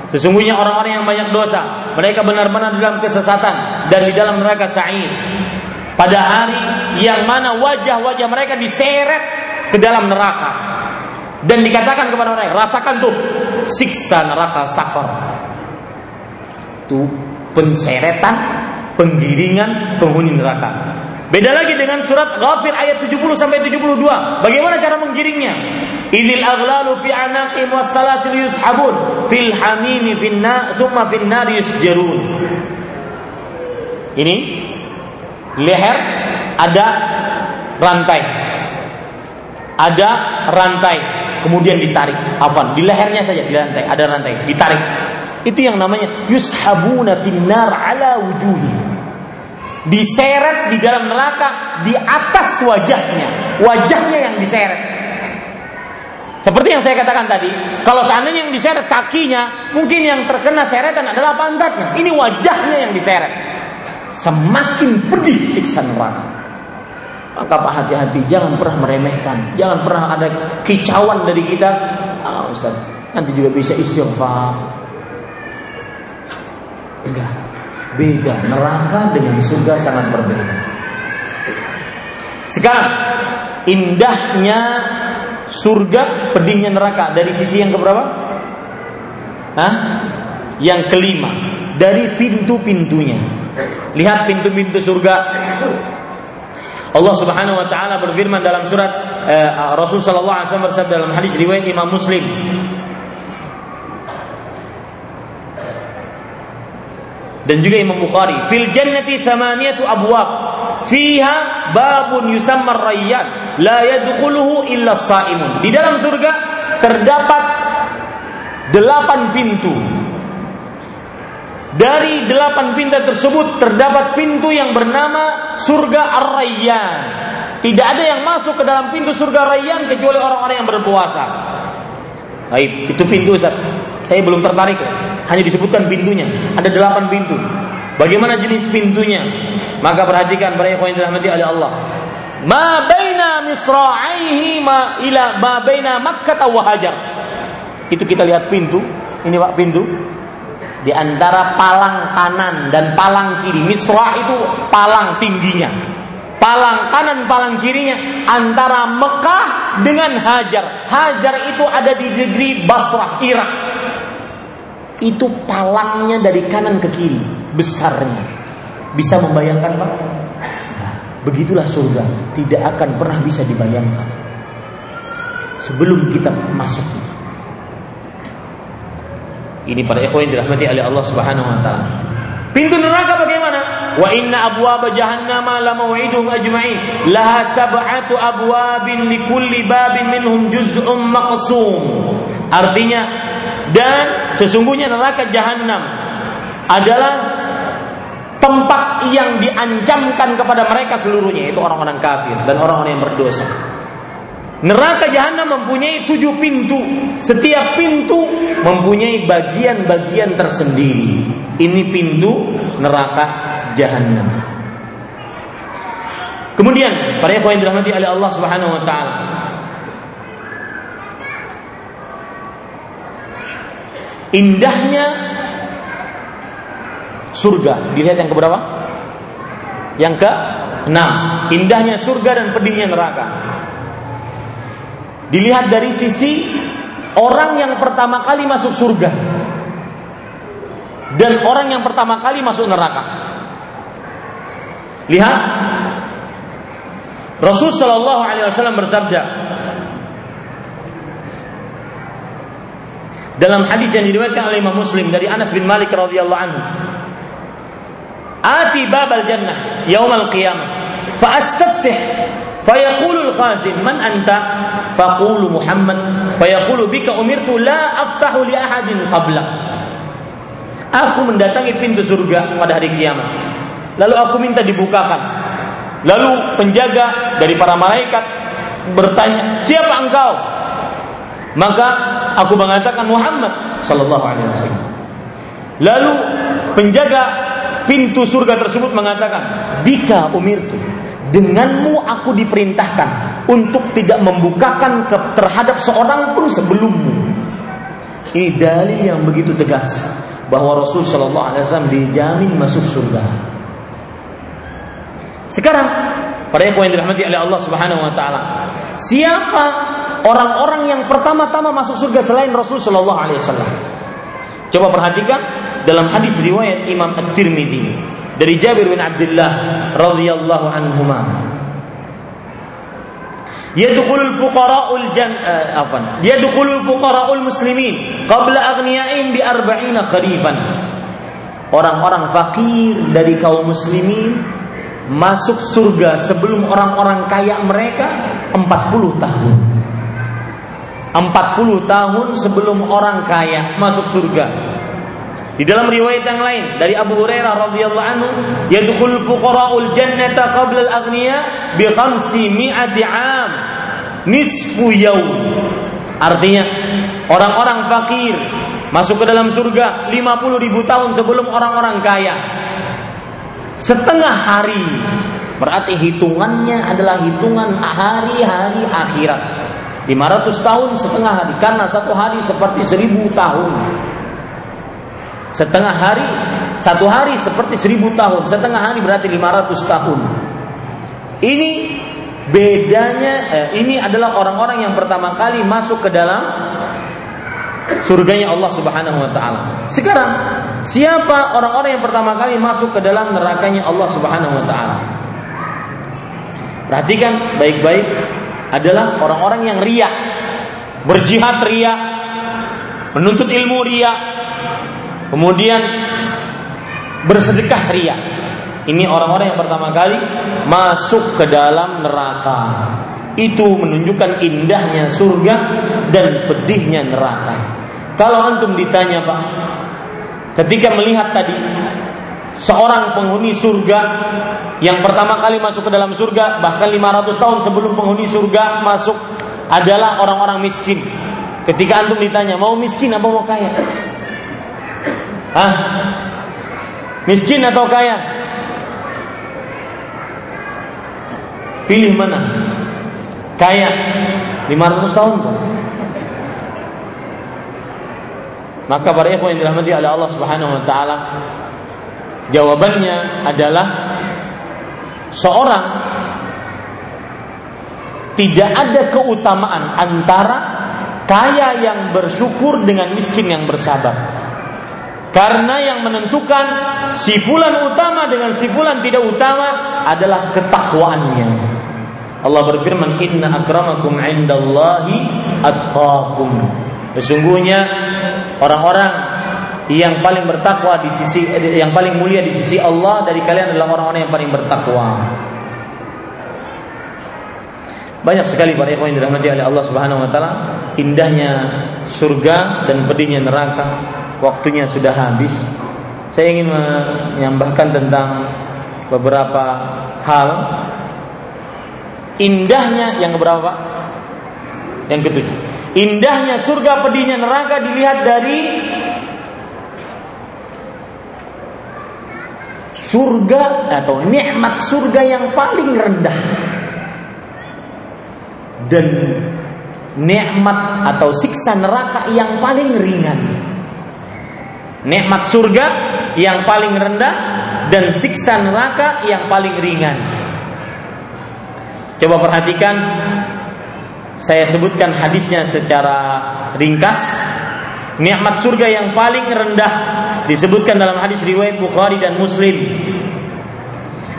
Sesungguhnya orang-orang yang banyak dosa, mereka benar-benar dalam kesesatan dan di dalam neraka sa'ir. Pada hari yang mana wajah-wajah mereka diseret ke dalam neraka. Dan dikatakan kepada mereka, rasakan tuh siksa neraka sakor. Itu penseretan, penggiringan penghuni neraka. Beda lagi dengan surat Ghafir ayat 70 sampai 72. Bagaimana cara menggiringnya? Idil aghlalu fi anaqim was salasil yushabun fil hamimi fin na thumma fin nar yusjarun. Ini leher ada rantai. Ada rantai kemudian ditarik. Afan, di lehernya saja di rantai, ada rantai, ditarik. Itu yang namanya yushabuna fin nar ala wujuhi diseret di dalam neraka di atas wajahnya, wajahnya yang diseret. Seperti yang saya katakan tadi, kalau seandainya yang diseret kakinya, mungkin yang terkena seretan adalah pantatnya. Ini wajahnya yang diseret. Semakin pedih siksa neraka. Maka pak hati-hati, jangan pernah meremehkan, jangan pernah ada kicauan dari kita. Ah, Ustaz, nanti juga bisa istighfar. Enggak, beda neraka dengan surga sangat berbeda. Sekarang indahnya surga, pedihnya neraka dari sisi yang keberapa? Hah? Yang kelima, dari pintu-pintunya. Lihat pintu-pintu surga. Allah Subhanahu wa taala berfirman dalam surat eh, Rasul sallallahu alaihi wasallam bersabda dalam hadis riwayat Imam Muslim. Dan juga Imam Bukhari, fil jannati thamaniyatu abwab fiha babun yusamma rayyan la yadkhuluhu illa saimun. Di dalam surga terdapat delapan pintu. Dari delapan pintu tersebut terdapat pintu yang bernama surga Ar-Rayyan. Tidak ada yang masuk ke dalam pintu surga Rayyan kecuali orang-orang yang berpuasa. Baik, itu pintu Ustaz. Saya belum tertarik Hanya disebutkan pintunya. Ada delapan pintu. Bagaimana jenis pintunya? Maka perhatikan para ikhwan yang dirahmati oleh Allah. Ma baina misra'aihi ma ila ma baina Makkah wa Hajar. Itu kita lihat pintu. Ini Pak pintu. Di antara palang kanan dan palang kiri. Misra itu palang tingginya. Palang kanan, palang kirinya antara Mekah dengan Hajar. Hajar itu ada di negeri Basrah, Irak. Itu palangnya dari kanan ke kiri, besarnya. Bisa membayangkan Pak? Nah, begitulah surga, tidak akan pernah bisa dibayangkan. Sebelum kita masuk Ini para ikhwan yang dirahmati oleh Allah Subhanahu wa taala. Pintu neraka bagaimana? Wa inna abwaba jahannama la maw'iduhum ajma'in. Laha sab'atu abwabin li kulli babin minhum juz'un maqsum. Artinya dan sesungguhnya neraka jahanam adalah tempat yang diancamkan kepada mereka seluruhnya itu orang-orang kafir dan orang-orang yang berdosa. Neraka jahanam mempunyai tujuh pintu. Setiap pintu mempunyai bagian-bagian tersendiri. Ini pintu neraka jahanam. Kemudian para ikhwan yang dirahmati oleh Allah Subhanahu wa taala. Indahnya surga. Dilihat yang keberapa? Yang ke enam. Indahnya surga dan pedihnya neraka. Dilihat dari sisi orang yang pertama kali masuk surga dan orang yang pertama kali masuk neraka. Lihat Rasul Shallallahu Alaihi Wasallam bersabda dalam hadis yang diriwayatkan oleh Imam Muslim dari Anas bin Malik radhiyallahu anhu. Ati babal jannah yaumal qiyamah fa astaftih fayaqulu al-khazin man anta faqulu Muhammad fayaqulu bika umirtu la aftahu li ahadin qabla Aku mendatangi pintu surga pada hari kiamat. Lalu aku minta dibukakan. Lalu penjaga dari para malaikat bertanya, "Siapa engkau?" Maka aku mengatakan Muhammad sallallahu alaihi wasallam. Lalu penjaga pintu surga tersebut mengatakan, "Bika umirtu." Denganmu aku diperintahkan untuk tidak membukakan terhadap seorang pun sebelummu. Ini dalil yang begitu tegas bahwa Rasul Shallallahu Alaihi Wasallam dijamin masuk surga. Sekarang para yang dirahmati oleh Allah Subhanahu Wa Taala, siapa orang-orang yang pertama-tama masuk surga selain Rasul Shallallahu Alaihi Wasallam? Coba perhatikan dalam hadis riwayat Imam At-Tirmidzi dari Jabir bin Abdullah radhiyallahu anhuma. Yadkhulul fuqara'ul jan uh, afan yadkhulul fuqara'ul muslimin qabla aghniyaihim bi arba'ina kharifan. Orang-orang fakir dari kaum muslimin masuk surga sebelum orang-orang kaya mereka 40 tahun 40 tahun sebelum orang kaya masuk surga di dalam riwayat yang lain dari Abu Hurairah radhiyallahu anhu, yadkhul fuqara'ul jannata qabla al-aghniya bi khamsi mi'ati 'am nisfu yawm. Artinya orang-orang fakir masuk ke dalam surga 50 ribu tahun sebelum orang-orang kaya. Setengah hari berarti hitungannya adalah hitungan hari-hari akhirat. 500 tahun setengah hari karena satu hari seperti seribu tahun. Setengah hari satu hari seperti seribu tahun, setengah hari berarti 500 tahun. Ini bedanya eh, ini adalah orang-orang yang pertama kali masuk ke dalam surganya Allah Subhanahu wa taala. Sekarang, siapa orang-orang yang pertama kali masuk ke dalam nerakanya Allah Subhanahu wa taala? Perhatikan baik-baik adalah orang-orang yang ria, berjihad ria, menuntut ilmu ria, kemudian bersedekah ria. Ini orang-orang yang pertama kali masuk ke dalam neraka. Itu menunjukkan indahnya surga dan pedihnya neraka. Kalau antum ditanya Pak, ketika melihat tadi seorang penghuni surga yang pertama kali masuk ke dalam surga bahkan 500 tahun sebelum penghuni surga masuk adalah orang-orang miskin. Ketika antum ditanya mau miskin apa mau kaya? Hah? Miskin atau kaya? Pilih mana? Kaya 500 tahun Pak. Maka para ikhwan yang dirahmati oleh Allah Subhanahu wa taala jawabannya adalah seorang tidak ada keutamaan antara kaya yang bersyukur dengan miskin yang bersabar. Karena yang menentukan si fulan utama dengan si fulan tidak utama adalah ketakwaannya. Allah berfirman, "Inna akramakum 'indallahi atqakum." Sesungguhnya orang-orang yang paling bertakwa di sisi yang paling mulia di sisi Allah dari kalian adalah orang-orang yang paling bertakwa. Banyak sekali para ikhwan yang dirahmati oleh Allah Subhanahu wa taala, indahnya surga dan pedihnya neraka. Waktunya sudah habis. Saya ingin menambahkan tentang beberapa hal. Indahnya yang keberapa? Yang ketujuh. Indahnya surga pedihnya neraka dilihat dari surga atau nikmat surga yang paling rendah dan nikmat atau siksa neraka yang paling ringan. Nikmat surga yang paling rendah dan siksa neraka yang paling ringan. Coba perhatikan saya sebutkan hadisnya secara ringkas. Nikmat surga yang paling rendah disebutkan dalam hadis riwayat Bukhari dan Muslim.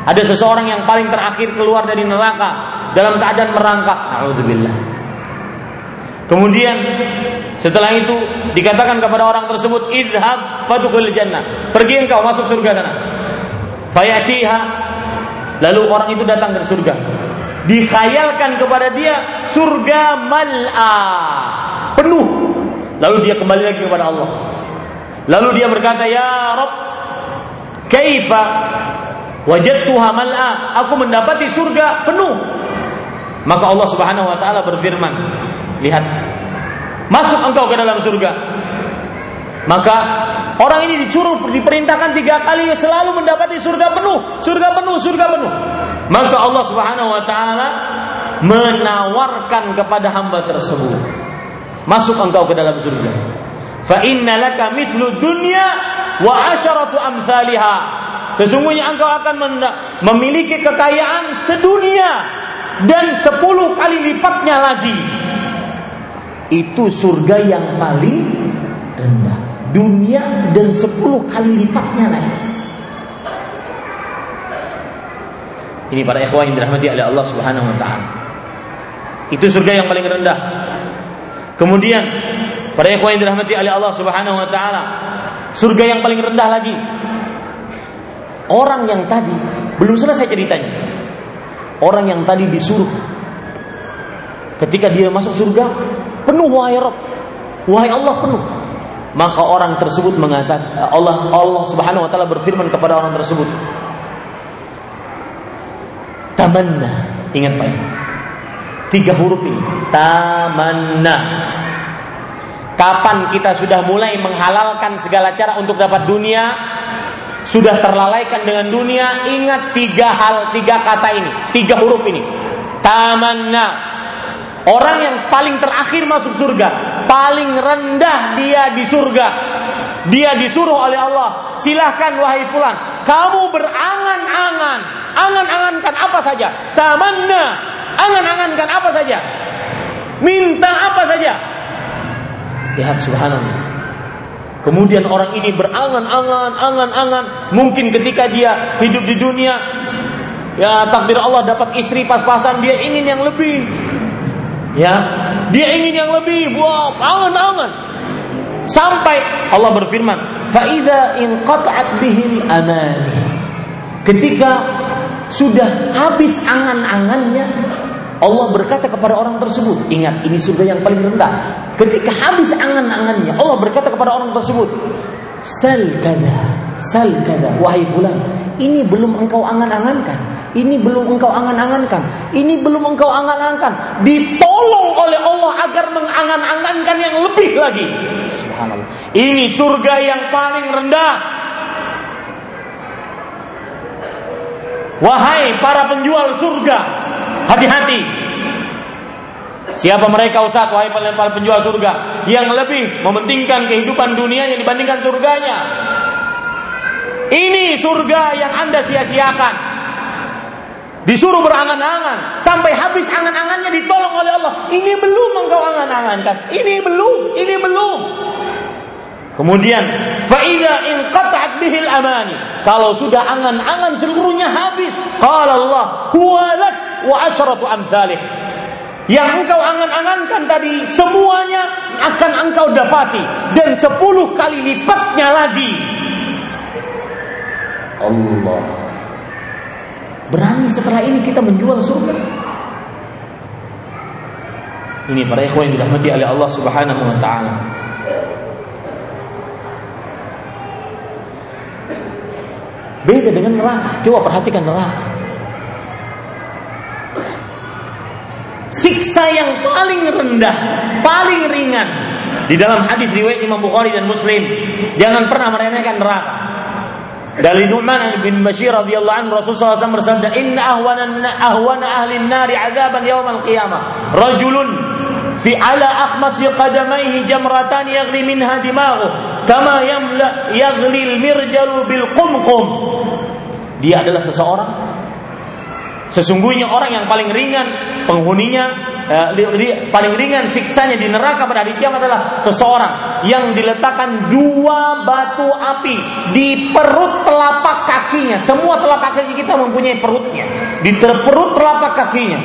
Ada seseorang yang paling terakhir keluar dari neraka dalam keadaan merangkak. Alhamdulillah. Kemudian setelah itu dikatakan kepada orang tersebut, "Idhab fadkhul jannah." Pergi engkau masuk surga sana. Fayatiha. Lalu orang itu datang ke surga dikhayalkan kepada dia surga mal'a penuh lalu dia kembali lagi kepada Allah. Lalu dia berkata ya Rob kaifa wajadtuha mal'a? Aku mendapati surga penuh. Maka Allah Subhanahu wa taala berfirman lihat masuk engkau ke dalam surga. Maka orang ini disuruh diperintahkan tiga kali selalu mendapati surga penuh, surga penuh, surga penuh. Maka Allah Subhanahu wa taala menawarkan kepada hamba tersebut, masuk engkau ke dalam surga. Fa inna laka mithlu dunya wa asyaratu amsalha. Sesungguhnya engkau akan memiliki kekayaan sedunia dan sepuluh kali lipatnya lagi. Itu surga yang paling rendah dunia dan sepuluh kali lipatnya lagi. Ini para ikhwan yang dirahmati oleh Allah Subhanahu wa taala. Itu surga yang paling rendah. Kemudian para ikhwan yang dirahmati oleh Allah Subhanahu wa taala, surga yang paling rendah lagi. Orang yang tadi belum selesai ceritanya. Orang yang tadi disuruh ketika dia masuk surga penuh wahai Rabb. Wahai Allah penuh maka orang tersebut mengatakan Allah Allah Subhanahu wa taala berfirman kepada orang tersebut tamanna ingat Pak Tiga huruf ini. Tamanna. Kapan kita sudah mulai menghalalkan segala cara untuk dapat dunia, sudah terlalaikan dengan dunia, ingat tiga hal, tiga kata ini, tiga huruf ini. Tamanna. Orang yang paling terakhir masuk surga, paling rendah dia di surga. Dia disuruh oleh Allah, silahkan wahai fulan, kamu berangan-angan, angan-angankan apa saja, tamanna, angan-angankan apa saja, minta apa saja. Lihat subhanallah. Kemudian orang ini berangan-angan, angan-angan. Mungkin ketika dia hidup di dunia, ya takdir Allah dapat istri pas-pasan, dia ingin yang lebih. Ya, dia ingin yang lebih. Wah, angan-angan. Sampai Allah berfirman, "Faida in qat'at bihil amani." Ketika sudah habis angan-angannya, Allah berkata kepada orang tersebut, ingat ini surga yang paling rendah. Ketika habis angan-angannya, Allah berkata kepada orang tersebut, Sal kada, sal kada, wahai fulan, ini belum engkau angan-angankan, ini belum engkau angan-angankan, ini belum engkau angan-angankan. Ditolong oleh Allah agar mengangan-angankan yang lebih lagi. Subhanallah. Ini surga yang paling rendah. Wahai para penjual surga, hati-hati. Siapa mereka Ustaz? Wahai para penjual surga yang lebih mementingkan kehidupan dunia yang dibandingkan surganya. Ini surga yang Anda sia-siakan. Disuruh berangan-angan sampai habis angan-angannya ditolong oleh Allah. Ini belum engkau angan-angankan. Ini belum, ini belum. Kemudian faida in qata'at bihil amani. Kalau sudah angan-angan seluruhnya habis, qala Allah huwalak wa asyratu amsalih. Yang engkau angan-angankan tadi semuanya akan engkau dapati dan sepuluh kali lipatnya lagi. Allah. Berani setelah ini kita menjual surga. Ini para ikhwan yang dirahmati oleh Allah Subhanahu wa taala. Beda dengan neraka. Coba perhatikan neraka. siksa yang paling rendah, paling ringan. Di dalam hadis riwayat Imam Bukhari dan Muslim, jangan pernah meremehkan neraka. Dari Nu'man bin Bashir radhiyallahu anhu Rasulullah SAW bersabda, "Inna ahwana ahwana ahli nari azaban al qiyamah, rajulun ala akhmasi qadamaihi jamratan yaghli minha dimaghuh, kama yamla yaghli al-mirjalu bil qumqum." Dia adalah seseorang Sesungguhnya orang yang paling ringan penghuninya eh, paling ringan siksanya di neraka pada hari kiamat adalah seseorang yang diletakkan dua batu api di perut telapak kakinya. Semua telapak kaki kita mempunyai perutnya. Di perut telapak kakinya.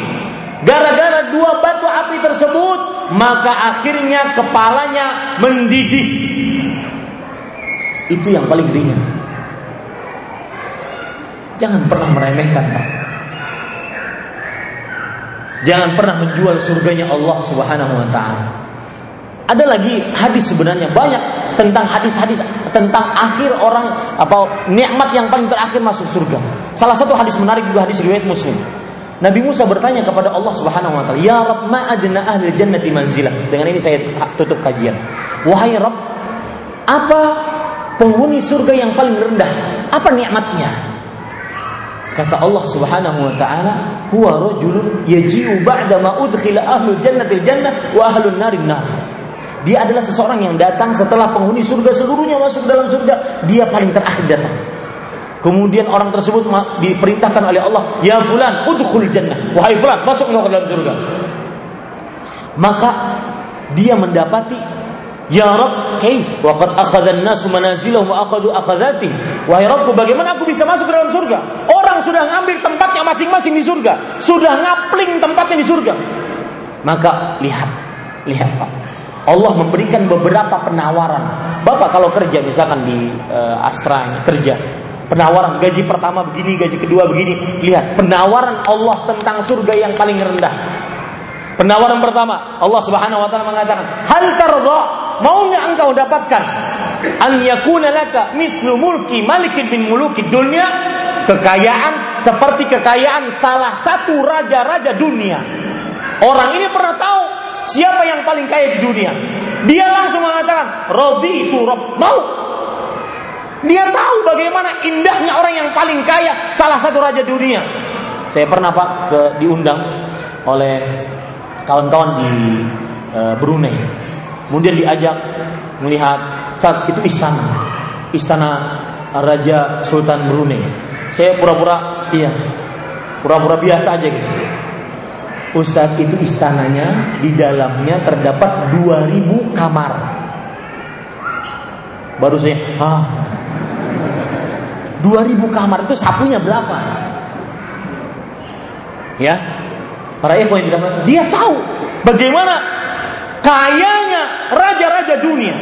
Gara-gara dua batu api tersebut, maka akhirnya kepalanya mendidih. Itu yang paling ringan. Jangan pernah meremehkan, Pak. Jangan pernah menjual surganya Allah Subhanahu wa taala. Ada lagi hadis sebenarnya banyak tentang hadis-hadis tentang akhir orang apa nikmat yang paling terakhir masuk surga. Salah satu hadis menarik juga hadis riwayat Muslim. Nabi Musa bertanya kepada Allah Subhanahu wa taala, "Ya Rabb, ma adna ahli jannati manzilah?" Dengan ini saya tutup kajian. Wahai Rabb, apa penghuni surga yang paling rendah? Apa nikmatnya? Kata Allah Subhanahu wa taala, "Huwa rajulun yaji'u ba'da ma udkhila ahlul jannatil jannah wa ahlun nar." Dia adalah seseorang yang datang setelah penghuni surga seluruhnya masuk dalam surga, dia paling terakhir datang. Kemudian orang tersebut diperintahkan oleh Allah, "Ya fulan, udkhul jannah." Wahai fulan, masuk ke dalam surga. Maka dia mendapati Ya Rabb, kaif? Wa qad akhadha an-nasu manazilahum wa akhadhu akhadhati. Wahai Rabbku, bagaimana aku bisa masuk ke dalam surga? Orang sudah ngambil tempatnya masing-masing di surga, sudah ngapling tempatnya di surga. Maka lihat, lihat Pak. Allah memberikan beberapa penawaran. Bapak kalau kerja misalkan di uh, Astra kerja, penawaran gaji pertama begini, gaji kedua begini. Lihat penawaran Allah tentang surga yang paling rendah. Penawaran pertama, Allah Subhanahu wa taala mengatakan, "Hal tardha Mau nggak engkau dapatkan an yakuna laka mislu mulki malikin bin muluki dunia kekayaan seperti kekayaan salah satu raja-raja dunia Orang ini pernah tahu siapa yang paling kaya di dunia. Dia langsung mengatakan, Rodi itu Rob mau. Dia tahu bagaimana indahnya orang yang paling kaya, salah satu raja dunia. Saya pernah Pak ke diundang oleh kawan-kawan di e, Brunei. Kemudian diajak melihat itu istana. Istana Raja Sultan Brunei. Saya pura-pura iya. Pura-pura biasa aja gitu. Ustadz itu istananya di dalamnya terdapat 2000 kamar. Baru saya, ah, 2000 kamar itu sapunya berapa? Ya, para ikhwan yang tidak dia tahu bagaimana kayanya raja-raja dunia.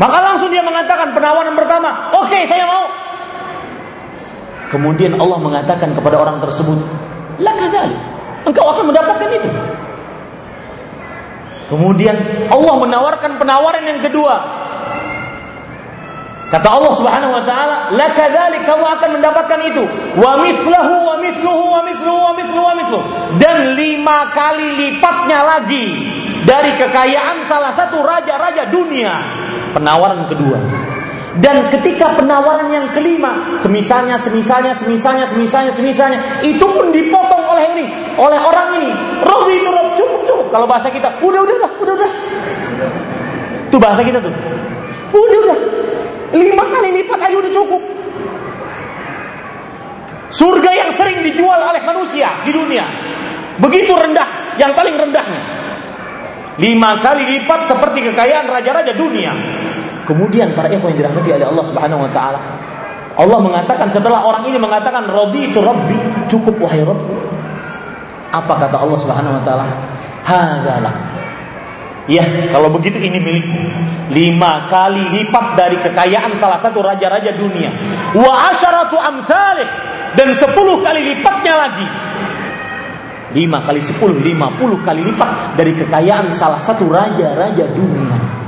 Maka langsung dia mengatakan penawaran pertama, oke okay, saya mau. Kemudian Allah mengatakan kepada orang tersebut, lakadali engkau akan mendapatkan itu. Kemudian Allah menawarkan penawaran yang kedua. Kata Allah Subhanahu wa taala, "Lakadzalik kamu akan mendapatkan itu, wa mithluhu wa mithluhu wa mithluhu wa mithluhu wa mithluhu." Dan lima kali lipatnya lagi dari kekayaan salah satu raja-raja dunia. Penawaran kedua. Dan ketika penawaran yang kelima, semisalnya, semisalnya, semisalnya, semisalnya, semisalnya, itu pun dipotong oleh ini, oleh orang ini. Roh itu cukup cukup. Kalau bahasa kita, udah udah udah udah. Itu bahasa kita tuh. Udah udah. Lima kali lipat aja udah cukup. Surga yang sering dijual oleh manusia di dunia. Begitu rendah, yang paling rendahnya. Lima kali lipat seperti kekayaan raja-raja dunia. Kemudian para ikhwan yang dirahmati oleh Allah Subhanahu wa taala, Allah mengatakan setelah orang ini mengatakan Robi itu Robbi cukup wahai Robku. Apa kata Allah Subhanahu Wa Taala? Hadalah. Ya, kalau begitu ini milikmu. Lima kali lipat dari kekayaan salah satu raja-raja dunia. Wa asyaratu amsalih dan sepuluh kali lipatnya lagi. Lima kali sepuluh, lima puluh kali lipat dari kekayaan salah satu raja-raja dunia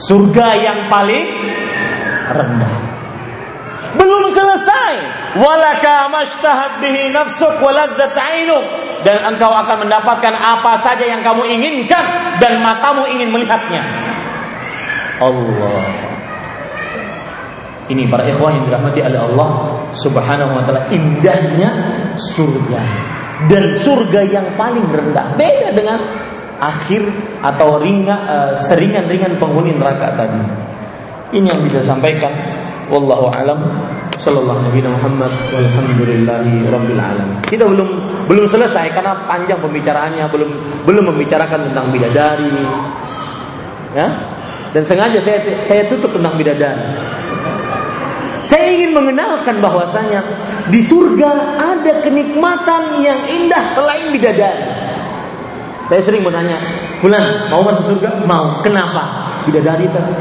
surga yang paling rendah. Belum selesai. Walaka mashtahat bihi nafsuk waladzat ainuk. Dan engkau akan mendapatkan apa saja yang kamu inginkan dan matamu ingin melihatnya. Allah. Ini para ikhwan yang dirahmati oleh Allah Subhanahu wa taala indahnya surga dan surga yang paling rendah beda dengan akhir atau ringan uh, seringan-ringan penghuni neraka tadi. Ini yang bisa sampaikan. Wallahu alam. Sallallahu Nabi Muhammad walhamdulillahi rabbil alamin. Kita belum belum selesai karena panjang pembicaraannya, belum belum membicarakan tentang bidadari. Ya? Dan sengaja saya saya tutup tentang bidadari. Saya ingin mengenalkan bahwasanya di surga ada kenikmatan yang indah selain bidadari. Saya sering bertanya, Bulan mau masuk surga? Mau. Kenapa? Bidadari satu.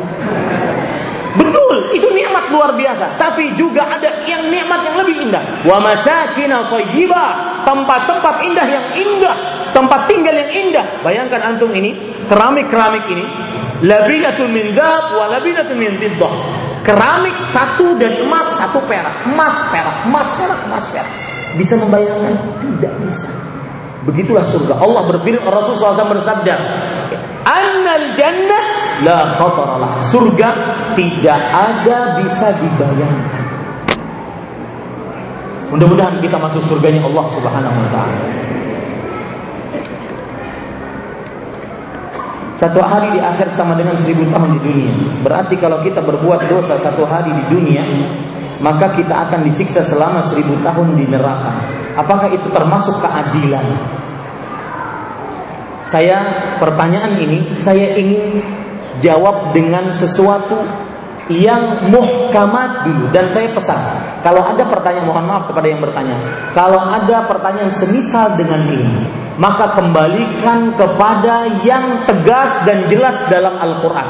Betul, itu luar biasa. Tapi juga ada yang nikmat yang lebih indah. Wa masakin tempat-tempat indah yang indah, tempat tinggal yang indah. Bayangkan antum ini, keramik-keramik ini, labinatun min dzahab wa labinatun min fiddah. Keramik satu dan emas satu perak, emas perak, emas perak, emas perak. Bisa membayangkan? Tidak bisa. Begitulah surga. Allah berfirman Rasulullah SAW bersabda, "Annal jannah la khataralah." Surga tidak ada bisa dibayangkan. Mudah-mudahan kita masuk surganya Allah Subhanahu wa taala. Satu hari di akhir sama dengan seribu tahun di dunia. Berarti kalau kita berbuat dosa satu hari di dunia, maka kita akan disiksa selama seribu tahun di neraka. Apakah itu termasuk keadilan? Saya pertanyaan ini saya ingin jawab dengan sesuatu yang muhkamat dulu dan saya pesan kalau ada pertanyaan mohon maaf kepada yang bertanya kalau ada pertanyaan semisal dengan ini maka kembalikan kepada yang tegas dan jelas dalam Al-Quran.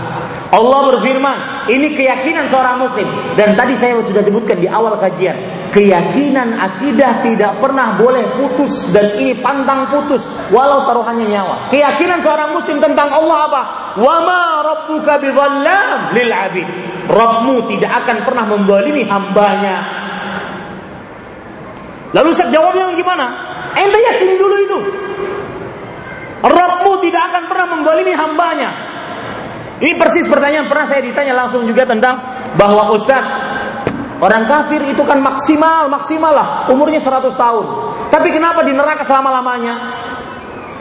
Allah berfirman, ini keyakinan seorang muslim. Dan tadi saya sudah sebutkan di awal kajian, keyakinan akidah tidak pernah boleh putus dan ini pantang putus walau taruhannya nyawa. Keyakinan seorang muslim tentang Allah apa? Wa ma rabbuka bidhallam lil abid. Rabbmu tidak akan pernah membalimi hambanya. Lalu saya jawabnya gimana? Ente yakin dulu itu. Rabbmu tidak akan pernah menggolimi hambanya. Ini persis pertanyaan pernah saya ditanya langsung juga tentang bahwa Ustaz orang kafir itu kan maksimal maksimal lah umurnya 100 tahun. Tapi kenapa di neraka selama lamanya?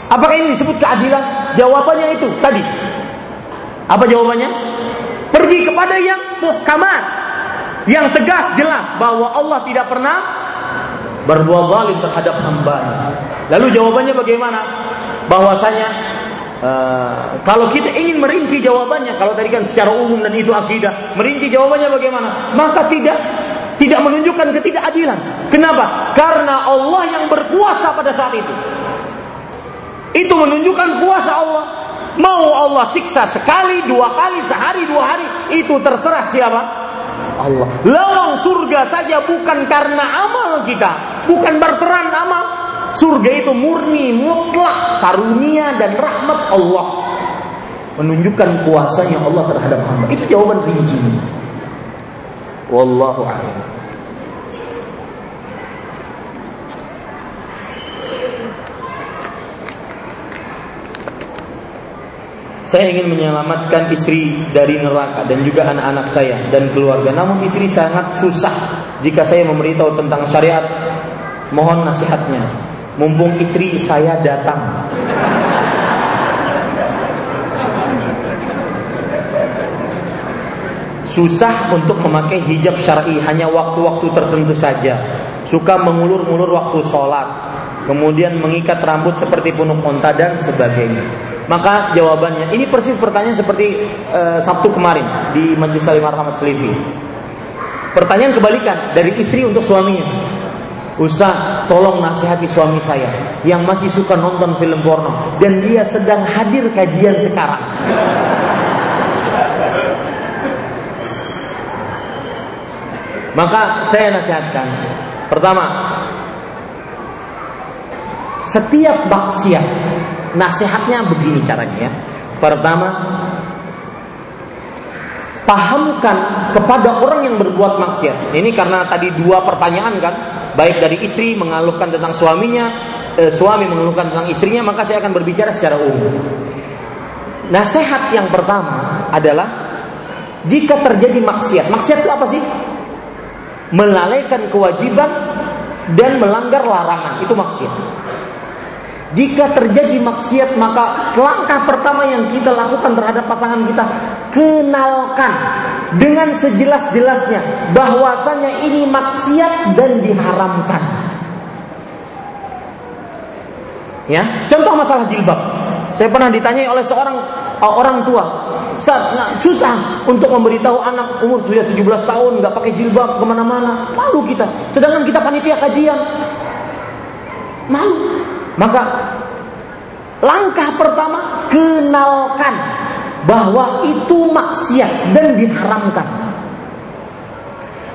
Apakah ini disebut keadilan? Jawabannya itu tadi. Apa jawabannya? Pergi kepada yang muhkamat, yang tegas jelas bahwa Allah tidak pernah berbuat zalim terhadap hambanya. Lalu jawabannya bagaimana? Bahwasanya uh, kalau kita ingin merinci jawabannya, kalau tadi kan secara umum dan itu akidah, merinci jawabannya bagaimana? Maka tidak tidak menunjukkan ketidakadilan. Kenapa? Karena Allah yang berkuasa pada saat itu. Itu menunjukkan kuasa Allah. Mau Allah siksa sekali, dua kali, sehari, dua hari, itu terserah siapa? Allah. Lawang surga saja bukan karena amal kita, bukan berperan amal. Surga itu murni, mutlak, karunia dan rahmat Allah. Menunjukkan kuasanya Allah terhadap hamba. Itu jawaban rinci. Wallahu a'lam. Saya ingin menyelamatkan istri dari neraka dan juga anak-anak saya dan keluarga. Namun istri sangat susah jika saya memberitahu tentang syariat. Mohon nasihatnya. Mumpung istri saya datang. Susah untuk memakai hijab syar'i hanya waktu-waktu tertentu saja. Suka mengulur-ulur waktu sholat. Kemudian mengikat rambut seperti punuk onta dan sebagainya. Maka jawabannya ini persis pertanyaan seperti uh, Sabtu kemarin di Majelis Salim Rahmat Selipi. Pertanyaan kebalikan dari istri untuk suaminya. Ustaz, tolong nasihati suami saya yang masih suka nonton film porno dan dia sedang hadir kajian sekarang. Maka saya nasihatkan Pertama Setiap maksiat Nasihatnya begini caranya ya. Pertama, pahamkan kepada orang yang berbuat maksiat. Ini karena tadi dua pertanyaan kan, baik dari istri mengeluhkan tentang suaminya, eh, suami mengeluhkan tentang istrinya, maka saya akan berbicara secara umum. Nasihat yang pertama adalah jika terjadi maksiat, maksiat itu apa sih? Melalaikan kewajiban dan melanggar larangan, itu maksiat. Jika terjadi maksiat maka langkah pertama yang kita lakukan terhadap pasangan kita kenalkan dengan sejelas-jelasnya bahwasanya ini maksiat dan diharamkan. Ya, contoh masalah jilbab. Saya pernah ditanyai oleh seorang uh, orang tua, saat nah, susah untuk memberitahu anak umur sudah 17 tahun nggak pakai jilbab ke mana-mana, malu kita. Sedangkan kita panitia kajian, malu. Maka langkah pertama kenalkan bahwa itu maksiat dan diharamkan.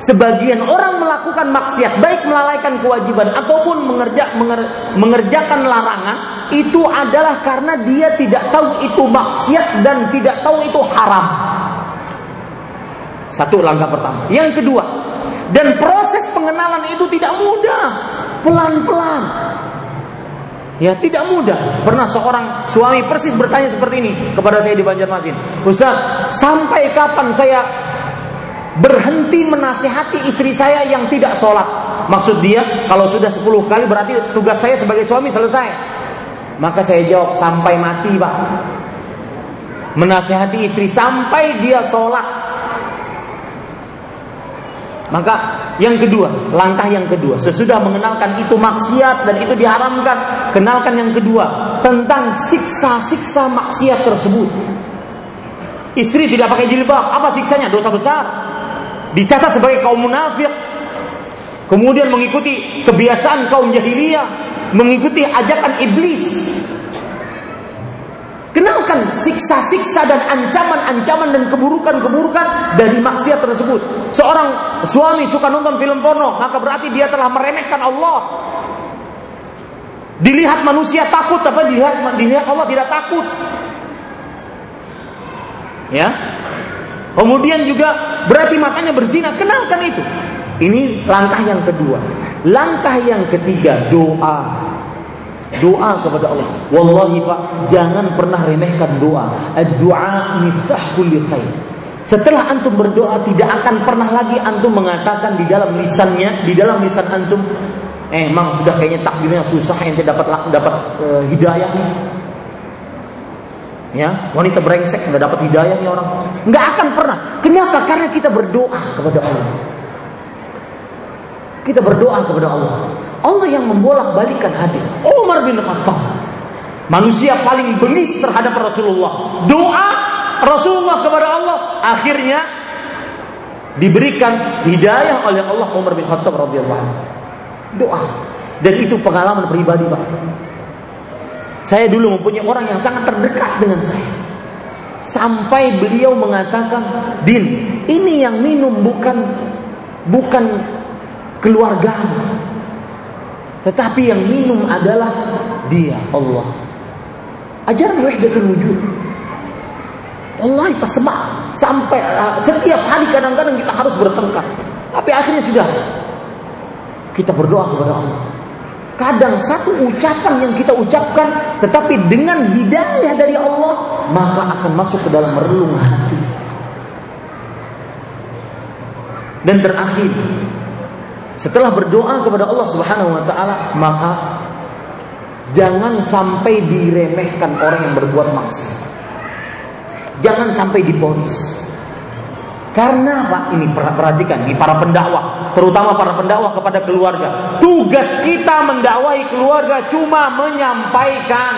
Sebagian orang melakukan maksiat baik melalaikan kewajiban ataupun mengerja, menger, mengerjakan larangan itu adalah karena dia tidak tahu itu maksiat dan tidak tahu itu haram. Satu langkah pertama. Yang kedua, dan proses pengenalan itu tidak mudah. Pelan-pelan. Ya tidak mudah. Pernah seorang suami persis bertanya seperti ini kepada saya di Banjarmasin. Ustaz, sampai kapan saya berhenti menasihati istri saya yang tidak sholat? Maksud dia, kalau sudah 10 kali berarti tugas saya sebagai suami selesai. Maka saya jawab, sampai mati pak. Menasihati istri sampai dia sholat maka yang kedua, langkah yang kedua, sesudah mengenalkan itu maksiat dan itu diharamkan, kenalkan yang kedua tentang siksa-siksa maksiat tersebut. Istri tidak pakai jilbab, apa siksanya? Dosa besar. Dicatat sebagai kaum munafik. Kemudian mengikuti kebiasaan kaum jahiliyah, mengikuti ajakan iblis. Kenalkan siksa-siksa dan ancaman-ancaman dan keburukan-keburukan dari maksiat tersebut. Seorang suami suka nonton film porno, maka berarti dia telah meremehkan Allah. Dilihat manusia takut, tapi dilihat dilihat Allah tidak takut. Ya. Kemudian juga berarti matanya berzina, kenalkan itu. Ini langkah yang kedua. Langkah yang ketiga, doa. Doa kepada Allah. Wallahi Pak, jangan pernah remehkan doa. Doa miftah kulli khair. Setelah antum berdoa tidak akan pernah lagi antum mengatakan di dalam lisannya, di dalam lisan antum, eh emang sudah kayaknya takdirnya susah ente dapat dapat uh, hidayah nih. Ya, wanita brengsek nggak dapat hidayah nih orang. Nggak akan pernah. Kenapa? Karena kita berdoa kepada Allah. Kita berdoa kepada Allah. Allah yang membolak-balikan hati. Umar bin Khattab. Manusia paling bengis terhadap Rasulullah. Doa Rasulullah kepada Allah akhirnya diberikan hidayah oleh Allah Umar bin Khattab radhiyallahu. Doa. Dan itu pengalaman pribadi, Pak. Saya dulu mempunyai orang yang sangat terdekat dengan saya. Sampai beliau mengatakan, "Din, ini yang minum bukan bukan keluargamu, tetapi yang minum adalah dia, Allah. Ajaran wahdatul wujud. Allah pas sampai uh, setiap hari kadang-kadang kita harus bertengkar. Tapi akhirnya sudah kita berdoa kepada Allah. Kadang satu ucapan yang kita ucapkan tetapi dengan hidayah dari Allah maka akan masuk ke dalam relung hati. Dan terakhir setelah berdoa kepada Allah Subhanahu wa taala, maka jangan sampai diremehkan orang yang berbuat maksiat. Jangan sampai diponis. Karena apa? Ini perhatikan, ini para pendakwah, terutama para pendakwah kepada keluarga. Tugas kita mendakwai keluarga cuma menyampaikan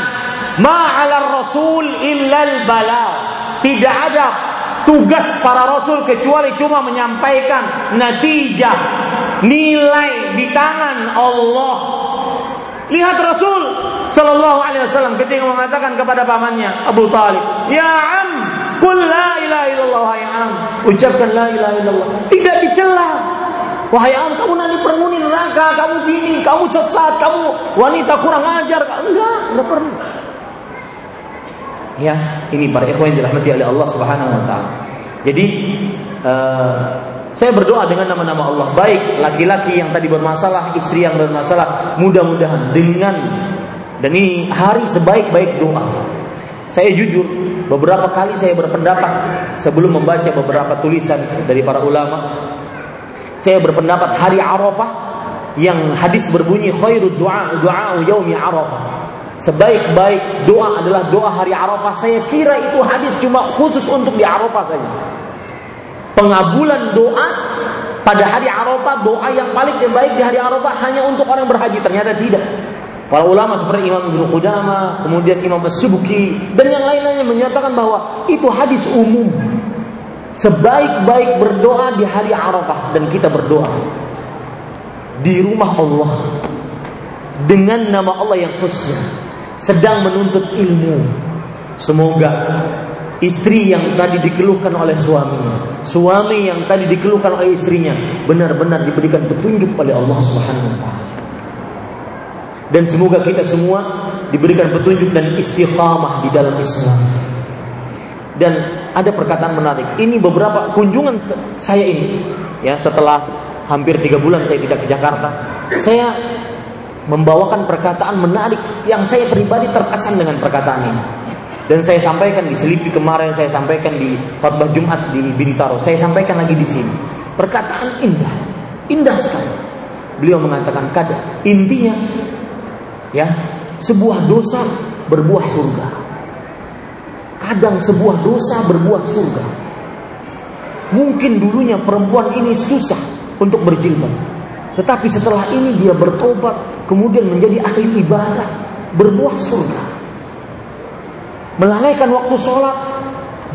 ma'ala rasul illal bala. Tidak ada tugas para rasul kecuali cuma menyampaikan natijah nilai di tangan Allah. Lihat Rasul Shallallahu Alaihi Wasallam ketika mengatakan kepada pamannya Abu Talib, Ya Am, kul la ilaha illallah ya Am, ucapkan la ilaha illallah. Tidak dicela. Wahai Am, kamu nanti penghuni neraka, kamu gini, kamu sesat, kamu wanita kurang ajar. Enggak, enggak perlu. Ya, ini para ikhwan yang dirahmati oleh Allah Subhanahu wa taala. Jadi uh, saya berdoa dengan nama-nama Allah. Baik laki-laki yang tadi bermasalah, istri yang bermasalah, mudah-mudahan dengan dan ini hari sebaik-baik doa. Saya jujur, beberapa kali saya berpendapat sebelum membaca beberapa tulisan dari para ulama, saya berpendapat hari Arafah yang hadis berbunyi khairud doa doa yaumi Arafah. Sebaik-baik doa adalah doa hari Arafah. Saya kira itu hadis cuma khusus untuk di Arafah saja pengabulan doa pada hari Arafah doa yang paling terbaik di hari Arafah hanya untuk orang berhaji ternyata tidak Para ulama seperti Imam Ibnu Qudama, kemudian Imam As-Subki dan yang lain-lainnya menyatakan bahwa itu hadis umum. Sebaik-baik berdoa di hari Arafah dan kita berdoa di rumah Allah dengan nama Allah yang khusus sedang menuntut ilmu. Semoga Istri yang tadi dikeluhkan oleh suaminya, suami yang tadi dikeluhkan oleh istrinya, benar-benar diberikan petunjuk oleh Allah Subhanahu wa taala. Dan semoga kita semua diberikan petunjuk dan istiqamah di dalam Islam. Dan ada perkataan menarik. Ini beberapa kunjungan saya ini, ya setelah hampir tiga bulan saya tidak ke Jakarta, saya membawakan perkataan menarik yang saya pribadi terkesan dengan perkataan ini. Dan saya sampaikan di Selipi kemarin, saya sampaikan di khutbah Jumat di Bintaro, saya sampaikan lagi di sini. Perkataan indah, indah sekali. Beliau mengatakan kada intinya ya sebuah dosa berbuah surga. Kadang sebuah dosa berbuah surga. Mungkin dulunya perempuan ini susah untuk berjilbab. Tetapi setelah ini dia bertobat, kemudian menjadi ahli ibadah, berbuah surga. Melalaikan waktu sholat,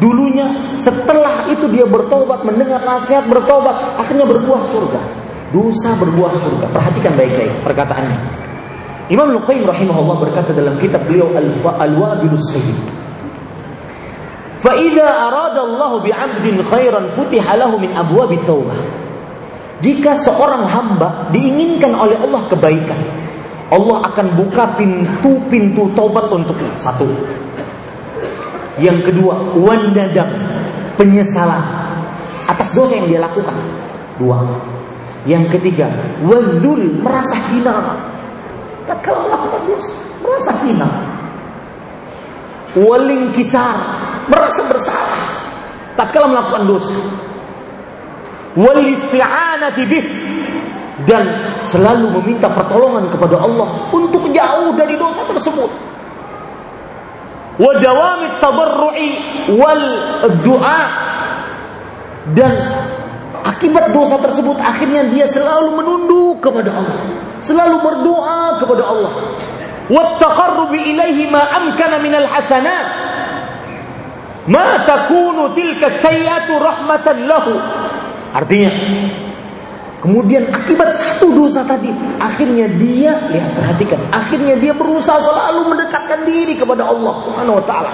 dulunya setelah itu dia bertobat, mendengar nasihat bertobat, akhirnya berbuah surga. Dosa berbuah surga. Perhatikan baik-baik perkataannya. Imam Luqayyim rahimahullah berkata dalam kitab beliau Al-Wabilus Sayyid. Fa'idha aradallahu bi'abdin khairan futiha lahu min abwabi taubah. Jika seorang hamba diinginkan oleh Allah kebaikan, Allah akan buka pintu-pintu taubat untuknya. Satu. Yang kedua, wandadam, penyesalan atas dosa yang dia lakukan. Dua. Yang ketiga, wazul, merasa hina. Nah, kalau melakukan dosa, merasa hina. Waling kisar, merasa bersalah. Tatkala melakukan dosa. Wal isti'anati bih dan selalu meminta pertolongan kepada Allah untuk jauh dari dosa tersebut. Wa dawamit tadarru'i wal du'a dan akibat dosa tersebut akhirnya dia selalu menunduk kepada Allah, selalu berdoa kepada Allah. Wa taqarrubi ilaihi ma amkana minal hasanat. Ma takunu tilka sayyatu rahmatan lahu Artinya Kemudian akibat satu dosa tadi, akhirnya dia lihat perhatikan, akhirnya dia berusaha selalu mendekatkan diri kepada Allah Subhanahu wa taala.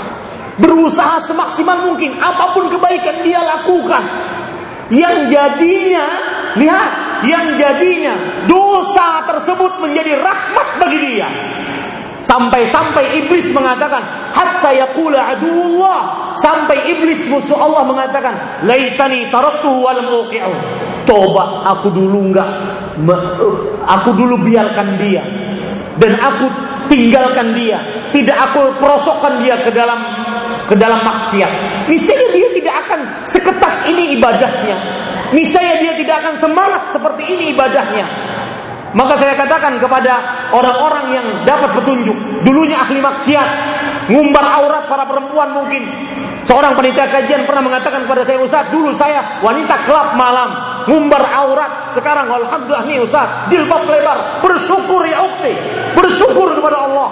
Berusaha semaksimal mungkin apa pun kebaikan dia lakukan. Yang jadinya, lihat, yang jadinya dosa tersebut menjadi rahmat bagi dia. Sampai-sampai iblis mengatakan, hatta yaqula aduullah. Sampai iblis musuh Allah mengatakan, laitani taraktu wa lam uqi'u. Coba aku dulu enggak aku dulu biarkan dia dan aku tinggalkan dia, tidak aku perosokkan dia ke dalam ke dalam maksiat. Niscaya dia tidak akan seketat ini ibadahnya. Niscaya dia tidak akan semangat seperti ini ibadahnya. Maka saya katakan kepada orang-orang yang dapat petunjuk, dulunya ahli maksiat, ngumbar aurat para perempuan mungkin. Seorang panitia kajian pernah mengatakan kepada saya, Ustaz, dulu saya wanita kelab malam, ngumbar aurat. Sekarang alhamdulillah nih Ustaz, jilbab lebar. Bersyukur ya ukti, bersyukur kepada Allah.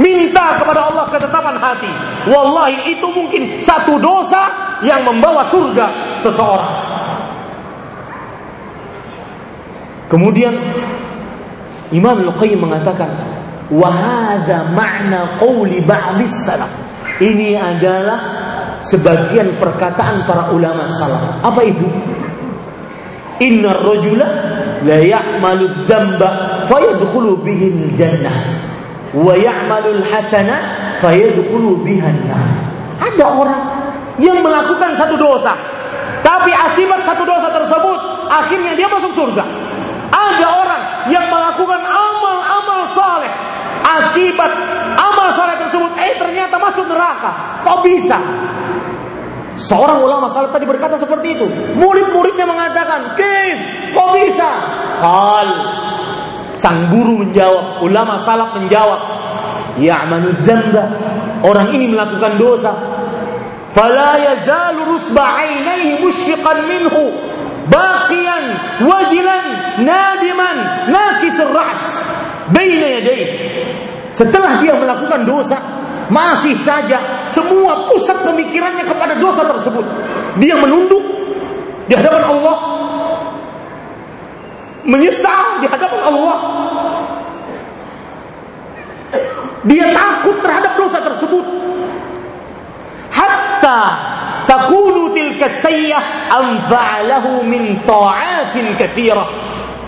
Minta kepada Allah ketetapan hati. Wallahi itu mungkin satu dosa yang membawa surga seseorang. Kemudian Imam Al-Qayyim mengatakan, "Wahada makna qawli ba'dis salaf." Ini adalah sebagian perkataan para ulama salaf. Apa itu? Inna rajula la ya'malu dzamba fayadkhulu bihi al-jannah wa ya'malu al-hasana fayadkhulu an-nar. Ada orang yang melakukan satu dosa, tapi akibat satu dosa tersebut akhirnya dia masuk surga. Ada orang yang melakukan amal-amal saleh. Akibat amal saleh tersebut, eh ternyata masuk neraka. Kok bisa? Seorang ulama saleh tadi berkata seperti itu. Murid-muridnya mengatakan, Kif, kok bisa? Kal. Sang guru menjawab, ulama salaf menjawab, Ya'manu dzamba. Orang ini melakukan dosa. Fala yazalu rusba 'ainaihi minhu baqiyan wajilan nadiman nakis ras baina yadayh setelah dia melakukan dosa masih saja semua pusat pemikirannya kepada dosa tersebut. Dia menunduk di hadapan Allah. Menyesal di hadapan Allah. Dia takut terhadap dosa tersebut. Hatta takunu tilka sayyah anfa'alahu min ta'atin katsirah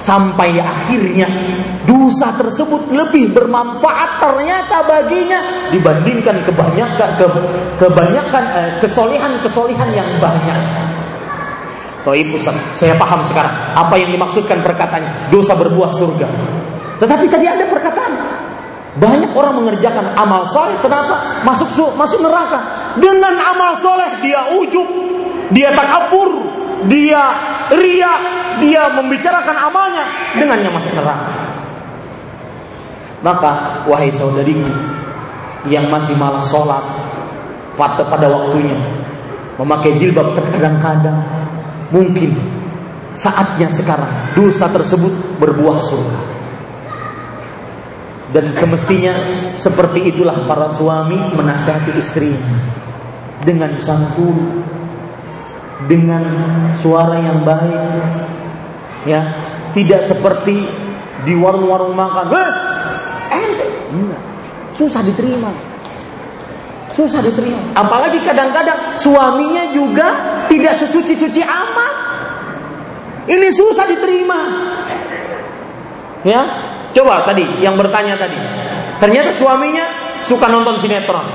sampai akhirnya dosa tersebut lebih bermanfaat ternyata baginya dibandingkan kebanyakan ke, kebanyakan eh, kesolehan-kesolehan yang banyak. Toib Ustaz, saya paham sekarang apa yang dimaksudkan perkataannya dosa berbuah surga. Tetapi tadi ada perkataan banyak orang mengerjakan amal soleh, kenapa? Masuk masuk neraka. Dengan amal soleh dia ujub, dia takabur, dia ria, dia membicarakan amalnya, dengannya masuk neraka. Maka wahai saudariku yang masih malas sholat pada, pada waktunya, memakai jilbab terkadang-kadang, mungkin saatnya sekarang dosa tersebut berbuah surga. Dan semestinya seperti itulah para suami menasihati istrinya dengan santun, dengan suara yang baik, ya, tidak seperti di warung-warung makan. Eh, susah diterima, susah diterima. Apalagi kadang-kadang suaminya juga tidak sesuci-suci amat. Ini susah diterima. Ya, coba tadi yang bertanya tadi. Ternyata suaminya suka nonton sinetron.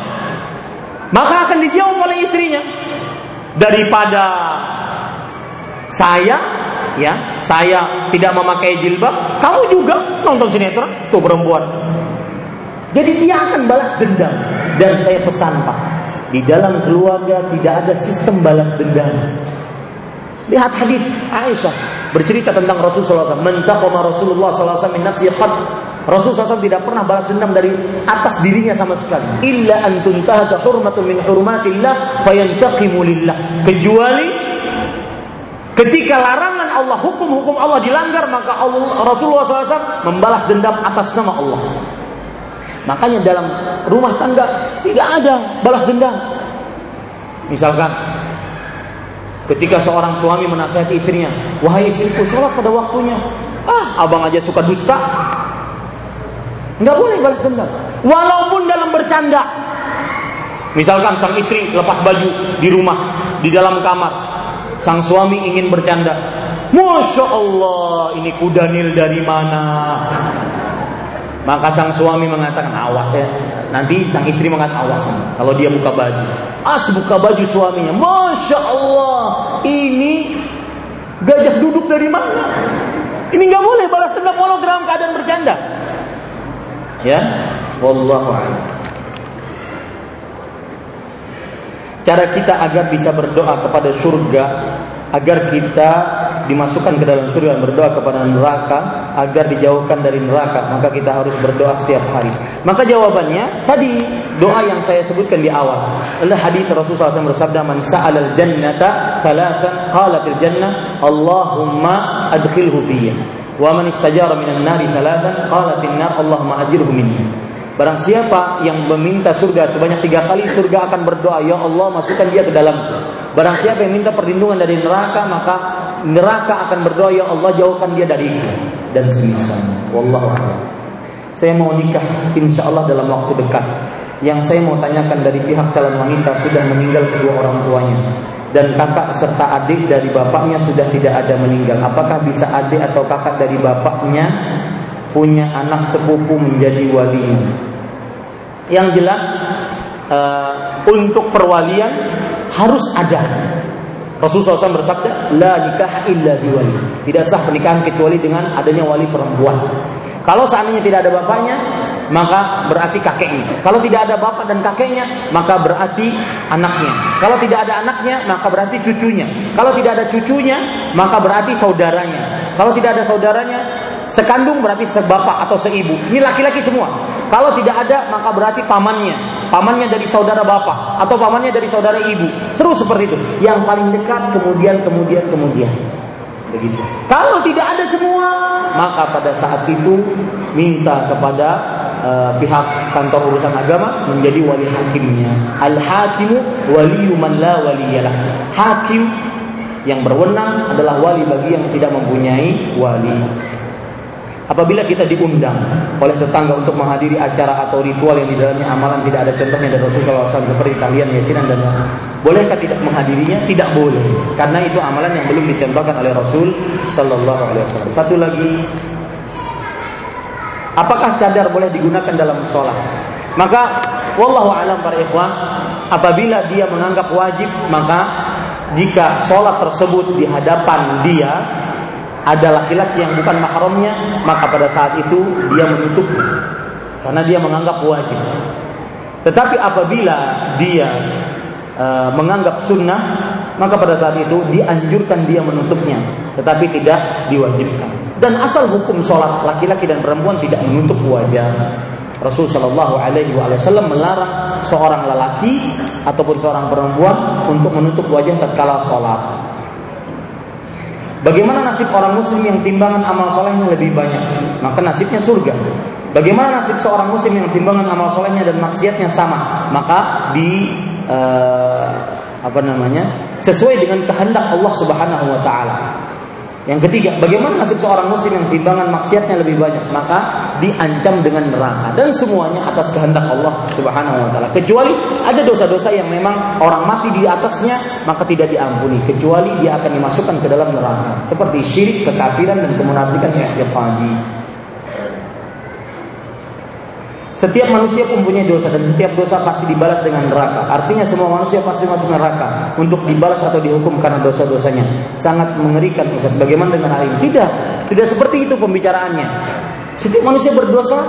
Maka akan dijawab oleh istrinya daripada saya ya, saya tidak memakai jilbab, kamu juga nonton sinetron tuh perempuan. Jadi dia akan balas dendam. Dan saya pesan Pak, di dalam keluarga tidak ada sistem balas dendam. Lihat hadis Aisyah bercerita tentang Rasulullah SAW. Mentaqama Rasulullah SAW min nafsi qad. Rasulullah SAW tidak pernah balas dendam dari atas dirinya sama sekali. Illa an tuntahaka hurmatun min hurmatillah fayantaqimu lillah. Kecuali ketika larangan Allah, hukum-hukum Allah dilanggar, maka Allah, Rasulullah SAW membalas dendam atas nama Allah. Makanya dalam rumah tangga tidak ada balas dendam. Misalkan Ketika seorang suami menasihati istrinya, wahai istriku sholat pada waktunya. Ah, abang aja suka dusta. Nggak boleh balas dendam. Walaupun dalam bercanda. Misalkan sang istri lepas baju di rumah, di dalam kamar. Sang suami ingin bercanda. Masya Allah, ini kuda nil dari mana? Maka sang suami mengatakan awas ya. Nanti sang istri mengatakan awas kalau dia buka baju. As buka baju suaminya. Masya Allah. Ini gajah duduk dari mana? Ini nggak boleh balas dendam dalam keadaan bercanda. Ya, wallahu a'lam. Cara kita agar bisa berdoa kepada surga agar kita dimasukkan ke dalam surga dan berdoa kepada neraka agar dijauhkan dari neraka maka kita harus berdoa setiap hari. Maka jawabannya tadi doa yang saya sebutkan di awal. Adalah hadis Rasulullah SAW bersabda man sa'alal jannata thalathan qala fil jannah Allahumma adkhilhu fiyya. Wa man istajara minan nari thalathan qala fil nar Allahumma ajirhu minni. Barang siapa yang meminta surga sebanyak tiga kali, surga akan berdoa, Ya Allah masukkan dia ke dalam. Barang siapa yang minta perlindungan dari neraka, maka neraka akan berdoa, Ya Allah jauhkan dia dari itu. Dan semisal. Wallahu a'lam. Saya mau nikah, insya Allah dalam waktu dekat. Yang saya mau tanyakan dari pihak calon wanita sudah meninggal kedua orang tuanya dan kakak serta adik dari bapaknya sudah tidak ada meninggal. Apakah bisa adik atau kakak dari bapaknya punya anak sepupu menjadi walinya? Yang jelas uh, untuk perwalian harus ada. Rasulullah SAW bersabda, La nikah illa biwali. Tidak sah pernikahan kecuali dengan adanya wali perempuan. Kalau seandainya tidak ada bapaknya, maka berarti kakeknya. Kalau tidak ada bapak dan kakeknya, maka berarti anaknya. Kalau tidak ada anaknya, maka berarti cucunya. Kalau tidak ada cucunya, maka berarti saudaranya. Kalau tidak ada saudaranya, sekandung berarti sebapak atau seibu. Ini laki-laki semua. Kalau tidak ada maka berarti pamannya, pamannya dari saudara bapak atau pamannya dari saudara ibu. Terus seperti itu. Yang paling dekat kemudian kemudian kemudian. Begitu. Kalau tidak ada semua, maka pada saat itu minta kepada uh, pihak kantor urusan agama menjadi wali hakimnya. Al hakimu waliyu man la waliyalah. Hakim yang berwenang adalah wali bagi yang tidak mempunyai wali. Apabila kita diundang oleh tetangga untuk menghadiri acara atau ritual yang di dalamnya amalan tidak ada contohnya dari Rasulullah SAW seperti talian, yasinan dan bolehkah tidak menghadirinya? Tidak boleh, karena itu amalan yang belum dicontohkan oleh Rasul Sallallahu Alaihi Wasallam. Satu lagi, apakah cadar boleh digunakan dalam sholat? Maka, wallahu alam para ikhwan, apabila dia menganggap wajib, maka jika sholat tersebut di hadapan dia ada laki-laki yang bukan mahramnya, maka pada saat itu dia menutupnya karena dia menganggap wajib. Tetapi apabila dia e, menganggap sunnah, maka pada saat itu dianjurkan dia menutupnya, tetapi tidak diwajibkan. Dan asal hukum sholat laki-laki dan perempuan tidak menutup wajah. Rasul Shallallahu Alaihi Wasallam melarang seorang lelaki ataupun seorang perempuan untuk menutup wajah tatkala sholat. Bagaimana nasib orang muslim yang timbangan amal solehnya lebih banyak? Maka nasibnya surga. Bagaimana nasib seorang muslim yang timbangan amal solehnya dan maksiatnya sama? Maka di uh, apa namanya? sesuai dengan kehendak Allah Subhanahu wa taala. Yang ketiga, bagaimana nasib seorang muslim yang timbangan maksiatnya lebih banyak? Maka diancam dengan neraka dan semuanya atas kehendak Allah Subhanahu wa taala. Kecuali ada dosa-dosa yang memang orang mati di atasnya maka tidak diampuni kecuali dia akan dimasukkan ke dalam neraka. Seperti syirik, kekafiran dan kemunafikan yang i'tiqadi. Setiap manusia mempunyai dosa dan setiap dosa pasti dibalas dengan neraka. Artinya semua manusia pasti masuk neraka untuk dibalas atau dihukum karena dosa-dosanya. Sangat mengerikan Ustaz. Bagaimana dengan hal ini? Tidak, tidak seperti itu pembicaraannya. Setiap manusia berdosa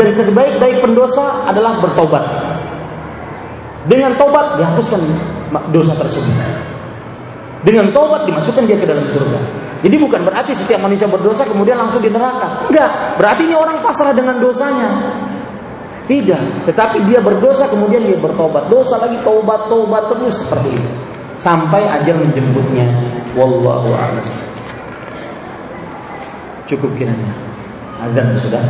dan sebaik-baik pendosa adalah bertobat. Dengan tobat dihapuskan dosa tersebut. Dengan tobat dimasukkan dia ke dalam surga. Jadi bukan berarti setiap manusia berdosa kemudian langsung di neraka. Enggak, berarti ini orang pasrah dengan dosanya. Tidak, tetapi dia berdosa kemudian dia bertobat. Dosa lagi tobat, tobat terus seperti itu. Sampai ajal menjemputnya. Wallahu a'lam. Cukup kiranya. Azan sudah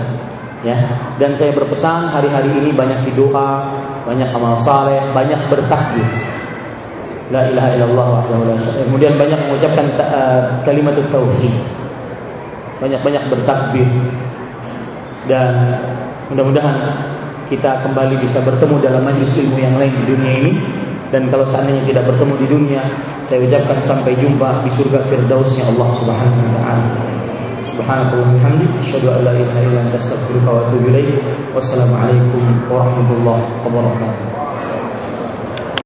ya dan saya berpesan hari-hari ini banyak doa banyak amal saleh banyak bertakbir la ilaha illallah wahdahu la kemudian banyak mengucapkan uh, kalimat tauhid banyak-banyak bertakbir dan mudah-mudahan kita kembali bisa bertemu dalam majlis ilmu yang lain di dunia ini dan kalau seandainya tidak bertemu di dunia saya ucapkan sampai jumpa di surga firdausnya Allah Subhanahu wa taala Subhanallah hamdi asyhadu an la ilaha illa anta astaghfiruka wa atubu ilaik. Wassalamualaikum warahmatullahi wabarakatuh.